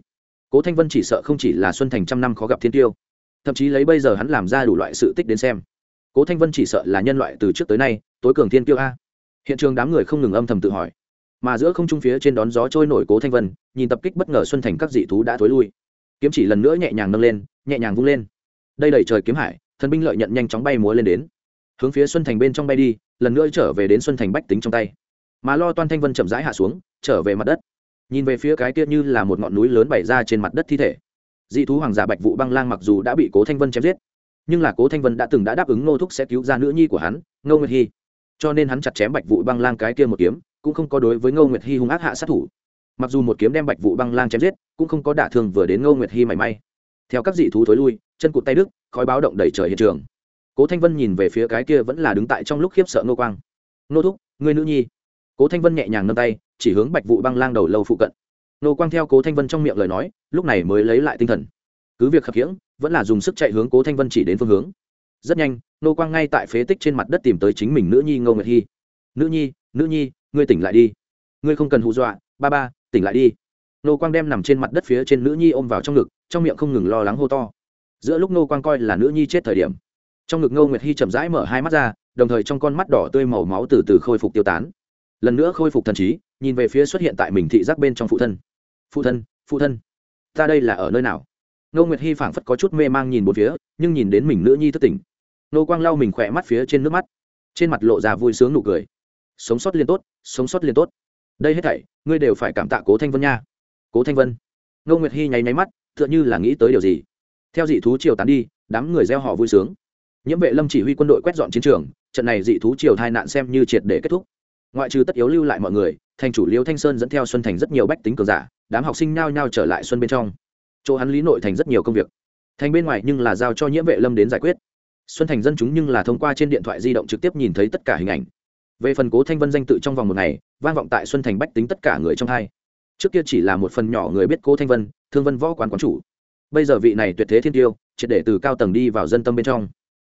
Cố thanh vân chỉ sợ không chỉ là xuân thành trăm năm khó gặp thiên tiêu. Thậm chí lấy bây giờ hắn làm ra đủ loại sự tích đến xem. Cố thanh vân chỉ sợ là nhân loại từ trước tới nay, tối cường thiên tiêu a. Hiện trường đám người không ngừng âm thầm tự hỏi. Mà giữa không trung phía trên đón gió trôi nổi cố thanh vân, nhìn tập kích bất ngờ xuân thành các dị thú đã thối lui. Kiếm chỉ lần nữa nhẹ nhàng nâng lên, nhẹ nhàng vung lên. Đây đẩy trời kiếm hải, thần binh lợi nhận nhanh chóng bay múa lên đến hướng phía xuân thành bên trong bay đi, lần nữa trở về đến xuân thành bách tính trong tay. Mà lo toan thanh vân chậm rãi hạ xuống, trở về mặt đất. Nhìn về phía cái kia như là một ngọn núi lớn bày ra trên mặt đất thi thể. Dị thú hoàng giả bạch vụ băng lang mặc dù đã bị cố thanh vân chém giết, nhưng là cố thanh vân đã từng đã đáp ứng ngô thúc sẽ cứu ra nữ nhi của hắn, ngô nguyệt hy. Cho nên hắn chặt chém bạch vụ băng lang cái kia một kiếm, cũng không có đối với ngô nguyệt hy hung ác hạ sát thủ. Mặc dù một kiếm đem bạch vụ băng lang chém giết, cũng không có đả thương vừa đến ngô nguyệt hy mảy may. Theo các dị thú thối lui, chân cụt tay đức khói báo động đẩy trời hiện trường cố thanh vân nhìn về phía cái kia vẫn là đứng tại trong lúc khiếp sợ ngô quang. Nô thúc người nữ nhi. Cố thanh vân nhẹ nhàng nâng tay, chỉ hướng bạch vụ băng lang đầu lâu phụ cận. Nô quang theo cố thanh vân trong miệng lời nói, lúc này mới lấy lại tinh thần. Cứ việc khập khiễng, vẫn là dùng sức chạy hướng cố thanh vân chỉ đến phương hướng. Rất nhanh nô quang ngay tại phế tích trên mặt đất tìm tới chính mình nữ nhi ngô nguyệt hy. Nữ nhi nữ nhi, ngươi tỉnh lại đi. Ngươi không cần hù dọa, ba ba, tỉnh lại đi. Nô quang đem nằm trên mặt đất phía trên nữ nhi ôm vào trong ngực, trong miệng không ngừng lo lắng hô to. Giữa lúc nô quang coi là nữ nhi chết thời điểm trong ngực ngô nguyệt hy chậm rãi mở hai mắt ra, đồng thời trong con mắt đỏ tươi màu máu từ từ khôi phục tiêu tán. Lần nữa khôi phục thần trí, nhìn về phía xuất hiện tại mình thị giác bên trong phụ thân. Phụ thân phụ thân, ta đây là ở nơi nào? Ngô nguyệt hy phảng phất có chút mê mang nhìn một phía, nhưng nhìn đến mình nữ nhi thất tỉnh. Nô quang lau mình khỏe mắt phía trên nước mắt. Trên mặt lộ ra vui sướng nụ cười. Sống sót liên tốt, sống sót liên tốt. Đây hết thảy, ngươi đều phải cảm tạ cố thanh vân nha. Cố thanh vân? Ngô nguyệt hy nháy nháy mắt, tựa như là nghĩ tới điều gì. Theo dị thú triều tán đi, đám người gieo họ vui sướng nhiễm vệ lâm chỉ huy quân đội quét dọn chiến trường, trận này dị thú triều tai nạn xem như triệt để kết thúc. Ngoại trừ tất yếu lưu lại mọi người, thành chủ liêu thanh sơn dẫn theo xuân thành rất nhiều bách tính cường giả, đám học sinh nhao nhao trở lại xuân bên trong. Chỗ hắn lý nội thành rất nhiều công việc. Thành bên ngoài nhưng là giao cho nhiễm vệ lâm đến giải quyết. Xuân thành dân chúng nhưng là thông qua trên điện thoại di động trực tiếp nhìn thấy tất cả hình ảnh. Về phần cố thanh vân danh tự trong vòng một ngày, vang vọng tại xuân thành bách tính tất cả người trong hai. Trước kia chỉ là một phần nhỏ người biết cố thanh vân, thương vân võ quán quán chủ. Bây giờ vị này tuyệt thế thiên tiêu, triệt để từ cao tầng đi vào dân tâm bên trong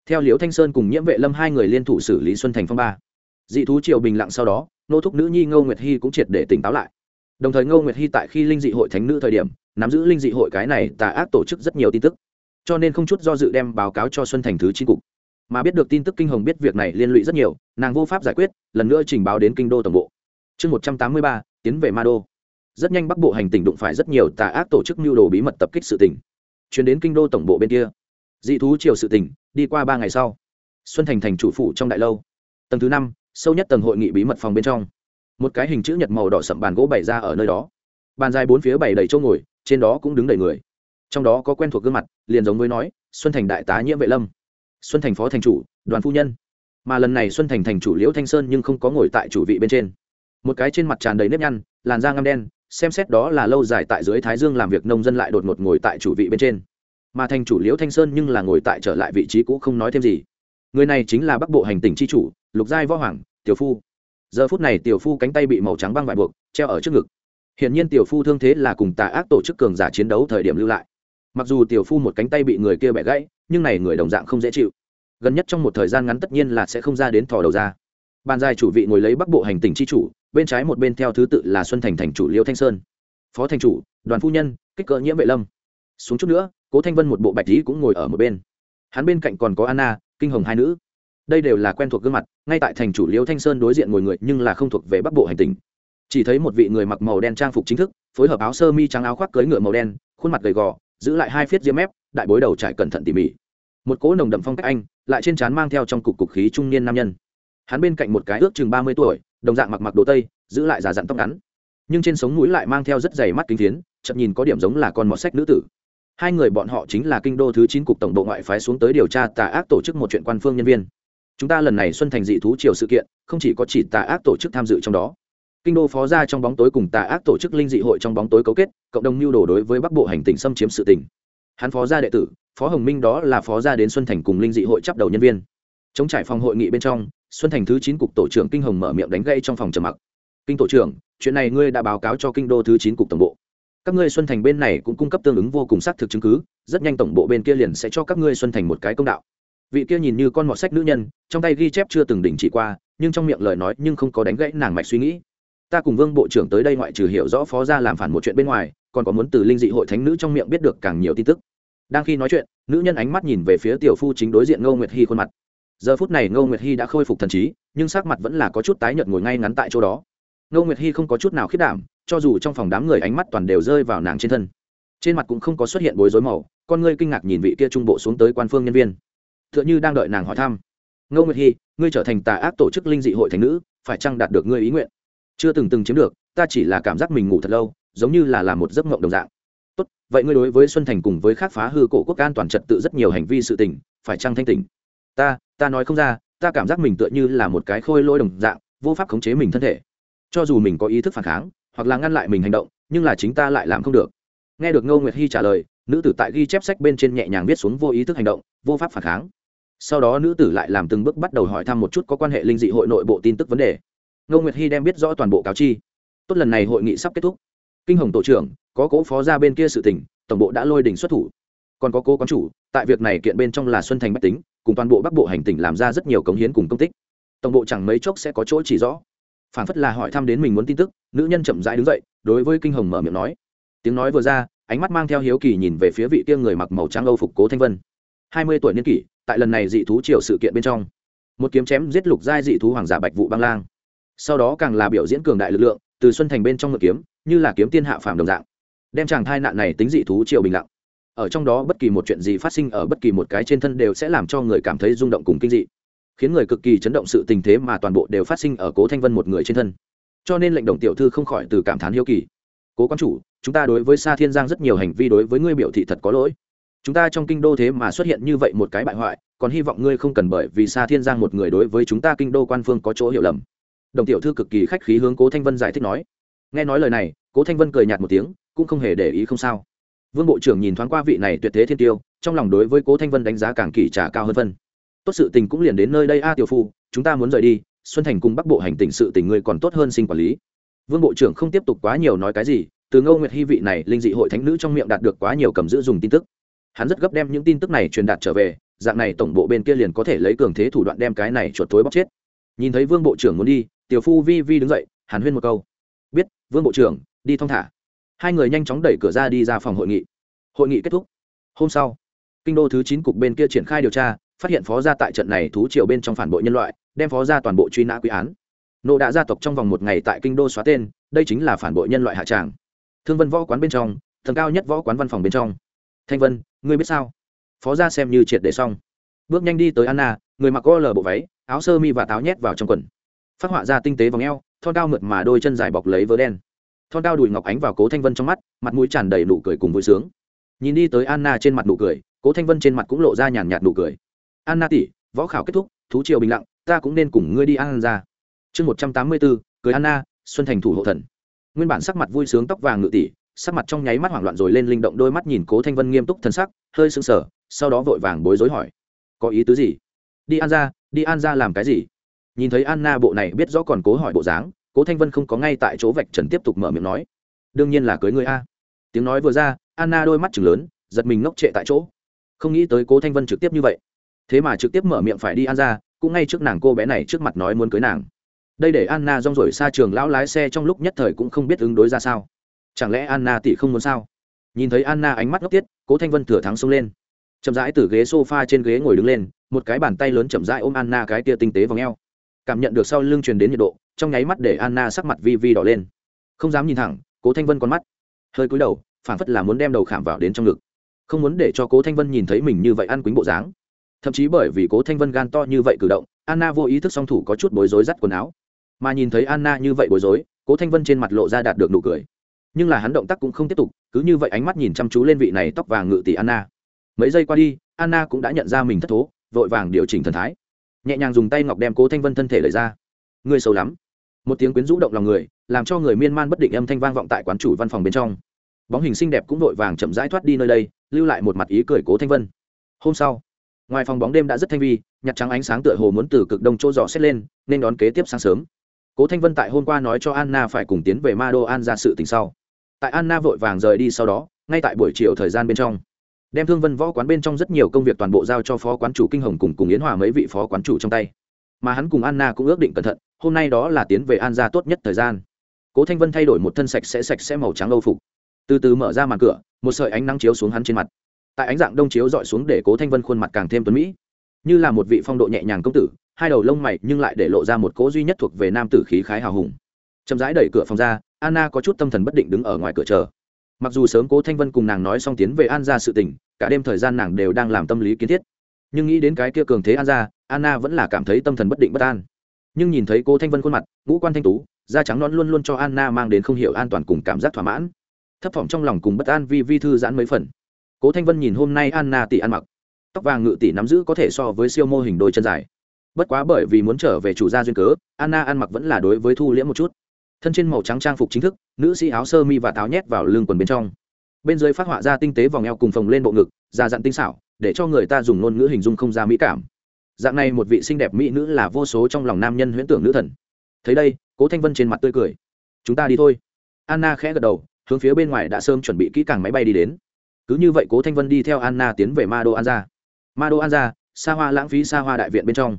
theo liễu thanh sơn cùng nhiễm vệ lâm hai người liên thủ xử lý xuân thành phong ba. Dị thú triều bình lặng sau đó, nô thúc nữ nhi ngô nguyệt hy cũng triệt để tỉnh táo lại. Đồng thời ngô nguyệt hy tại khi linh dị hội thánh nữ thời điểm, nắm giữ linh dị hội cái này tà ác tổ chức rất nhiều tin tức. Cho nên không chút do dự đem báo cáo cho xuân thành thứ chín cục. Mà biết được tin tức kinh hồng biết việc này liên lụy rất nhiều, nàng vô pháp giải quyết, lần nữa trình báo đến kinh đô tổng bộ. Chương một trăm tám mươi ba, tiến về ma đô. Rất nhanh bắc bộ hành tỉnh đụng phải rất nhiều tà ác tổ chức mưu đồ bí mật tập kích sự tỉnh chuyển đến kinh đô tổng bộ bên kia dị thú triều sự tỉnh đi qua ba ngày sau, xuân thành thành chủ phủ trong đại lâu. Tầng thứ năm, sâu nhất tầng hội nghị bí mật phòng bên trong. Một cái hình chữ nhật màu đỏ sậm bàn gỗ bày ra ở nơi đó. Bàn dài bốn phía bày đầy chỗ ngồi, trên đó cũng đứng đầy người. Trong đó có quen thuộc gương mặt, liền giống với nói, xuân thành đại tá nhiễm vệ lâm, xuân thành phó thành chủ, đoàn phu nhân. Mà lần này xuân thành thành chủ liễu thanh sơn nhưng không có ngồi tại chủ vị bên trên. Một cái trên mặt tràn đầy nếp nhăn, làn da ngăm đen, xem xét đó là lâu dài tại dưới thái dương làm việc nông dân lại đột ngột ngồi tại chủ vị bên trên mà thành chủ liễu thanh sơn nhưng là ngồi tại trở lại vị trí cũ không nói thêm gì. Người này chính là bắc bộ hành tỉnh tri chủ, lục giai võ hoàng, tiểu phu. Giờ phút này tiểu phu cánh tay bị màu trắng băng vải buộc, treo ở trước ngực. Hiện nhiên tiểu phu thương thế là cùng tà ác tổ chức cường giả chiến đấu thời điểm lưu lại. Mặc dù tiểu phu một cánh tay bị người kia bẻ gãy, nhưng này người đồng dạng không dễ chịu. Gần nhất trong một thời gian ngắn tất nhiên là sẽ không ra đến thò đầu ra. Bàn dài chủ vị ngồi lấy bắc bộ hành tỉnh tri chủ, bên trái một bên theo thứ tự là xuân thành thành chủ liêu thanh sơn. Phó thành chủ, đoàn phu nhân, kích cỡ nhiễm vệ lâm. Xuống chút nữa cố thanh vân một bộ bạch lý cũng ngồi ở một bên. Hắn bên cạnh còn có anna, kinh hồng hai nữ. Đây đều là quen thuộc gương mặt, ngay tại thành chủ liêu thanh sơn đối diện ngồi người, nhưng là không thuộc về bắc bộ hành tình. Chỉ thấy một vị người mặc màu đen trang phục chính thức, phối hợp áo sơ mi trắng áo khoác cưới ngựa màu đen, khuôn mặt gầy gò, giữ lại hai phiết diêm mép, đại bối đầu trải cẩn thận tỉ mỉ. Một cỗ nồng đậm phong cách anh, lại trên trán mang theo trong cục cục khí trung niên nam nhân. Hắn bên cạnh một cái ước chừng ba mươi tuổi, đồng dạng mặc mặc đồ tây, giữ lại giả dặn tóc ngắn. Nhưng trên sống mũi lại mang theo rất dày mắt kính tiến chậm nhìn có điểm giống là con mọt sách nữ tử hai người bọn họ chính là kinh đô thứ chín cục tổng bộ ngoại phái xuống tới điều tra tà ác tổ chức một chuyện quan phương nhân viên. Chúng ta lần này xuân thành dị thú triều sự kiện, không chỉ có chỉ tà ác tổ chức tham dự trong đó. Kinh đô phó gia trong bóng tối cùng tà ác tổ chức linh dị hội trong bóng tối cấu kết, cộng đồng mưu đồ đối với bắc bộ hành tỉnh xâm chiếm sự tỉnh hắn phó gia đệ tử, phó hồng minh đó là phó gia đến xuân thành cùng linh dị hội chấp đầu nhân viên. Chống trải phòng hội nghị bên trong, xuân thành thứ chín cục tổ trưởng kinh hồng mở miệng đánh gây trong phòng trầm mặc. Kinh tổ trưởng, chuyện này ngươi đã báo cáo cho kinh đô thứ chín cục tổng bộ các ngươi xuân thành bên này cũng cung cấp tương ứng vô cùng xác thực chứng cứ, rất nhanh tổng bộ bên kia liền sẽ cho các ngươi xuân thành một cái công đạo. Vị kia nhìn như con mọt sách nữ nhân, trong tay ghi chép chưa từng đỉnh chỉ qua, nhưng trong miệng lời nói nhưng không có đánh gãy nàng mạch suy nghĩ. Ta cùng vương bộ trưởng tới đây ngoại trừ hiểu rõ phó gia làm phản một chuyện bên ngoài, còn có muốn từ linh dị hội thánh nữ trong miệng biết được càng nhiều tin tức. Đang khi nói chuyện, nữ nhân ánh mắt nhìn về phía tiểu phu chính đối diện ngô nguyệt hy khuôn mặt. Giờ phút này ngô nguyệt hy đã khôi phục thần trí, nhưng sắc mặt vẫn là có chút tái nhợt ngồi ngay ngắn tại chỗ đó. Ngô nguyệt hy không có chút nào khiết đảm cho dù trong phòng đám người ánh mắt toàn đều rơi vào nàng trên thân, trên mặt cũng không có xuất hiện bối rối màu, con ngươi kinh ngạc nhìn vị kia trung bộ xuống tới quan phương nhân viên. T h ư ợ n h ư đang đợi nàng hỏi thăm. Ngô nguyệt hy ngươi trở thành tà ác tổ chức linh dị hội thành nữ, phải chăng đạt được ngươi ý nguyện? Chưa từng từng chiếm được, ta chỉ là cảm giác mình ngủ thật lâu, giống như là làm một giấc mộng đồng dạng. Tốt, vậy ngươi đối với xuân thành cùng với khác phá hư cổ quốc an toàn trật tự rất nhiều hành vi sự tình, phải chăng thanh tỉnh? Ta ta nói không ra, ta cảm giác mình tựa như là một cái khôi lỗi đồng dạng, vô pháp khống chế mình thân thể. Cho dù mình có ý thức phản kháng hoặc là ngăn lại mình hành động, nhưng là chính ta lại làm không được. Nghe được ngô nguyệt hy trả lời, nữ tử tại ghi chép sách bên trên nhẹ nhàng viết xuống vô ý thức hành động, vô pháp phản kháng. Sau đó nữ tử lại làm từng bước bắt đầu hỏi thăm một chút có quan hệ linh dị hội nội bộ tin tức vấn đề. Ngô nguyệt hy đem biết rõ toàn bộ cáo chi. Tốt, lần này hội nghị sắp kết thúc. Kinh hồng tổ trưởng, có cố phó ra bên kia sự tỉnh tổng bộ đã lôi đình xuất thủ. Còn có cố quán chủ, tại việc này kiện bên trong là xuân thành bách tính, cùng toàn bộ bắc bộ hành tỉnh làm ra rất nhiều cống hiến cùng công tích. Tổng bộ chẳng mấy chốc sẽ có chỗ chỉ rõ phản phất là hỏi thăm đến mình muốn tin tức, nữ nhân chậm rãi đứng dậy, đối với kinh hồng mở miệng nói. Tiếng nói vừa ra, ánh mắt mang theo hiếu kỳ nhìn về phía vị kia người mặc màu trắng âu phục cố thanh vân. Hai mươi tuổi niên kỷ, tại lần này dị thú triều sự kiện bên trong, một kiếm chém giết lục giai dị thú hoàng giả bạch vụ băng lang. Sau đó càng là biểu diễn cường đại lực lượng, từ xuân thành bên trong ngự kiếm, như là kiếm tiên hạ phàm đồng dạng, đem chàng thai nạn này tính dị thú triều bình lặng. Ở trong đó bất kỳ một chuyện gì phát sinh ở bất kỳ một cái trên thân đều sẽ làm cho người cảm thấy rung động cùng kinh dị khiến người cực kỳ chấn động sự tình thế mà toàn bộ đều phát sinh ở cố thanh vân một người trên thân. Cho nên lệnh đồng tiểu thư không khỏi từ cảm thán hiếu kỳ. Cố quan chủ, chúng ta đối với sa thiên giang rất nhiều hành vi đối với ngươi biểu thị thật có lỗi. Chúng ta trong kinh đô thế mà xuất hiện như vậy một cái bại hoại, còn hy vọng ngươi không cần bởi vì sa thiên giang một người đối với chúng ta kinh đô quan phương có chỗ hiểu lầm. Đồng tiểu thư cực kỳ khách khí hướng cố thanh vân giải thích nói. Nghe nói lời này, cố thanh vân cười nhạt một tiếng, cũng không hề để ý không sao. Vương bộ trưởng nhìn thoáng qua vị này tuyệt thế thiên tiêu, trong lòng đối với cố thanh vân đánh giá càng kỳ trả cao hơn vân tốt sự tình cũng liền đến nơi đây a tiểu phu, chúng ta muốn rời đi, xuân thành cùng bắc bộ hành tình sự tình ngươi còn tốt hơn sinh quản lý. Vương bộ trưởng không tiếp tục quá nhiều nói cái gì, từ ngô nguyệt hy vị này linh dị hội thánh nữ trong miệng đạt được quá nhiều cầm giữ dùng tin tức. Hắn rất gấp đem những tin tức này truyền đạt trở về, dạng này tổng bộ bên kia liền có thể lấy cường thế thủ đoạn đem cái này chuột thối bóc chết. Nhìn thấy vương bộ trưởng muốn đi, tiểu phu vi vi đứng dậy, hàn huyên một câu. Biết, vương bộ trưởng, đi thong thả. Hai người nhanh chóng đẩy cửa ra đi ra phòng hội nghị. Hội nghị kết thúc. Hôm sau, kinh đô thứ chín cục bên kia triển khai điều tra phát hiện phó gia tại trận này thú triều bên trong phản bội nhân loại, đem phó gia toàn bộ truy nã quy án. Nộ đã gia tộc trong vòng một ngày tại kinh đô xóa tên, đây chính là phản bội nhân loại hạ tràng. Thương vân võ quán bên trong thần cao nhất võ quán văn phòng bên trong. Thanh vân, ngươi biết sao? Phó gia xem như triệt để xong. Bước nhanh đi tới anna, người mặc co lờ bộ váy, áo sơ mi và táo nhét vào trong quần. Phát họa ra tinh tế vòng eo, thon cao mượt mà đôi chân dài bọc lấy vớ đen. Thon cao đùi ngọc ánh vào cố thanh vân trong mắt, mặt mũi tràn đầy nụ cười cùng vui sướng. Nhìn đi tới anna trên mặt nụ cười, cố thanh vân trên mặt cũng lộ ra nhàn nhạt nụ cười anna tỷ, võ khảo kết thúc, thú triều bình lặng, ta cũng nên cùng ngươi đi ăn ra. Chương một trăm tám mươi bốn cười anna, xuân thành thủ hộ thần. Nguyên bản sắc mặt vui sướng tóc vàng ngự tỷ, sắc mặt trong nháy mắt hoảng loạn rồi lên linh động đôi mắt nhìn cố thanh vân nghiêm túc thân sắc, hơi sững sờ, sau đó vội vàng bối rối hỏi. Có ý tứ gì? Đi an ra, đi an ra làm cái gì? Nhìn thấy anna bộ này biết rõ còn cố hỏi bộ dáng, cố thanh vân không có ngay tại chỗ vạch trần tiếp tục mở miệng nói. Đương nhiên là cưới người a. Tiếng nói vừa ra, anna đôi mắt chừng lớn, giật mình ngốc trệ tại chỗ. Không nghĩ tới cố thanh vân trực tiếp như vậy thế mà trực tiếp mở miệng phải đi an ra, cũng ngay trước nàng cô bé này trước mặt nói muốn cưới nàng. Đây để anna rong rổi xa trường lão lái xe trong lúc nhất thời cũng không biết ứng đối ra sao. Chẳng lẽ anna tỷ không muốn sao? Nhìn thấy anna ánh mắt ngốc tiết, cố thanh vân thừa thắng xông lên. Chậm rãi từ ghế s o f a trên ghế ngồi đứng lên, một cái bàn tay lớn chậm rãi ôm anna cái tia tinh tế vào ngheo cảm nhận được sau lưng truyền đến nhiệt độ, trong nháy mắt để anna sắc mặt vi vi đỏ lên. Không dám nhìn thẳng, cố thanh vân con mắt hơi cúi đầu phản phất là muốn đem đầu khảm vào đến trong ngực. Không muốn để cho cố thanh vân nhìn thấy mình như vậy ăn quýnh bộ dáng thậm chí bởi vì cố thanh vân gan to như vậy cử động, anna vô ý thức song thủ có chút bối rối rắt quần áo. Mà nhìn thấy anna như vậy bối rối, cố thanh vân trên mặt lộ ra đạt được nụ cười. Nhưng là hắn động tác cũng không tiếp tục, cứ như vậy ánh mắt nhìn chăm chú lên vị này tóc vàng ngự tỷ anna. Mấy giây qua đi, anna cũng đã nhận ra mình thất thố, vội vàng điều chỉnh thần thái. Nhẹ nhàng dùng tay ngọc đem cố thanh vân thân thể lời ra. Ngươi sâu lắm. Một tiếng quyến rũ động lòng người, làm cho người miên man bất định âm thanh vang vọng tại quán chủ văn phòng bên trong. Bóng hình xinh đẹp cũng vội vàng chậm rãi thoát đi nơi đây, lưu lại một mặt ý cười cố thanh vân. Hôm sau ngoài phòng bóng đêm đã rất thanh vi nhặt trắng ánh sáng tựa hồ muốn từ cực đông chỗ dò xét lên, nên đón kế tiếp sáng sớm. Cố thanh vân tại hôm qua nói cho anna phải cùng tiến về ma đô an ra sự tình sau. Tại anna vội vàng rời đi sau đó, ngay tại buổi chiều thời gian bên trong, đem thương vân võ quán bên trong rất nhiều công việc toàn bộ giao cho phó quán chủ kinh hồng cùng cùng yến hòa mấy vị phó quán chủ trong tay. Mà hắn cùng anna cũng ước định cẩn thận, hôm nay đó là tiến về an gia tốt nhất thời gian. Cố thanh vân thay đổi một thân sạch sẽ sạch sẽ màu trắng âu phục. Từ từ mở ra màn cửa, một sợi ánh nắng chiếu xuống hắn trên mặt tại ánh dạng đông chiếu dọi xuống để cố thanh vân khuôn mặt càng thêm tuấn mỹ. Như là một vị phong độ nhẹ nhàng công tử, hai đầu lông mày nhưng lại để lộ ra một cỗ duy nhất thuộc về nam tử khí khái hào hùng. Chậm rãi đẩy cửa phòng ra, anna có chút tâm thần bất định đứng ở ngoài cửa chờ. Mặc dù sớm cố thanh vân cùng nàng nói xong tiến về an ra sự tình, cả đêm thời gian nàng đều đang làm tâm lý kiến thiết. Nhưng nghĩ đến cái kia cường thế an ra, anna vẫn là cảm thấy tâm thần bất định bất an. Nhưng nhìn thấy cô thanh vân khuôn mặt, ngũ quan thanh tú, da trắng non luôn luôn cho anna mang đến không hiểu an toàn cùng cảm giác thỏa mãn. Thấp thỏm trong lòng cùng bất an vi vi thư giãn mấy phần cố thanh vân nhìn hôm nay anna tỷ ăn mặc, tóc vàng ngự tỷ nắm giữ có thể so với siêu mô hình đôi chân dài. Bất quá bởi vì muốn trở về chủ gia duyên cớ, anna ăn mặc vẫn là đối với thu liễm một chút. Thân trên màu trắng trang phục chính thức, nữ sĩ áo sơ mi và táo nhét vào lưng quần bên trong. Bên dưới phát họa ra tinh tế vòng eo cùng phồng lên bộ ngực da dặn tinh xảo, để cho người ta dùng ngôn ngữ hình dung không ra mỹ cảm. Dạng này một vị xinh đẹp mỹ nữ là vô số trong lòng nam nhân huyễn tưởng nữ thần. Thấy đây, cố thanh vân trên mặt tươi cười. Chúng ta đi thôi. Anna khẽ gật đầu, hướng phía bên ngoài đã sớm chuẩn bị kỹ càng máy bay đi đến cứ như vậy cố thanh vân đi theo anna tiến về ma đô an gia ma đô an gia xa hoa lãng phí xa hoa đại viện bên trong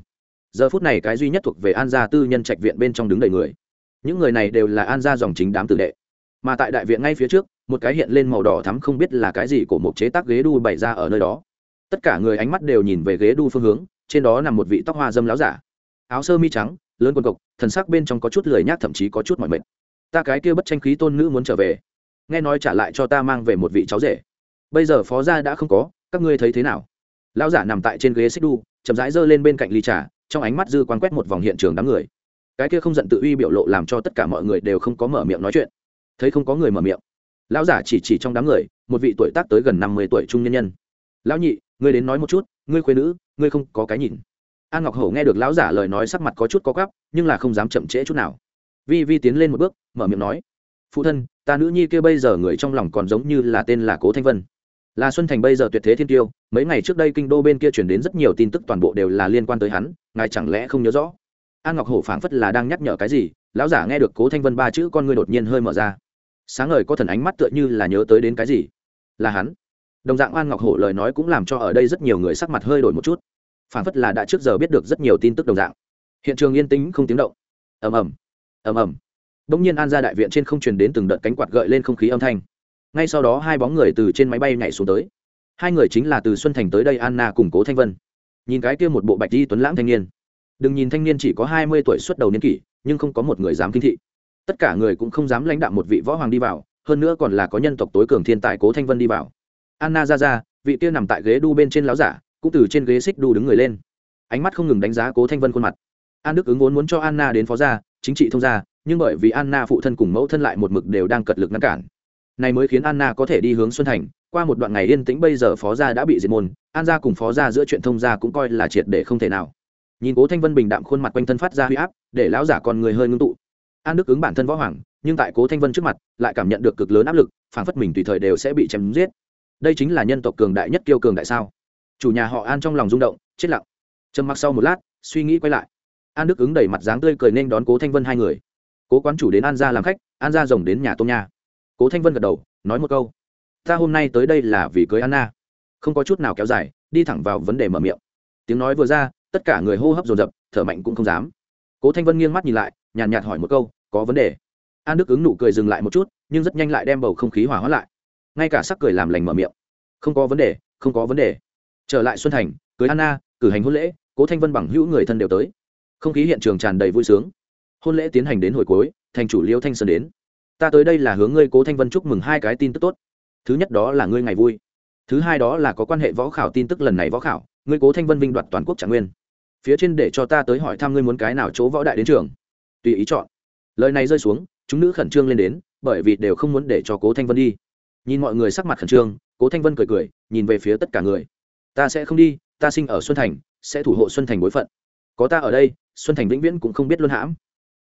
giờ phút này cái duy nhất thuộc về an gia tư nhân trạch viện bên trong đứng đầy người những người này đều là an gia dòng chính đám tử đệ mà tại đại viện ngay phía trước một cái hiện lên màu đỏ thắm không biết là cái gì của một chế tác ghế đu bày ra ở nơi đó tất cả người ánh mắt đều nhìn về ghế đu phương hướng trên đó nằm một vị tóc hoa dâm láo giả áo sơ mi trắng lớn quần cộc thần sắc bên trong có chút lười nhác thậm chí có chút mỏi mệt ta cái kia bất tranh khí tôn nữ muốn trở về nghe nói trả lại cho ta mang về một vị cháu rể bây giờ phó gia đã không có, các ngươi thấy thế nào? Lão giả nằm tại trên ghế xích đu, chậm rãi giơ lên bên cạnh ly trà, trong ánh mắt dư quán quét một vòng hiện trường đám người. Cái kia không giận tự uy biểu lộ làm cho tất cả mọi người đều không có mở miệng nói chuyện. Thấy không có người mở miệng. Lão giả chỉ chỉ trong đám người, một vị tuổi tác tới gần năm mươi tuổi trung nhân nhân. Lão nhị, ngươi đến nói một chút, ngươi khuyên nữ, ngươi không có cái nhìn. An ngọc hổ nghe được lão giả lời nói sắc mặt có chút có gắp nhưng là không dám chậm trễ chút nào. Vi vi tiến lên một bước, mở miệng nói, phụ thân, ta nữ nhi kia bây giờ người trong lòng còn giống như là tên là cố thanh vân là xuân thành bây giờ tuyệt thế thiên tiêu, mấy ngày trước đây kinh đô bên kia chuyển đến rất nhiều tin tức toàn bộ đều là liên quan tới hắn, ngài chẳng lẽ không nhớ rõ? An ngọc hổ phảng phất là đang nhắc nhở cái gì, lão giả nghe được cố thanh vân ba chữ con ngươi đột nhiên hơi mở ra. Sáng ngời có thần ánh mắt tựa như là nhớ tới đến cái gì? Là hắn. Đồng dạng an ngọc hổ lời nói cũng làm cho ở đây rất nhiều người sắc mặt hơi đổi một chút. Phảng phất là đã trước giờ biết được rất nhiều tin tức đồng dạng. Hiện trường yên tĩnh không tiếng động. Ầm ầm. Ầm ầm. Bỗng nhiên an ra đại viện trên không truyền đến từng đợt cánh quạt gợi lên không khí âm thanh ngay sau đó hai bóng người từ trên máy bay nhảy xuống tới. Hai người chính là từ xuân thành tới đây, anna cùng cố thanh vân. Nhìn cái kia một bộ bạch di tuấn lãng thanh niên. Đừng nhìn thanh niên chỉ có hai mươi tuổi xuất đầu niên kỷ, nhưng không có một người dám kinh thị. Tất cả người cũng không dám lãnh đạo một vị võ hoàng đi vào, hơn nữa còn là có nhân tộc tối cường thiên tài cố thanh vân đi vào. Anna ra ra, vị kia nằm tại ghế đu bên trên láo giả, cũng từ trên ghế xích đu đứng người lên. Ánh mắt không ngừng đánh giá cố thanh vân khuôn mặt. An đức ứng vốn muốn cho anna đến phó gia, chính trị thông gia, nhưng bởi vì anna phụ thân cùng mẫu thân lại một mực đều đang cật lực ngăn cản này mới khiến anna có thể đi hướng xuân thành, qua một đoạn ngày yên tĩnh bây giờ phó gia đã bị diệt môn, an gia cùng phó gia giữa chuyện thông gia cũng coi là triệt để không thể nào. Nhìn cố thanh vân bình đạm khuôn mặt quanh thân phát ra huy áp, để lão giả còn người hơi ngưng tụ. An đức ứng bản thân võ hoàng, nhưng tại cố thanh vân trước mặt, lại cảm nhận được cực lớn áp lực phản phất mình tùy thời đều sẽ bị chém giết. Đây chính là nhân tộc cường đại nhất kiêu cường đại sao? Chủ nhà họ an trong lòng rung động, chết lặng. Trầm mặc sau một lát, suy nghĩ quay lại. An đức ứng đẩy mặt dáng tươi cười nên đón cố thanh vân hai người. Cố quán chủ đến an gia làm khách, an gia rồng đến nhà tôm nha cố thanh vân gật đầu nói một câu. Ta hôm nay tới đây là vì cưới anna. Không có chút nào kéo dài đi thẳng vào vấn đề mở miệng. Tiếng nói vừa ra tất cả người hô hấp dồn dập thở mạnh cũng không dám. Cố thanh vân nghiêng mắt nhìn lại nhàn nhạt, nhạt hỏi một câu có vấn đề? An đức ứng nụ cười dừng lại một chút nhưng rất nhanh lại đem bầu không khí hỏa hoãn lại. Ngay cả sắc cười làm lành mở miệng. Không có vấn đề không có vấn đề. Trở lại xuân thành cưới anna cử hành hôn lễ cố thanh vân bằng hữu người thân đều tới. Không khí hiện trường tràn đầy vui sướng. Hôn lễ tiến hành đến hồi cuối thành chủ liêu thanh sơn đến ta tới đây là hướng ngươi cố thanh vân chúc mừng hai cái tin tức tốt thứ nhất đó là ngươi ngày vui thứ hai đó là có quan hệ võ khảo tin tức lần này võ khảo ngươi cố thanh vân vinh đoạt toàn quốc trạng nguyên phía trên để cho ta tới hỏi thăm ngươi muốn cái nào chỗ võ đại đến trường tùy ý chọn lời này rơi xuống chúng nữ khẩn trương lên đến bởi vì đều không muốn để cho cố thanh vân đi nhìn mọi người sắc mặt khẩn trương cố thanh vân cười cười nhìn về phía tất cả người ta sẽ không đi ta sinh ở xuân thành sẽ thủ hộ xuân thành bối phận có ta ở đây xuân thành vĩnh viễn cũng không biết luân hãm